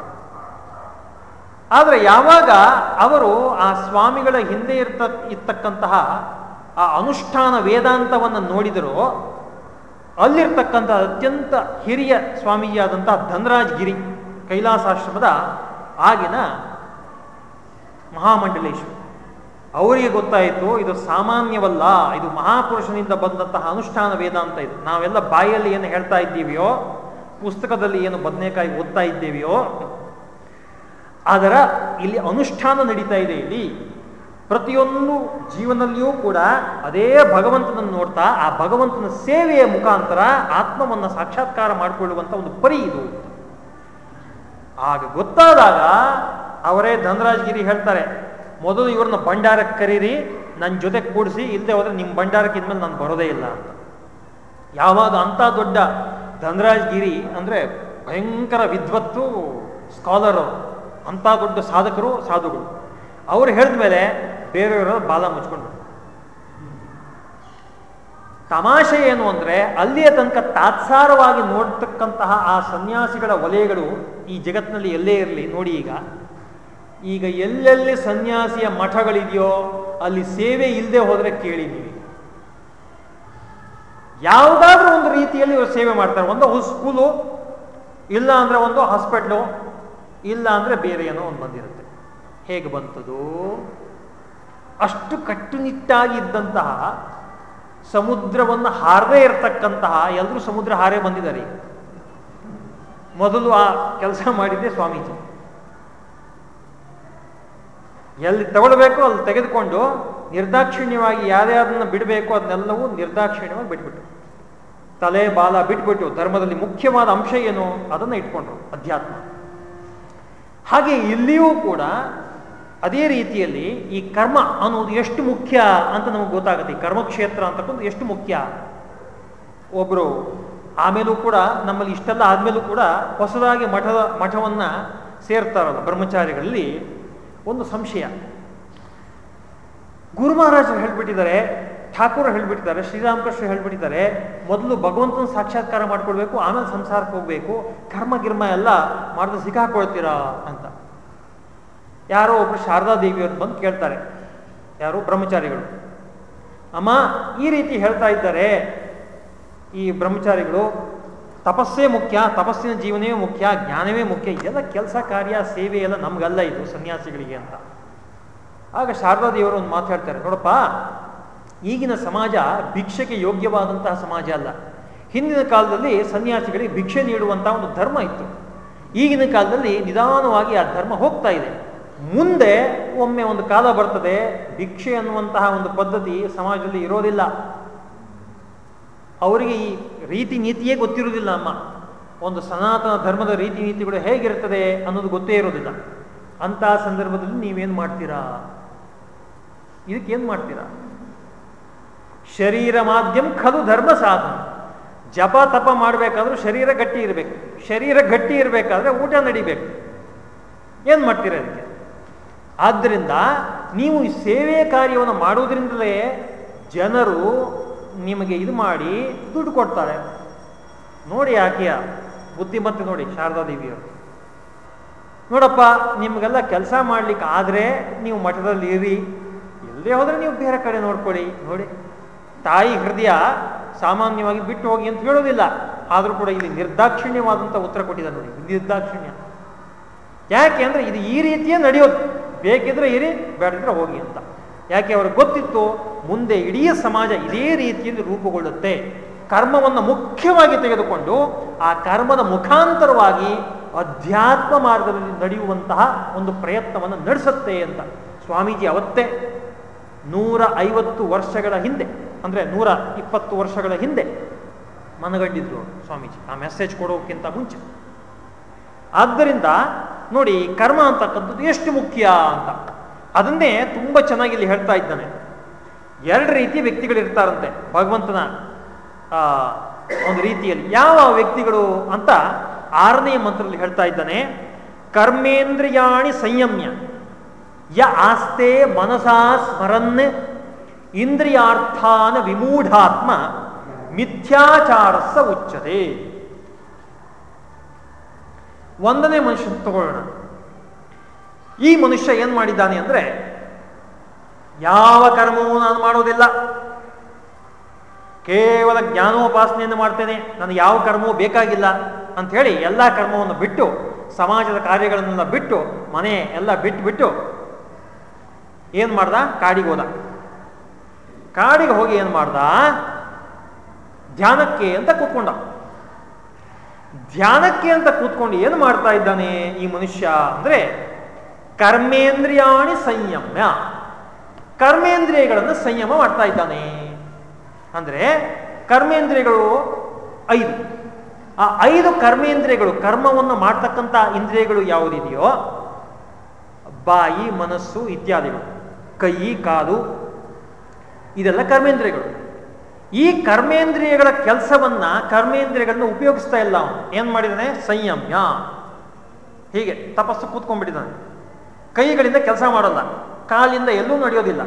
ಆದರೆ ಯಾವಾಗ ಅವರು ಆ ಸ್ವಾಮಿಗಳ ಹಿಂದೆ ಇರ್ತ, ಇರ್ತಕ್ಕಂತಹ ಆ ಅನುಷ್ಠಾನ ವೇದಾಂತವನ್ನು ನೋಡಿದರೋ, ಅಲ್ಲಿರ್ತಕ್ಕಂಥ ಅತ್ಯಂತ ಹಿರಿಯ ಸ್ವಾಮೀಜಿಯಾದಂತಹ ಧನರಾಜ್ ಗಿರಿ ಕೈಲಾಸಾಶ್ರಮದ ಆಗಿನ ಮಹಾಮಂಡಲೇಶ್ವರ. ಅವರಿಗೆ ಗೊತ್ತಾಯಿತು, ಇದು ಸಾಮಾನ್ಯವಲ್ಲ, ಇದು ಮಹಾಪುರುಷನಿಂದ ಬಂದಂತಹ ಅನುಷ್ಠಾನ ವೇದಾಂತ ಇದು. ನಾವೆಲ್ಲ ಬಾಯಲ್ಲಿ ಏನು ಹೇಳ್ತಾ ಇದ್ದೀವಿಯೋ ಪುಸ್ತಕದಲ್ಲಿ ಏನು ಬದನೆಕಾಯಿ ಓದ್ತಾ ಇದ್ದೇವೆಯೋ, ಅದರ ಇಲ್ಲಿ ಅನುಷ್ಠಾನ ನಡೀತಾ ಇದೆ ಇಲ್ಲಿ. ಪ್ರತಿಯೊಂದು ಜೀವನದಲ್ಲಿಯೂ ಕೂಡ ಅದೇ ಭಗವಂತನನ್ನು ನೋಡ್ತಾ, ಆ ಭಗವಂತನ ಸೇವೆಯ ಮುಖಾಂತರ ಆತ್ಮವನ್ನು ಸಾಕ್ಷಾತ್ಕಾರ ಮಾಡಿಕೊಳ್ಳುವಂಥ ಒಂದು ಪರಿ ಇದು. ಆಗ ಗೊತ್ತಾದಾಗ ಅವರೇ ಧನರಾಜಗಿರಿ ಹೇಳ್ತಾರೆ, ಮೊದಲು ಇವ್ರನ್ನ ಭಂಡಾರಕ್ಕೆ ಕರೀರಿ ನನ್ನ ಜೊತೆ ಕೂಡಿಸಿ ಇಲ್ಲದೆ ಹೋದರೆ ನಿಮ್ಮ ಭಂಡಾರಕ್ಕೆ ಇದ್ಮೇಲೆ ನಾನು ಬರೋದೇ ಇಲ್ಲ ಅಂತ. ಯಾವಾಗ ಅಂಥ ದೊಡ್ಡ ಧನರಾಜಗಿರಿ ಅಂದರೆ ಭಯಂಕರ ವಿದ್ವತ್ತು ಸ್ಕಾಲರ್ ಅಂಥ ದೊಡ್ಡ ಸಾಧಕರು ಸಾಧುಗಳು. ಅವರು ಹೇಳಿದ ಮೇಲೆ ಬೇರೆಯವರು ಬಾಲ ಮುಚ್ಕೊಂಡು ತಮಾಷೆ ಏನು ಅಂದರೆ ಅಲ್ಲಿಯ ತನಕ ತಾತ್ಸಾರವಾಗಿ ನೋಡ್ತಕ್ಕಂತಹ ಆ ಸನ್ಯಾಸಿಗಳ ವಲಯಗಳು ಈ ಜಗತ್ತಿನಲ್ಲಿ ಎಲ್ಲೇ ಇರಲಿ ನೋಡಿ ಈಗ. ಈಗ ಎಲ್ಲೆಲ್ಲಿ ಸನ್ಯಾಸಿಯ ಮಠಗಳಿದೆಯೋ ಅಲ್ಲಿ ಸೇವೆ ಇಲ್ಲದೆ ಹೋದರೆ ಕೇಳಿ ಯಾವುದಾದ್ರೂ ಒಂದು ರೀತಿಯಲ್ಲಿ ಇವರು ಸೇವೆ ಮಾಡ್ತಾರೆ. ಒಂದು ಸ್ಕೂಲು, ಇಲ್ಲ ಅಂದ್ರೆ ಒಂದು ಹಾಸ್ಪಿಟ್ಲು, ಇಲ್ಲ ಅಂದ್ರೆ ಬೇರೆ ಏನೋ ಒಂದು ಬಂದಿರುತ್ತೆ. ಹೇಗೆ ಬಂತದು? ಅಷ್ಟು ಕಟ್ಟುನಿಟ್ಟಾಗಿದ್ದಂತಹ ಸಮುದ್ರವನ್ನು ಹಾರದೇ ಇರತಕ್ಕಂತಹ ಎಲ್ಲರೂ ಸಮುದ್ರ ಹಾರೇ ಬಂದಿದ್ದಾರೆ ಮೊದಲು ಆ ಕೆಲಸ ಮಾಡಿದ್ದೆ ಸ್ವಾಮೀಜಿ. ಎಲ್ಲಿ ತಗೊಳ್ಬೇಕು, ಅಲ್ಲಿ ತೆಗೆದುಕೊಂಡು ನಿರ್ದಾಕ್ಷಿಣ್ಯವಾಗಿ ಯಾರ್ಯಾರನ್ನ ಬಿಡಬೇಕು, ಅದನ್ನೆಲ್ಲವೂ ನಿರ್ದಾಕ್ಷಿಣ್ಯವಾಗಿ ಬಿಟ್ಬಿಟ್ಟು ತಲೆ, ಬಾಲ ಬಿಟ್ಬಿಟ್ಟು ಧರ್ಮದಲ್ಲಿ ಮುಖ್ಯವಾದ ಅಂಶ ಏನು? ಅದನ್ನು ಇಟ್ಕೊಂಡ್ರು ಅಧ್ಯಾತ್ಮ. ಹಾಗೆ ಇಲ್ಲಿಯೂ ಕೂಡ ಅದೇ ರೀತಿಯಲ್ಲಿ ಈ ಕರ್ಮ ಅನ್ನೋದು ಎಷ್ಟು ಮುಖ್ಯ ಅಂತ ನಮಗೆ ಗೊತ್ತಾಗುತ್ತೆ. ಕರ್ಮಕ್ಷೇತ್ರ ಅಂತಕ್ಕಂಥ ಎಷ್ಟು ಮುಖ್ಯ? ಒಬ್ಬರು ಆಮೇಲೂ ಕೂಡ ನಮ್ಮಲ್ಲಿ ಇಷ್ಟೆಲ್ಲ ಆದ್ಮೇಲೂ ಕೂಡ ಹೊಸದಾಗಿ ಮಠದ ಮಠವನ್ನು ಸೇರ್ತಾರಲ್ಲ ಬ್ರಹ್ಮಚಾರಿಗಳಲ್ಲಿ, ಒಂದು ಸಂಶಯ. ಗುರು ಮಹಾರಾಜರು ಹೇಳ್ಬಿಟ್ಟಿದ್ದಾರೆ, ಠಾಕೂರ್ ಹೇಳ್ಬಿಟ್ಟಿದ್ದಾರೆ, ಶ್ರೀರಾಮಕೃಷ್ಣ ಹೇಳ್ಬಿಟ್ಟಿದ್ದಾರೆ, ಮೊದಲು ಭಗವಂತನ ಸಾಕ್ಷಾತ್ಕಾರ ಮಾಡ್ಕೊಳ್ಬೇಕು ಆಮೇಲೆ ಸಂಸಾರಕ್ಕೆ ಹೋಗ್ಬೇಕು, ಕರ್ಮ ಗಿರ್ಮ ಎಲ್ಲ ಮಾಡಿದ್ರೆ ಸಿಕ್ಕಾಕೊಳ್ತೀರಾ ಅಂತ. ಯಾರೋ ಒಬ್ರು ಶಾರದಾ ದೇವಿಯವರು ಬಂದು ಕೇಳ್ತಾರೆ, ಯಾರು ಬ್ರಹ್ಮಚಾರಿಗಳು. ಅಮ್ಮ, ಈ ರೀತಿ ಹೇಳ್ತಾ ಇದ್ದಾರೆ, ಈ ಬ್ರಹ್ಮಚಾರಿಗಳು, ತಪಸ್ಸೇ ಮುಖ್ಯ, ತಪಸ್ಸಿನ ಜೀವನವೇ ಮುಖ್ಯ, ಜ್ಞಾನವೇ ಮುಖ್ಯ ಇದೆಲ್ಲ ಕೆಲಸ ಕಾರ್ಯ, ಸೇವೆ ಎಲ್ಲ ನಮಗಲ್ಲ ಇದು ಸನ್ಯಾಸಿಗಳಿಗೆ ಅಂತ. ಆಗ ಶಾರದಾದೇವರು ಒಂದು ಮಾತಾಡ್ತಾರೆ ನೋಡಪ್ಪ, ಈಗಿನ ಸಮಾಜ ಭಿಕ್ಷೆಗೆ ಯೋಗ್ಯವಾದಂತಹ ಸಮಾಜ ಅಲ್ಲ. ಹಿಂದಿನ ಕಾಲದಲ್ಲಿ ಸನ್ಯಾಸಿಗಳಿಗೆ ಭಿಕ್ಷೆ ನೀಡುವಂತಹ ಒಂದು ಧರ್ಮ ಇತ್ತು. ಈಗಿನ ಕಾಲದಲ್ಲಿ ನಿಧಾನವಾಗಿ ಆ ಧರ್ಮ ಹೋಗ್ತಾ ಇದೆ. ಮುಂದೆ ಒಮ್ಮೆ ಒಂದು ಕಾಲ ಬರ್ತದೆ, ಭಿಕ್ಷೆ ಅನ್ನುವಂತಹ ಒಂದು ಪದ್ಧತಿ ಸಮಾಜದಲ್ಲಿ ಇರೋದಿಲ್ಲ. ಅವರಿಗೆ ಈ ರೀತಿ ನೀತಿಯೇ ಗೊತ್ತಿರುವುದಿಲ್ಲ ಅಮ್ಮ. ಒಂದು ಸನಾತನ ಧರ್ಮದ ರೀತಿ ನೀತಿಗಳು ಹೇಗಿರ್ತದೆ ಅನ್ನೋದು ಗೊತ್ತೇ ಇರೋದಿಲ್ಲ. ಅಂತಹ ಸಂದರ್ಭದಲ್ಲಿ ನೀವೇನು ಮಾಡ್ತೀರಾ? ಇದಕ್ಕೇನು ಮಾಡ್ತೀರಾ? ಶರೀರ ಮಾಧ್ಯಮ ಖದು ಧರ್ಮ ಸಾಧನ. ಜಪ ತಪ ಮಾಡಬೇಕಾದ್ರೂ ಶರೀರ ಗಟ್ಟಿ ಇರಬೇಕು. ಶರೀರ ಗಟ್ಟಿ ಇರಬೇಕಾದ್ರೆ ಊಟ ನಡಿಬೇಕು. ಏನು ಮಾಡ್ತೀರಾ ಅದಕ್ಕೆ ಆದ್ದರಿಂದ ನೀವು ಈ ಸೇವೆ ಕಾರ್ಯವನ್ನು ಮಾಡುವುದರಿಂದಲೇ ಜನರು ನಿಮಗೆ ಇದು ಮಾಡಿ ದುಡ್ಡು ಕೊಡ್ತಾರೆ. ನೋಡಿ ಆಕೆಯ ಬುದ್ಧಿಮತ್ತೆ ನೋಡಿ ಶಾರದಾ ದೇವಿಯವರು. ನೋಡಪ್ಪ, ನಿಮಗೆಲ್ಲ ಕೆಲಸ ಮಾಡ್ಲಿಕ್ಕೆ ಆದರೆ ನೀವು ಮಠದಲ್ಲಿ ಇರಿ ಎಲ್ಲೇ ಹೋದ್ರೆ ನೀವು ಬೇರೆ ಕಡೆ ನೋಡ್ಕೊಳ್ಳಿ. ನೋಡಿ, ತಾಯಿ ಹೃದಯ ಸಾಮಾನ್ಯವಾಗಿ ಬಿಟ್ಟು ಹೋಗಿ ಅಂತ ಹೇಳೋದಿಲ್ಲ. ಆದರೂ ಕೂಡ ಇಲ್ಲಿ ನಿರ್ದಾಕ್ಷಿಣ್ಯವಾದಂಥ ಉತ್ತರ ಕೊಟ್ಟಿದ್ದಾರೆ ನೋಡಿ, ನಿರ್ದಾಕ್ಷಿಣ್ಯ. ಯಾಕೆ ಅಂದರೆ ಇದು ಈ ರೀತಿಯೇ ನಡೆಯೋದು. ಬೇಕಿದ್ರೆ ಇರಿ, ಬೇಡದಿದ್ರೆ ಹೋಗಿ ಅಂತ. ಯಾಕೆ ಅವ್ರಿಗೆ ಗೊತ್ತಿತ್ತು, ಮುಂದೆ ಇಡೀ ಸಮಾಜ ಇದೇ ರೀತಿಯಲ್ಲಿ ರೂಪುಗೊಳ್ಳುತ್ತೆ. ಕರ್ಮವನ್ನು ಮುಖ್ಯವಾಗಿ ತೆಗೆದುಕೊಂಡು ಆ ಕರ್ಮದ ಮುಖಾಂತರವಾಗಿ ಅಧ್ಯಾತ್ಮ ಮಾರ್ಗದಲ್ಲಿ ನಡೆಯುವಂತಹ ಒಂದು ಪ್ರಯತ್ನವನ್ನು ನಡೆಸುತ್ತೆ ಅಂತ ಸ್ವಾಮೀಜಿ ಅವತ್ತೇ ನೂರ ಐವತ್ತು ವರ್ಷಗಳ ಹಿಂದೆ, ಅಂದರೆ ನೂರ ಇಪ್ಪತ್ತು ವರ್ಷಗಳ ಹಿಂದೆ ಮನಗಂಡಿದ್ರು ಸ್ವಾಮೀಜಿ. ಆ ಮೆಸೇಜ್ ಕೊಡೋಕ್ಕಿಂತ ಮುಂಚೆ. ಆದ್ದರಿಂದ ನೋಡಿ, ಕರ್ಮ ಅಂತಕ್ಕಂಥದ್ದು ಎಷ್ಟು ಮುಖ್ಯ ಅಂತ. ಅದನ್ನೇ ತುಂಬ ಚೆನ್ನಾಗಿ ಇಲ್ಲಿ ಹೇಳ್ತಾ ಇದ್ದಾನೆ. ಎರಡು ರೀತಿಯ ವ್ಯಕ್ತಿಗಳಿರ್ತಾರಂತೆ ಭಗವಂತನ ಒಂದು ರೀತಿಯಲ್ಲಿ. ಯಾವ ವ್ಯಕ್ತಿಗಳು ಅಂತ ಆರನೇ ಮಂತ್ರದಲ್ಲಿ ಹೇಳ್ತಾ ಇದ್ದಾನೆ, ಕರ್ಮೇಂದ್ರಿಯಾಣಿ ಸಂಯಮ್ಯ. ಯ ಆಸ್ತೆ ಮನಸಾ ಸ್ಮರನ್ ಇಂದ್ರಿಯಾರ್ಥಾನ ವಿಮೂಢಾತ್ಮ ಮಿಥ್ಯಾಚಾರಸ್ಸ ಉಚ್ಚತೆ ಒಂದನೇ ಮನುಷ್ಯ ತಗೊಳ್ಳೋಣ. ಈ ಮನುಷ್ಯ ಏನ್ ಮಾಡಿದ್ದಾನೆ ಅಂದ್ರೆ ಯಾವ ಕರ್ಮವೂ ನಾನು ಮಾಡೋದಿಲ್ಲ. ಕೇವಲ ಜ್ಞಾನೋಪಾಸನೆಯನ್ನು ಮಾಡ್ತೇನೆ. ನನಗೆ ಯಾವ ಕರ್ಮವೂ ಬೇಕಾಗಿಲ್ಲ ಅಂತ ಹೇಳಿ ಎಲ್ಲ ಕರ್ಮವನ್ನು ಬಿಟ್ಟು, ಸಮಾಜದ ಕಾರ್ಯಗಳನ್ನೆಲ್ಲ ಬಿಟ್ಟು, ಮನೆ ಎಲ್ಲ ಬಿಟ್ಟು ಬಿಟ್ಟು ಏನ್ ಮಾಡ್ದ? ಕಾಡಿಗೆ ಹೋದ. ಕಾಡಿಗೆ ಹೋಗಿ ಏನ್ ಮಾಡ್ದ? ಧ್ಯಾನಕ್ಕೆ ಅಂತ ಕೂತ್ಕೊಂಡ. ಧ್ಯಾನಕ್ಕೆ ಅಂತ ಕೂತ್ಕೊಂಡು ಏನು ಮಾಡ್ತಾ ಇದ್ದಾನೆ ಈ ಮನುಷ್ಯ ಅಂದ್ರೆ ಕರ್ಮೇಂದ್ರಿಯಾಣಿ ಸಂಯಮ್ಯ. ಕರ್ಮೇಂದ್ರಿಯಗಳನ್ನು ಸಂಯಮ ಮಾಡ್ತಾ ಇದ್ದಾನೆ. ಅಂದ್ರೆ ಕರ್ಮೇಂದ್ರಿಯಗಳು ಐದು. ಆ ಐದು ಕರ್ಮೇಂದ್ರಿಯಗಳು, ಕರ್ಮವನ್ನು ಮಾಡ್ತಕ್ಕಂಥ ಇಂದ್ರಿಯಗಳು ಯಾವುದಿದೆಯೋ? ಬಾಯಿ, ಮನಸ್ಸು ಇತ್ಯಾದಿಗಳು. ಕೈ, ಕಾಲು, ಇದೆಲ್ಲ ಕರ್ಮೇಂದ್ರಿಯಗಳು. ಈ ಕರ್ಮೇಂದ್ರಿಯಗಳ ಕೆಲಸವನ್ನ ಕರ್ಮೇಂದ್ರಿಯಗಳನ್ನ ಉಪಯೋಗಿಸ್ತಾ ಇಲ್ಲ ಅವನು. ಏನ್ ಮಾಡಿದಾನೆ? ಸಂಯಮ್ಯ. ಹೀಗೆ ತಪಸ್ಸು ಕೂತ್ಕೊಂಡ್ಬಿಟ್ಟಿದ್ದಾನೆ ಕೈಗಳಿಂದ ಕೆಲಸ ಮಾಡಲ್ಲ. ಕಾಲಿಂದ ಎಲ್ಲೂ ನಡೆಯೋದಿಲ್ಲ.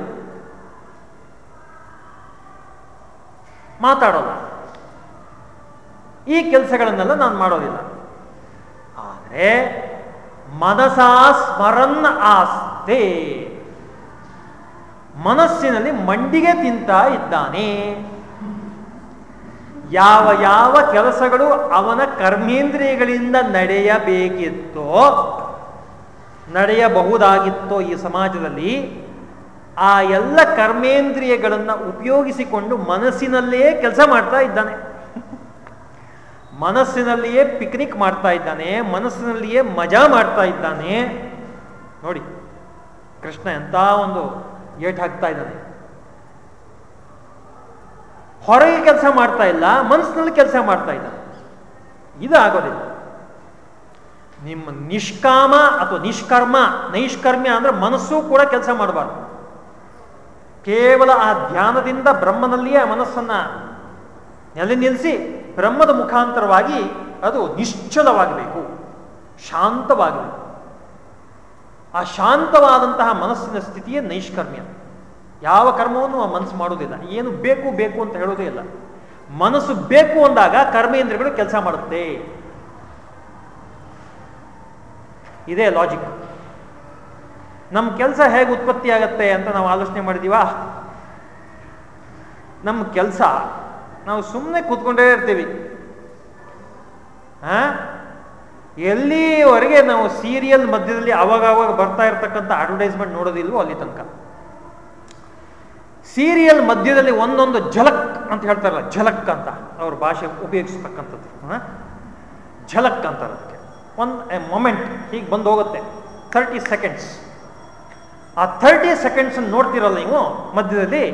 ಮಾತಾಡೋಲ್ಲ. ಈ ಕೆಲಸಗಳನ್ನೆಲ್ಲ ನಾನು ಮಾಡೋದಿಲ್ಲ. ಆದರೆ ಮನಸಾ ಸ್ಮರನ್ ಆಸ್ತೆ ಮನಸ್ಸಿನಲ್ಲಿ ಮಂಡಿಗೆ ತಿಂತಾ ಇದ್ದಾನೆ. ಯಾವ ಯಾವ ಕೆಲಸಗಳು ಅವನ ಕರ್ಮೇಂದ್ರಿಯಗಳಿಂದ ನಡೆಯಬೇಕಿತ್ತೋ, ನಡೆಯಬಹುದಾಗಿತ್ತೋ ಈ ಸಮಾಜದಲ್ಲಿ, ಆ ಎಲ್ಲ ಕರ್ಮೇಂದ್ರಿಯಗಳನ್ನು ಉಪಯೋಗಿಸಿಕೊಂಡು ಮನಸ್ಸಿನಲ್ಲಿಯೇ ಕೆಲಸ ಮಾಡ್ತಾ ಇದ್ದಾನೆ. ಮನಸ್ಸಿನಲ್ಲಿಯೇ ಪಿಕ್ನಿಕ್ ಮಾಡ್ತಾ ಇದ್ದಾನೆ, ಮನಸ್ಸಿನಲ್ಲಿಯೇ ಮಜಾ ಮಾಡ್ತಾ ಇದ್ದಾನೆ. ನೋಡಿ, ಕೃಷ್ಣ ಎಂಥ ಒಂದು ಏಟ್ ಹಾಕ್ತಾ ಇದ್ದಾನೆ. ಹೊರಗೆ ಕೆಲಸ ಮಾಡ್ತಾ ಇಲ್ಲ ಮನಸ್ಸಿನಲ್ಲಿ ಕೆಲಸ ಮಾಡ್ತಾ ಇದ್ದಾನೆ ಇದು ಆಗೋದಿಲ್ಲ. ನಿಮ್ಮ ನಿಷ್ಕಾಮ ಅಥವಾ ನಿಷ್ಕರ್ಮ, ನೈಷ್ಕರ್ಮ್ಯ ಅಂದ್ರೆ ಮನಸ್ಸು ಕೂಡ ಕೆಲಸ ಮಾಡಬಾರ್ದು. ಕೇವಲ ಆ ಧ್ಯಾನದಿಂದ ಬ್ರಹ್ಮನಲ್ಲಿಯೇ ಮನಸ್ಸನ್ನ ನೆಲೆ ನಿಲ್ಲಿಸಿ ಬ್ರಹ್ಮದ ಮುಖಾಂತರವಾಗಿ ಅದು ನಿಶ್ಚಲವಾಗಬೇಕು, ಶಾಂತವಾಗಬೇಕು. ಆ ಶಾಂತವಾದಂತಹ ಮನಸ್ಸಿನ ಸ್ಥಿತಿಯೇ ನೈಷ್ಕರ್ಮ್ಯ. ಯಾವ ಕರ್ಮವನ್ನು ಆ ಮನಸ್ಸು ಮಾಡೋದಿಲ್ಲ ಏನು ಬೇಕು ಬೇಕು ಅಂತ ಹೇಳೋದೇ ಇಲ್ಲ. ಮನಸ್ಸು ಬೇಕು ಅಂದಾಗ ಕರ್ಮೇಂದ್ರಗಳು ಕೆಲಸ ಮಾಡುತ್ತೆ. ಇದೇ ಲಾಜಿಕ್ ನಮ್ಮ ಕೆಲಸ ಹೇಗೆ ಉತ್ಪತ್ತಿ ಆಗತ್ತೆ ಅಂತ ನಾವು ಆಲೋಚನೆ ಮಾಡಿದೀವಾ? ನಮ್ಮ ಕೆಲಸ, ನಾವು ಸುಮ್ಮನೆ ಕೂತ್ಕೊಂಡೇ ಇರ್ತೀವಿ. ಆ? ಎಲ್ಲಿವರೆಗೆ ನಾವು ಸೀರಿಯಲ್ ಮಧ್ಯದಲ್ಲಿ ಅವಾಗ ಅವಾಗ ಬರ್ತಾ ಇರ್ತಕ್ಕಂಥ ಅಡ್ವರ್ಟೈಸ್ಮೆಂಟ್ ನೋಡೋದಿಲ್ವೋ ಅಲ್ಲಿ ತನಕ. ಸೀರಿಯಲ್ ಮಧ್ಯದಲ್ಲಿ ಒಂದೊಂದು ಝಲಕ್ ಅಂತ ಹೇಳ್ತಾರಲ್ಲ, ಝಲಕ್ ಅಂತ ಅವ್ರ ಭಾಷೆ ಉಪಯೋಗಿಸ್ತಕ್ಕಂಥದ್ದು. ಝಲಕ್ ಅಂತಾರೆ ಅದಕ್ಕೆ. ಒಂದು ಮೊಮೆಂಟ್ ಹೀಗೆ ಬಂದು ಹೋಗುತ್ತೆ. ಥರ್ಟಿ ಸೆಕೆಂಡ್ಸ್ ಆ ತರ್ಟಿ ಸೆಕೆಂಡ್ಸ್ ನೋಡ್ತಿರಲ್ಲ ನೀವು ಮಧ್ಯದಲ್ಲಿ?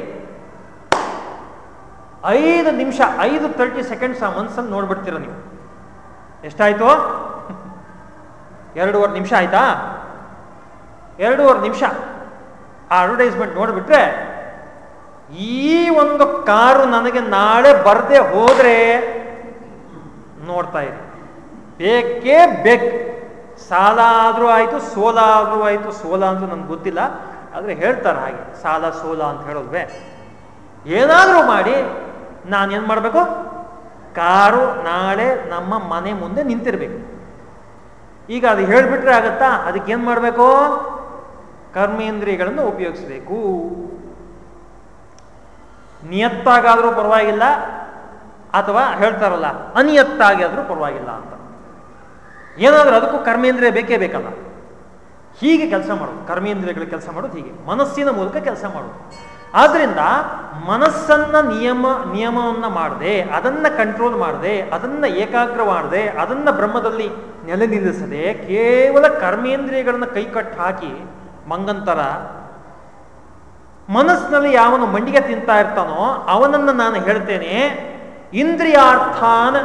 ಐದು ನಿಮಿಷ, ಐದು ತರ್ಟಿ ಸೆಕೆಂಡ್ಸ್ ಆ ಮನ್ಸನ್ನು ನೋಡ್ಬಿಡ್ತೀರ ನೀವು. ಎಷ್ಟಾಯ್ತು? ಎರಡೂವರೆ ನಿಮಿಷ ಆಯ್ತಾ? ಎರಡೂವರೆ ನಿಮಿಷ. ಆ ಅಡ್ವರ್ಟೈಸ್ಮೆಂಟ್ ನೋಡಿಬಿಟ್ರೆ, ಈ ಒಂದು ಕಾರು ನನಗೆ ನಾಳೆ ಬರದೆ ಹೋದ್ರೆ ನೋಡ್ತಾ ಇರಿ. ಬೇಕೇ ಬೇಕು. ಸಾಲ ಆದರೂ ಆಯಿತು, ಸೋಲ ಆದರೂ ಆಯಿತು, ಸೋಲ ಅಂತೂ ನನಗೆ ಗೊತ್ತಿಲ್ಲ. ಆದರೆ ಹೇಳ್ತಾರೆ ಹಾಗೆ, ಸಾಲ ಸೋಲ ಅಂತ ಹೇಳೋದ್ವೆ. ಏನಾದರೂ ಮಾಡಿ ನಾನೇನು ಮಾಡಬೇಕು? ಕಾರು ನಾಳೆ ನಮ್ಮ ಮನೆ ಮುಂದೆ ನಿಂತಿರ್ಬೇಕು. ಈಗ ಅದು ಹೇಳಿಬಿಟ್ರೆ ಆಗತ್ತಾ? ಅದಕ್ಕೆ ಏನು ಮಾಡಬೇಕು? ಕರ್ಮೇಂದ್ರಿಯಗಳನ್ನು ಉಪಯೋಗಿಸಬೇಕು. ನಿಯತ್ತಾಗಾದರೂ ಪರವಾಗಿಲ್ಲ, ಅಥವಾ ಹೇಳ್ತಾರಲ್ಲ ಅನಿಯತ್ತಾಗಿ ಆದರೂ ಪರವಾಗಿಲ್ಲ ಅಂತ. ಏನಾದರೂ ಅದಕ್ಕೂ ಕರ್ಮೇಂದ್ರಿಯ ಬೇಕೇ ಬೇಕಲ್ಲ. ಹೀಗೆ ಕೆಲಸ ಮಾಡೋದು ಕರ್ಮೇಂದ್ರಿಯಗಳು ಕೆಲಸ ಮಾಡೋದು ಹೀಗೆ. ಮನಸ್ಸಿನ ಮೂಲಕ ಕೆಲಸ ಮಾಡೋದು. ಆದ್ರಿಂದ ಮನಸ್ಸನ್ನ ನಿಯಮ, ನಿಯಮವನ್ನ ಮಾಡದೆ, ಅದನ್ನ ಕಂಟ್ರೋಲ್ ಮಾಡದೆ, ಅದನ್ನ ಏಕಾಗ್ರ ಮಾಡದೆ, ಅದನ್ನ ಬ್ರಹ್ಮದಲ್ಲಿ ನೆಲೆ ನಿಲ್ಲಿಸದೆ ಕೇವಲ ಕರ್ಮೇಂದ್ರಿಯಗಳನ್ನ ಕೈಕಟ್ಟು ಹಾಕಿ ಮಂಗಂತರ ಮನಸ್ಸಿನಲ್ಲಿ ಯಾವನು ಮಂಡಿಗೆ ತಿಂತಾ ಇರ್ತಾನೋ ಅವನನ್ನು ನಾನು ಹೇಳ್ತೇನೆ, ಇಂದ್ರಿಯಾರ್ಥಾನ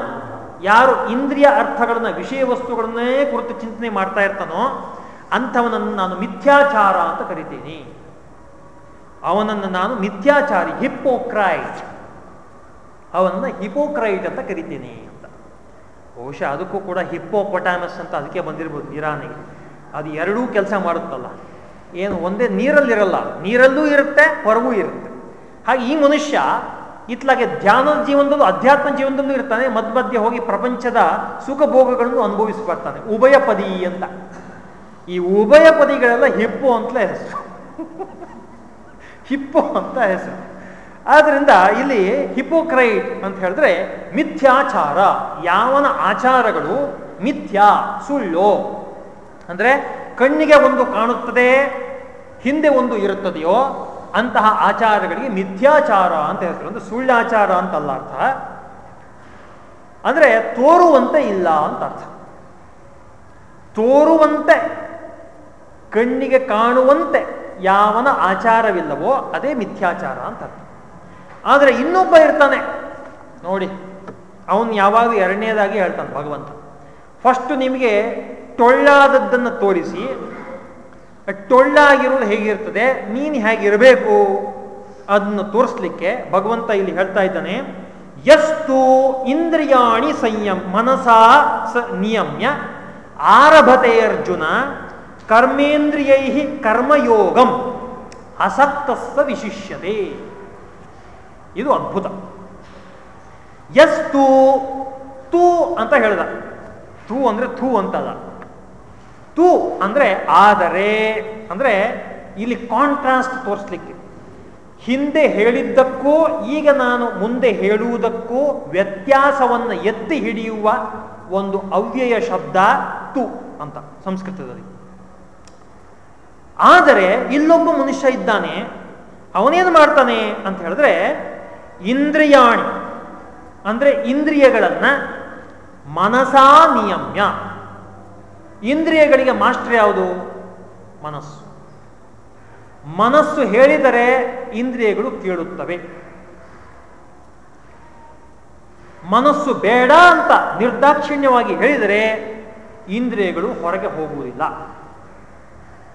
ಯಾರು ಇಂದ್ರಿಯ ಅರ್ಥಗಳನ್ನ, ವಿಷಯ ವಸ್ತುಗಳನ್ನೇ ಕುರಿತು ಚಿಂತನೆ ಮಾಡ್ತಾ ಇರ್ತಾನೋ ಅಂಥವನನ್ನು ನಾನು ಮಿಥ್ಯಾಚಾರ ಅಂತ ಕರಿತೀನಿ. ಅವನನ್ನು ನಾನು ಮಿಥ್ಯಾಚಾರಿ, ಹಿಪ್ಪೋಕ್ರೈಟ್. ಅವನನ್ನ ಹಿಪೋಕ್ರೈಟ್ ಅಂತ ಕರಿತೀನಿ ಅಂತ. ಬಹುಶಃ ಅದಕ್ಕೂ ಕೂಡ ಹಿಪ್ಪೋಪೊಟಾಮಸ್ ಅಂತ ಅದಕ್ಕೆ ಬಂದಿರ್ಬೋದು ಇರಾನಿಗೆ. ಅದು ಎರಡೂ ಕೆಲಸ ಮಾಡುತ್ತಲ್ಲ. ಏನು, ಒಂದೇ ನೀರಲ್ಲಿರಲ್ಲ. ನೀರಲ್ಲೂ ಇರುತ್ತೆ, ಹೊರಗೂ ಇರುತ್ತೆ. ಹಾಗೆ ಈ ಮನುಷ್ಯ ಇತ್ಲಾಗೆ ಧ್ಯಾನದ ಜೀವನದಲ್ಲೂ, ಅಧ್ಯಾತ್ಮ ಜೀವನದಲ್ಲೂ ಇರ್ತಾನೆ ಮಧ್ಯ ಮಧ್ಯೆ ಹೋಗಿ ಪ್ರಪಂಚದ ಸುಖ ಭೋಗಗಳನ್ನು ಅನುಭವಿಸ್ಬರ್ತಾನೆ ಉಭಯ ಪದಿ ಅಂತ. ಈ ಉಭಯ ಪದಿಗಳೆಲ್ಲ ಹಿಪ್ಪು ಅಂತಲೇ ಹೆಸರು. ಹಿಪ್ಪು ಅಂತ ಹೆಸರು. ಆದ್ರಿಂದ ಇಲ್ಲಿ ಹಿಪೋಕ್ರೈಟ್ ಅಂತ ಹೇಳಿದ್ರೆ ಮಿಥ್ಯಾಚಾರ, ಯಾವನ ಆಚಾರಗಳು ಮಿಥ್ಯಾ, ಸುಳ್ಳು. ಅಂದ್ರೆ ಕಣ್ಣಿಗೆ ಒಂದು ಕಾಣುತ್ತದೆ, ಹಿಂದೆ ಒಂದು ಇರುತ್ತದೆಯೋ, ಅಂತಹ ಆಚಾರಗಳಿಗೆ ಮಿಥ್ಯಾಚಾರ ಅಂತ ಹೆಸರು. ಅಂದ್ರೆ ಸುಳ್ಳಾಚಾರ ಅಂತಲ್ಲ ಅರ್ಥ. ಅಂದ್ರೆ ತೋರುವಂತೆ ಇಲ್ಲ ಅಂತ ಅರ್ಥ. ತೋರುವಂತೆ, ಕಣ್ಣಿಗೆ ಕಾಣುವಂತೆ ಯಾವನ ಆಚಾರವಿಲ್ಲವೋ ಅದೇ ಮಿಥ್ಯಾಚಾರ ಅಂತ ಅರ್ಥ. ಆದರೆ ಇನ್ನೊಬ್ಬ ಇರ್ತಾನೆ. ನೋಡಿ, ಅವನು ಯಾವಾಗ ಎರಡನೇದಾಗಿ ಹೇಳ್ತಾನೆ ಭಗವಂತ. ಫಸ್ಟ್ ನಿಮಗೆ ಟೊಳ್ಳಾದದ್ದನ್ನು ತೋರಿಸಿ. ಟೊಳ್ಳಾಗಿರೋದು ಹೇಗಿರ್ತದೆ? ನೀನು ಹೇಗಿರಬೇಕು? ಅದನ್ನು ತೋರಿಸ್ಲಿಕ್ಕೆ ಭಗವಂತ ಇಲ್ಲಿ ಹೇಳ್ತಾ ಇದ್ದಾನೆ ಎಷ್ಟು ಇಂದ್ರಿಯಾಣಿ ಸಂಯಮ, ಮನಸಾ ಸ ನಿಯಮ್ಯ ಆರಭತೆ ಅರ್ಜುನ ಕರ್ಮೇಂದ್ರಿಯೈ ಕರ್ಮಯೋಗಂ ಅಸಕ್ತಸ್ಸ ವಿಶಿಷ್ಯತೆ. ಇದು ಅದ್ಭುತ. ಎಷ್ಟು ತೂ ಅಂತ ಹೇಳ್ದ. ತೂ ಅಂದ್ರೆ ಥೂ ಅಂತಲ್ಲ ತೂ ಅಂದ್ರೆ ಆದರೆ, ಅಂದ್ರೆ ಇಲ್ಲಿ ಕಾಂಟ್ರಾಸ್ಟ್ ತೋರಿಸ್ಲಿಕ್ಕೆ. ಹಿಂದೆ ಹೇಳಿದ್ದಕ್ಕೂ, ಈಗ ನಾನು ಮುಂದೆ ಹೇಳುವುದಕ್ಕೂ ವ್ಯತ್ಯಾಸವನ್ನು ಎತ್ತಿ ಹಿಡಿಯುವ ಒಂದು ಅವ್ಯಯ ಶಬ್ದ ತು ಅಂತ ಸಂಸ್ಕೃತದಲ್ಲಿ. ಆದರೆ ಇಲ್ಲೊಬ್ಬ ಮನುಷ್ಯ ಇದ್ದಾನೆ, ಅವನೇನು ಮಾಡ್ತಾನೆ ಅಂತ ಹೇಳಿದ್ರೆ, ಇಂದ್ರಿಯಾಣಿ, ಅಂದ್ರೆ ಇಂದ್ರಿಯಗಳನ್ನ ಮನಸಾ ನಿಯಮ್ಯ. ಇಂದ್ರಿಯಗಳಿಗೆ ಮಾಸ್ಟರ್ ಯಾವುದು? ಮನಸ್ಸು. ಮನಸ್ಸು ಹೇಳಿದರೆ ಇಂದ್ರಿಯಗಳು ಕೇಳುತ್ತವೆ. ಮನಸ್ಸು ಬೇಡ ಅಂತ ನಿರ್ದಾಕ್ಷಿಣ್ಯವಾಗಿ ಹೇಳಿದರೆ ಇಂದ್ರಿಯಗಳು ಹೊರಗೆ ಹೋಗುವುದಿಲ್ಲ.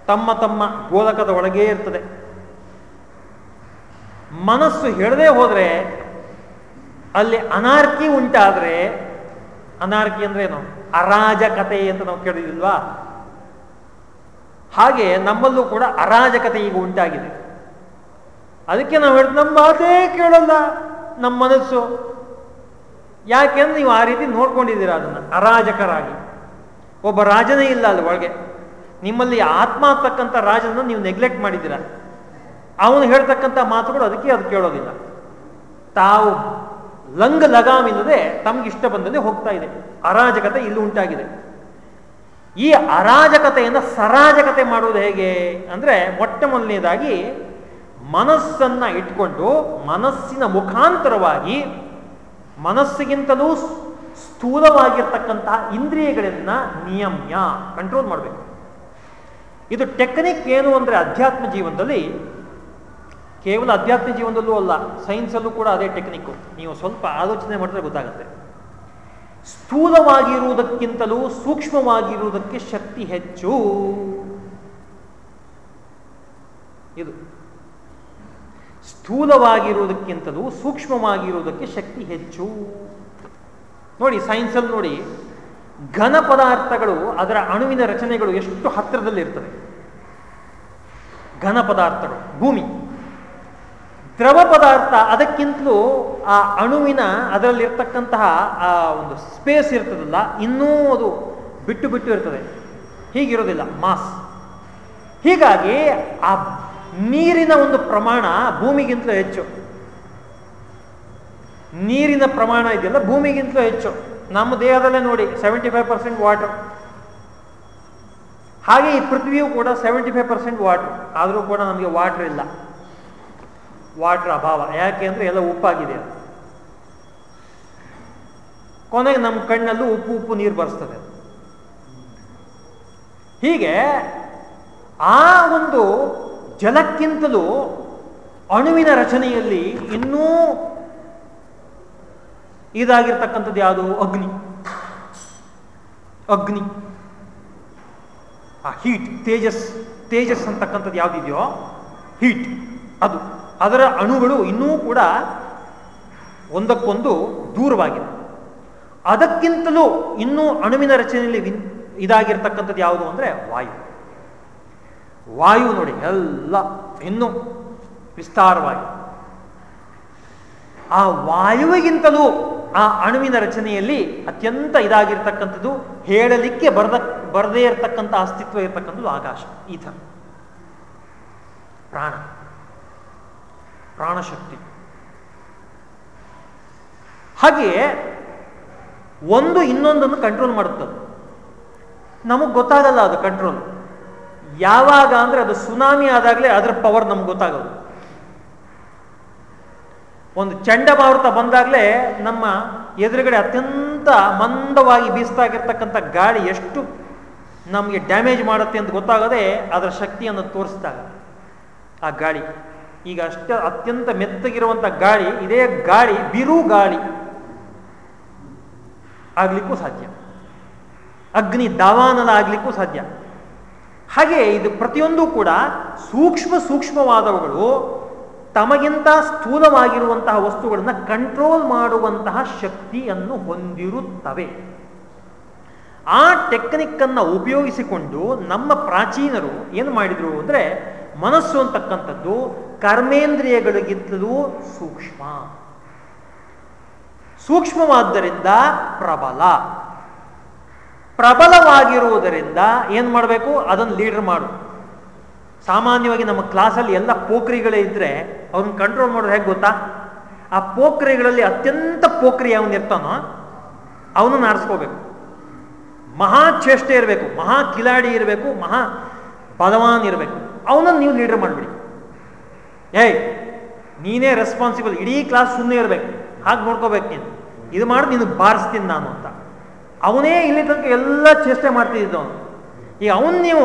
ತಮ್ಮ ತಮ್ಮ ಗೋಲಕದ ಒಳಗೇ ಇರ್ತದೆ. ಮನಸ್ಸು ಹೇಳದೆ ಹೋದರೆ, ಅಲ್ಲಿ ಅನಾರ್ಕಿ ಉಂಟಾದರೆ, ಅನಾರ್ಕಿ ಅಂದ್ರೆ ಏನು? ಅರಾಜಕತೆ ಅಂತ ನಾವು ಕೇಳಿದಿಲ್ವಾ? ಹಾಗೆ ನಮ್ಮಲ್ಲೂ ಕೂಡ ಅರಾಜಕತೆ ಈಗ ಉಂಟಾಗಿದೆ. ಅದಕ್ಕೆ ನಾವು ಹೇಳ್ತೀವಿ, ನಮ್ಮ ಮಾತೇ ಕೇಳಲ್ಲ ನಮ್ಮ ಮನಸ್ಸು. ಯಾಕೆಂದ್ರೆ ನೀವು ಆ ರೀತಿ ನೋಡ್ಕೊಂಡಿದ್ದೀರಾ ಅದನ್ನ, ಅರಾಜಕರಾಗಿ. ಒಬ್ಬ ರಾಜನೇ ಇಲ್ಲ ಅಲ್ಲಿ ಒಳಗೆ. ನಿಮ್ಮಲ್ಲಿ ಆತ್ಮ ಅಂತಕ್ಕಂಥ ರಾಜನ ನೀವು ನೆಗ್ಲೆಕ್ಟ್ ಮಾಡಿದ್ದೀರ? ಅವನು ಹೇಳ್ತಕ್ಕಂಥ ಮಾತುಗಳು ಅದಕ್ಕೆ ಅದು ಕೇಳೋದಿಲ್ಲ. ತಾವು ಲಂಗ್ ಲಗಾಮಿಲ್ಲದೆ ತಮ್ಗೆ ಇಷ್ಟ ಬಂದಲ್ಲಿ ಹೋಗ್ತಾ ಇದೆ. ಅರಾಜಕತೆ ಇಲ್ಲಿ ಉಂಟಾಗಿದೆ. ಈ ಅರಾಜಕತೆಯನ್ನು ಸರಾಜಕತೆ ಮಾಡುವುದು ಹೇಗೆ ಅಂದರೆ ಮೊಟ್ಟ ಮೊದಲನೇದಾಗಿ ಮನಸ್ಸನ್ನು ಇಟ್ಕೊಂಡು ಮನಸ್ಸಿನ ಮುಖಾಂತರವಾಗಿ ಮನಸ್ಸಿಗಿಂತಲೂ ಸ್ಥೂಲವಾಗಿರ್ತಕ್ಕಂತಹ ಇಂದ್ರಿಯಗಳನ್ನ ನಿಯಮ್ಯ ಕಂಟ್ರೋಲ್ ಮಾಡಬೇಕು. ಇದು ಟೆಕ್ನಿಕ್ ಏನು ಅಂದ್ರೆ ಅಧ್ಯಾತ್ಮ ಜೀವನದಲ್ಲಿ ಕೇವಲ ಅಧ್ಯಾತ್ಮ ಜೀವನದಲ್ಲೂ ಅಲ್ಲ ಸೈನ್ಸಲ್ಲೂ ಕೂಡ ಅದೇ ಟೆಕ್ನಿಕ್ಕು ನೀವು ಸ್ವಲ್ಪ ಆಲೋಚನೆ ಮಾಡಿದ್ರೆ ಗೊತ್ತಾಗುತ್ತೆ. ಸ್ಥೂಲವಾಗಿರುವುದಕ್ಕಿಂತಲೂ ಸೂಕ್ಷ್ಮವಾಗಿರುವುದಕ್ಕೆ ಶಕ್ತಿ ಹೆಚ್ಚು. ಇದು ಸ್ಥೂಲವಾಗಿರುವುದಕ್ಕಿಂತಲೂ ಸೂಕ್ಷ್ಮವಾಗಿರುವುದಕ್ಕೆ ಶಕ್ತಿ ಹೆಚ್ಚು. ನೋಡಿ ಸೈನ್ಸಲ್ಲಿ ನೋಡಿ ಘನ ಪದಾರ್ಥಗಳು ಅದರ ಅಣುವಿನ ರಚನೆಗಳು ಎಷ್ಟು ಹತ್ತಿರದಲ್ಲಿರ್ತದೆ ಘನ ಪದಾರ್ಥಗಳು, ಭೂಮಿ. ದ್ರವ ಪದಾರ್ಥ ಅದಕ್ಕಿಂತಲೂ ಆ ಅಣುವಿನ ಅದರಲ್ಲಿರ್ತಕ್ಕಂತಹ ಆ ಒಂದು ಸ್ಪೇಸ್ ಇರ್ತದಲ್ಲ, ಇನ್ನೂ ಅದು ಬಿಟ್ಟು ಬಿಟ್ಟು ಇರ್ತದೆ. ಹೀಗಿರೋದಿಲ್ಲ, ಮಾಸ್. ಹೀಗಾಗಿ ಆ ನೀರಿನ ಒಂದು ಪ್ರಮಾಣ ಭೂಮಿಗಿಂತಲೂ ಹೆಚ್ಚು. ನೀರಿನ ಪ್ರಮಾಣ ಇದೆಯಲ್ಲ, ಭೂಮಿಗಿಂತಲೂ ಹೆಚ್ಚು. ನಮ್ಮ ದೇಹದಲ್ಲೇ ನೋಡಿ ಸೆವೆಂಟಿ ಫೈವ್ ಪರ್ಸೆಂಟ್ ವಾಟರ್ ಹಾಗೆ ಈ ಪೃಥ್ವಿಯೂ ಕೂಡ ಸೆವೆಂಟಿ ಫೈವ್ ಪರ್ಸೆಂಟ್ ವಾಟರ್ ಆದರೂ ಕೂಡ ನಮಗೆ ವಾಟರ್ ಇಲ್ಲ. ವಾಟರ್ ಅಭಾವ. ಯಾಕೆ ಅಂದರೆ ಎಲ್ಲ ಉಪ್ಪಾಗಿದೆ. ಕೊನೆಗೆ ನಮ್ಮ ಕಣ್ಣಲ್ಲೂ ಉಪ್ಪು ಉಪ್ಪು ನೀರು ಬರ್ತದೆ. ಹೀಗೆ ಆ ಒಂದು ಜಲಕ್ಕಿಂತಲೂ ಅಣುವಿನ ರಚನೆಯಲ್ಲಿ ಇನ್ನೂ ಇದಾಗಿರ್ತಕ್ಕಂಥದ್ದು ಯಾವುದು? ಅಗ್ನಿ. ಅಗ್ನಿ. ಆ ಹೀಟ್ ತೇಜಸ್ ತೇಜಸ್ ಅಂತಕ್ಕಂಥದ್ದು ಯಾವುದಿದೆಯೋ? ಹೀಟ್ ಅದು. ಅದರ ಅಣುಗಳು ಇನ್ನೂ ಕೂಡ ಒಂದಕ್ಕೊಂದು ದೂರವಾಗಿದೆ. ಅದಕ್ಕಿಂತಲೂ ಇನ್ನೂ ಅಣುವಿನ ರಚನೆಯಲ್ಲಿ ಇದಾಗಿರ್ತಕ್ಕಂಥದ್ದು ಯಾವುದು ಅಂದರೆ ವಾಯು. ವಾಯು ನೋಡಿ, ಎಲ್ಲ, ಇನ್ನೂ ವಿಸ್ತಾರವಾಗಿ. ಆ ವಾಯುವಿಗಿಂತಲೂ ಆ ಅಣುವಿನ ರಚನೆಯಲ್ಲಿ ಅತ್ಯಂತ ಇದಾಗಿರ್ತಕ್ಕಂಥದ್ದು ಹೇಳಲಿಕ್ಕೆ ಬರದ, ಬರದೇ ಇರತಕ್ಕಂಥ ಅಸ್ತಿತ್ವ ಇರತಕ್ಕಂಥದ್ದು ಆಕಾಶ ಈಥ ಪ್ರಾಣ. ಪ್ರಾಣಶಕ್ತಿ. ಹಾಗೆಯೇ ಒಂದು ಇನ್ನೊಂದನ್ನು ಕಂಟ್ರೋಲ್ ಮಾಡುತ್ತದೆ ನಮಗೆ ಗೊತ್ತಾಗಲ್ಲ ಅದು ಕಂಟ್ರೋಲ್ ಯಾವಾಗ ಅಂದ್ರೆ ಅದು ಸುನಾಮಿ ಆದಾಗಲೇ ಅದರ ಪವರ್ ನಮ್ಗೆ ಗೊತ್ತಾಗೋದು. ಒಂದು ಚಂಡಮಾರುತ ಬಂದಾಗಲೇ ನಮ್ಮ ಎದುರುಗಡೆ ಅತ್ಯಂತ ಮಂದವಾಗಿ ಬೀಸ್ತಾಗಿರ್ತಕ್ಕಂಥ ಗಾಳಿ ಎಷ್ಟು ನಮಗೆ ಡ್ಯಾಮೇಜ್ ಮಾಡುತ್ತೆ ಅಂತ ಗೊತ್ತಾಗದೆ ಅದರ ಶಕ್ತಿಯನ್ನು ತೋರಿಸಿದಾಗ ಆ ಗಾಳಿ. ಈಗ ಅಷ್ಟೇ ಅತ್ಯಂತ ಮೆತ್ತಗಿರುವಂಥ ಗಾಳಿ, ಇದೇ ಗಾಳಿ, ಬಿರು ಗಾಳಿ ಆಗಲಿಕ್ಕೂ ಸಾಧ್ಯ. ಅಗ್ನಿ ದಾವಾನನ ಆಗಲಿಕ್ಕೂ ಸಾಧ್ಯ. ಹಾಗೆ ಇದು ಪ್ರತಿಯೊಂದು ಕೂಡ ಸೂಕ್ಷ್ಮ ಸೂಕ್ಷ್ಮವಾದವುಗಳು ತಮಗಿಂತ ಸ್ಥೂಲವಾಗಿರುವಂತಹ ವಸ್ತುಗಳನ್ನು ಕಂಟ್ರೋಲ್ ಮಾಡುವಂತಹ ಶಕ್ತಿಯನ್ನು ಹೊಂದಿರುತ್ತವೆ. ಆ ಟೆಕ್ನಿಕ್ ಅನ್ನ ಉಪಯೋಗಿಸಿಕೊಂಡು ನಮ್ಮ ಪ್ರಾಚೀನರು ಏನು ಮಾಡಿದ್ರು ಅಂದರೆ ಮನಸ್ಸು ಅಂತಕ್ಕಂಥದ್ದು ಕರ್ಮೇಂದ್ರಿಯಗಳಿಗಿಂತಲೂ ಸೂಕ್ಷ್ಮ. ಸೂಕ್ಷ್ಮವಾದ್ದರಿಂದ ಪ್ರಬಲ. ಪ್ರಬಲವಾಗಿರುವುದರಿಂದ ಏನು ಮಾಡಬೇಕು? ಅದನ್ನು ಲೀಡರ್ ಮಾಡು. ಸಾಮಾನ್ಯವಾಗಿ ನಮ್ಮ ಕ್ಲಾಸಲ್ಲಿ ಎಲ್ಲ ಪೋಖ್ರಿಗಳೇ ಇದ್ರೆ ಅವ್ರನ್ನ ಕಂಟ್ರೋಲ್ ಮಾಡೋದು ಹೇಗೆ ಗೊತ್ತಾ? ಆ ಪೋಖ್ರಿಗಳಲ್ಲಿ ಅತ್ಯಂತ ಪೋಖ್ರಿ ಅವನು ಇರ್ತಾನೋ ಅವನನ್ನು ಆರಿಸ್ಕೋಬೇಕು. ಮಹಾ ಚೇಷ್ಟೆ ಇರಬೇಕು, ಮಹಾ ಕಿಲಾಡಿ ಇರಬೇಕು, ಮಹಾ ಬಲವಾನ್ ಇರಬೇಕು. ಅವನನ್ನು ನೀವು ಲೀಡರ್ ಮಾಡಿಬಿಡಿ. ಏಯ್, ನೀನೇ ರೆಸ್ಪಾನ್ಸಿಬಲ್ ಇಡೀ ಕ್ಲಾಸ್ ಸುಮ್ಮನೆ ಇರಬೇಕು. ಹಾಗೆ ನೋಡ್ಕೋಬೇಕು ನೀನು. ಇದು ಮಾಡಿ, ನೀನು ಬಾರಿಸ್ತೀನಿ ನಾನು ಅಂತ. ಅವನೇ ಇಲ್ಲಿ ತನಕ ಎಲ್ಲ ಚೇಷ್ಟೆ ಮಾಡ್ತಿದ್ದವನು. ಈಗ ಅವನು ನೀವು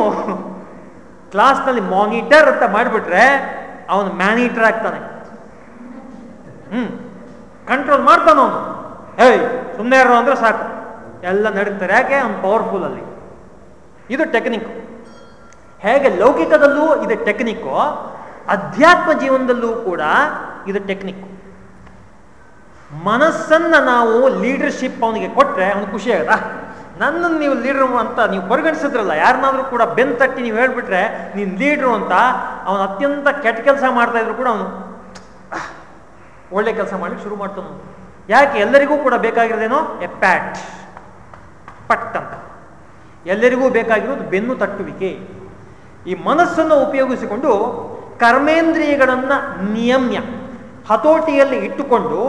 ಕ್ಲಾಸ್ನಲ್ಲಿ ಮಾನಿಟರ್ ಅಂತ ಮಾಡಿಬಿಟ್ರೆ ಅವನು ಮ್ಯಾನಿಟರ್ ಆಗ್ತಾನೆ. ಹ್ಮ್. ಕಂಟ್ರೋಲ್ ಮಾಡ್ತಾನ ಅವನು. ಏಯ್ ಸುಮ್ಮನೆ ಇರೋ ಅಂದ್ರೆ ಸಾಕು. ಎಲ್ಲ ನಡೀತಾರೆ. ಯಾಕೆ? ಅವ್ನು ಪವರ್ಫುಲ್ ಅಲ್ಲಿ. ಇದು ಟೆಕ್ನಿಕ್ ಹೇಗೆ ಲೌಕಿಕದಲ್ಲೂ ಇದು ಟೆಕ್ನಿಕ್ಕು ಅಧ್ಯಾತ್ಮ ಜೀವನದಲ್ಲೂ ಕೂಡ ಇದು ಟೆಕ್ನಿಕ್ ಮನಸ್ಸನ್ನ ನಾವು ಲೀಡರ್ಶಿಪ್ ಅವನಿಗೆ ಕೊಟ್ರೆ ಅವನು ಖುಷಿ ಆಗತ್ತಾ? ನನ್ನನ್ನು ನೀವು ಲೀಡ್ರು ಅಂತ ನೀವು ಪರಿಗಣಿಸಿದ್ರಲ್ಲ, ಯಾರನ್ನಾದ್ರೂ ಕೂಡ ಬೆನ್ ತಟ್ಟಿ ನೀವು ಹೇಳ್ಬಿಟ್ರೆ, ನೀನು ಲೀಡ್ರು ಅಂತ ಅವನು ಅತ್ಯಂತ ಕೆಟ್ಟ ಕೆಲಸ ಮಾಡ್ತಾ ಇದ್ರು ಕೂಡ ಅವನು ಒಳ್ಳೆ ಕೆಲಸ ಮಾಡಲಿಕ್ಕೆ ಶುರು ಮಾಡ್ತಾನು ಯಾಕೆ? ಎಲ್ಲರಿಗೂ ಕೂಡ ಬೇಕಾಗಿರೋದೇನೋ? ಎ ಪ್ಯಾಟ್, ಪಟ್ ಅಂತ. ಎಲ್ಲರಿಗೂ ಬೇಕಾಗಿರೋದು ಬೆನ್ನು ತಟ್ಟುವಿಕೆ. ಈ ಮನಸ್ಸನ್ನು ಉಪಯೋಗಿಸಿಕೊಂಡು ಕರ್ಮೇಂದ್ರಿಯಗಳನ್ನು ನಿಯಮ್ಯ ಹತೋಟಿಯಲ್ಲಿ ಇಟ್ಟುಕೊಂಡು,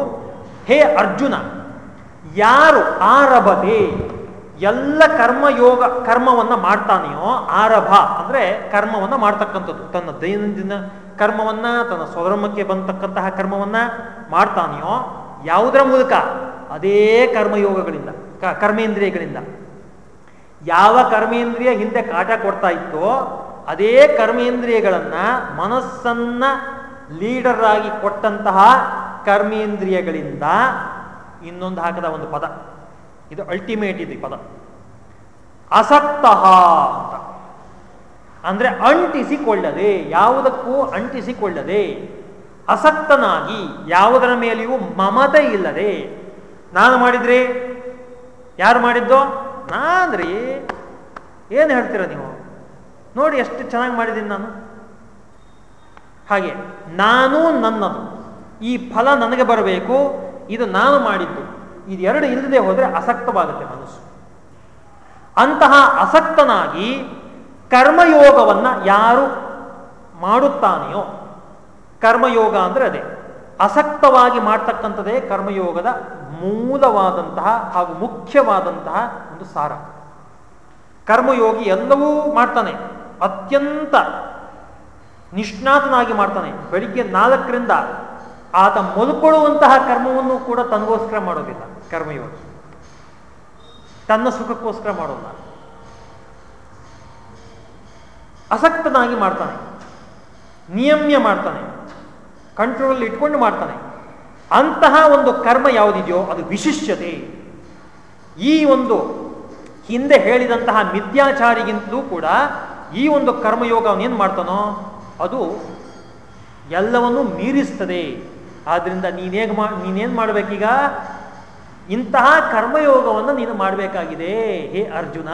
ಹೇ ಅರ್ಜುನ, ಯಾರು? ಆರಭತೆ ಎಲ್ಲ ಕರ್ಮಯೋಗ ಕರ್ಮವನ್ನು ಮಾಡ್ತಾನೆಯೋ ಆರಭ ಅಂದರೆ ಕರ್ಮವನ್ನು ಮಾಡ್ತಕ್ಕಂಥದ್ದು. ತನ್ನ ದೈನಂದಿನ ಕರ್ಮವನ್ನ, ತನ್ನ ಸ್ವಧರ್ಮಕ್ಕೆ ಬಂದತಕ್ಕಂತಹ ಕರ್ಮವನ್ನ ಮಾಡ್ತಾನೆಯೋ ಯಾವುದರ ಮೂಲಕ? ಅದೇ ಕರ್ಮಯೋಗಗಳಿಂದ ಕರ್ಮೇಂದ್ರಿಯಗಳಿಂದ. ಯಾವ ಕರ್ಮೇಂದ್ರಿಯ ಹಿಂದೆ ಕಾಟ ಕೊಡ್ತಾ ಇತ್ತೋ ಅದೇ ಕರ್ಮೇಂದ್ರಿಯಗಳನ್ನ ಮನಸ್ಸನ್ನ ಲೀಡರ್ ಆಗಿ ಕೊಟ್ಟಂತಹ ಕರ್ಮೇಂದ್ರಿಯಗಳಿಂದ ಇನ್ನೊಂದು ಹಾಕದ ಒಂದು ಪದ. ಇದು ಅಲ್ಟಿಮೇಟ್ ಇದೆ ಪದ. ಅಸಕ್ತ ಅಂತ. ಅಂದ್ರೆ ಅಂಟಿಸಿಕೊಳ್ಳದೆ, ಯಾವುದಕ್ಕೂ ಅಂಟಿಸಿಕೊಳ್ಳದೆ, ಅಸಕ್ತನಾಗಿ, ಯಾವುದರ ಮೇಲೆಯೂ ಮಮತೆ ಇಲ್ಲದೆ, ನಾನು ಮಾಡಿದ್ರಿ, ಯಾರು ಮಾಡಿದ್ದು? ನಾನ್ರಿ ಏನು ಹೇಳ್ತೀರ ನೀವು? ನೋಡಿ ಎಷ್ಟು ಚೆನ್ನಾಗಿ ಮಾಡಿದ್ದೀನಿ ನಾನು. ಹಾಗೆ, ನಾನು ನನ್ನದು. ಈ ಫಲ ನನಗೆ ಬರಬೇಕು, ಇದು ನಾನು ಮಾಡಿದ್ದು. ಇದು ಎರಡು ಇಲ್ಲದೆ ಹೋದರೆ ಅಸಕ್ತವಾಗುತ್ತೆ ಮನಸ್ಸು. ಅಂತಹ ಅಸಕ್ತನಾಗಿ ಕರ್ಮಯೋಗವನ್ನ ಯಾರು ಮಾಡುತ್ತಾನೆಯೋ, ಕರ್ಮಯೋಗ ಅಂದ್ರೆ ಅದೇ ಅಸಕ್ತವಾಗಿ ಮಾಡ್ತಕ್ಕಂಥದ್ದೇ ಕರ್ಮಯೋಗದ ಮೂಲವಾದಂತಹ ಹಾಗೂ ಮುಖ್ಯವಾದಂತಹ ಒಂದು ಸಾರ. ಕರ್ಮಯೋಗಿ ಎಲ್ಲವೂ ಮಾಡ್ತಾನೆ, ಅತ್ಯಂತ ನಿಷ್ಣಾತನಾಗಿ ಮಾಡ್ತಾನೆ. ಬೆಳಿಗ್ಗೆ ನಾಲ್ಕರಿಂದ ಆತ ಮಲ್ಕೊಳ್ಳುವಂತಹ ಕರ್ಮವನ್ನು ಕೂಡ ತನಗೋಸ್ಕರ ಮಾಡೋದಿಲ್ಲ. ಕರ್ಮಯೋಗಿ. ತನ್ನ ಸುಖಕ್ಕೋಸ್ಕರ ಮಾಡೋಲ್ಲ. ಅಸಕ್ತನಾಗಿ ಮಾಡ್ತಾನೆ. ನಿಯಮ್ಯ ಮಾಡ್ತಾನೆ. ಕಂಟ್ರೋಲ್ ಇಟ್ಕೊಂಡು ಮಾಡ್ತಾನೆ. ಅಂತಹ ಒಂದು ಕರ್ಮ ಯಾವುದಿದೆಯೋ ಅದು ವಿಶಿಷ್ಟತೆ ಈ ಒಂದು ಹಿಂದೆ ಹೇಳಿದಂತಹ ಮಿಥ್ಯಾಚಾರಿಗಿಂತಲೂ ಕೂಡ ಈ ಒಂದು ಕರ್ಮಯೋಗ ಅವನೇನು ಮಾಡ್ತಾನೋ ಅದು ಎಲ್ಲವನ್ನೂ ಮೀರಿಸ್ತದೆ. ಆದ್ದರಿಂದ ನೀನೇಗ ಮಾ ನೀನೇನು ಮಾಡಬೇಕೀಗ? ಇಂತಹ ಕರ್ಮಯೋಗವನ್ನು ನೀನು ಮಾಡಬೇಕಾಗಿದೆ, ಹೇ ಅರ್ಜುನ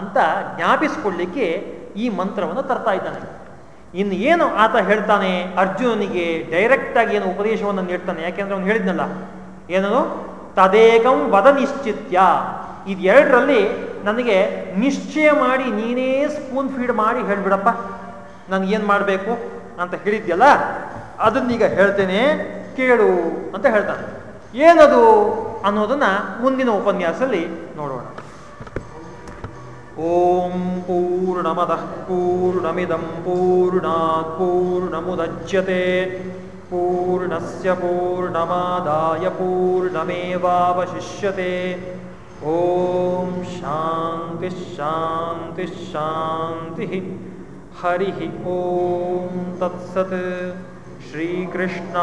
ಅಂತ ಜ್ಞಾಪಿಸ್ಕೊಳ್ಳಿಕ್ಕೆ ಈ ಮಂತ್ರವನ್ನು ತರ್ತಾ ಇದ್ದಾನೆ. ಇನ್ನು ಏನು ಆತ ಹೇಳ್ತಾನೆ? ಅರ್ಜುನನಿಗೆ ಡೈರೆಕ್ಟ್ ಆಗಿ ಏನು ಉಪದೇಶವನ್ನು ನೀಡ್ತಾನೆ. ಯಾಕೆಂದ್ರೆ ಅವನು ಹೇಳಿದ್ನಲ್ಲ ಏನನು ತದೇಕಂ ವದ ನಿಶ್ಚಿತ್ಯ. ಇದೆರಡರಲ್ಲಿ ನನಗೆ ನಿಶ್ಚಯ ಮಾಡಿ ನೀನೇ ಸ್ಪೂನ್ ಫೀಡ್ ಮಾಡಿ ಹೇಳ್ಬಿಡಪ್ಪ. ನನಗೇನು ಮಾಡಬೇಕು ಅಂತ ಹೇಳಿದ್ಯಲ್ಲ, ಅದನ್ನೀಗ ಹೇಳ್ತೇನೆ, ಕೇಳು ಅಂತ ಹೇಳ್ತಾನೆ. ಏನದು ಅನ್ನೋದನ್ನ ಮುಂದಿನ ಉಪನ್ಯಾಸದಲ್ಲಿ ನೋಡೋಣ. ಓಂ ಪೂರ್ಣಮದಃ ಪೂರ್ಣಮಿದಂ ಪೂರ್ಣಾತ್ ಪೂರ್ಣಮುದಚ್ಯತೆ. ಪೂರ್ಣಸ್ಯ ಪೂರ್ಣಮಾದಾಯ ಪೂರ್ಣಮೇವಾವಶಿಷ್ಯತೆ. ಓಂ ಶಾಂತಿ ಶಾಂತಿ ಶಾಂತಿ ಹರಿ ಓಂ ತತ್ಸತ್. श्रीकृष्णार्पणमस्तु।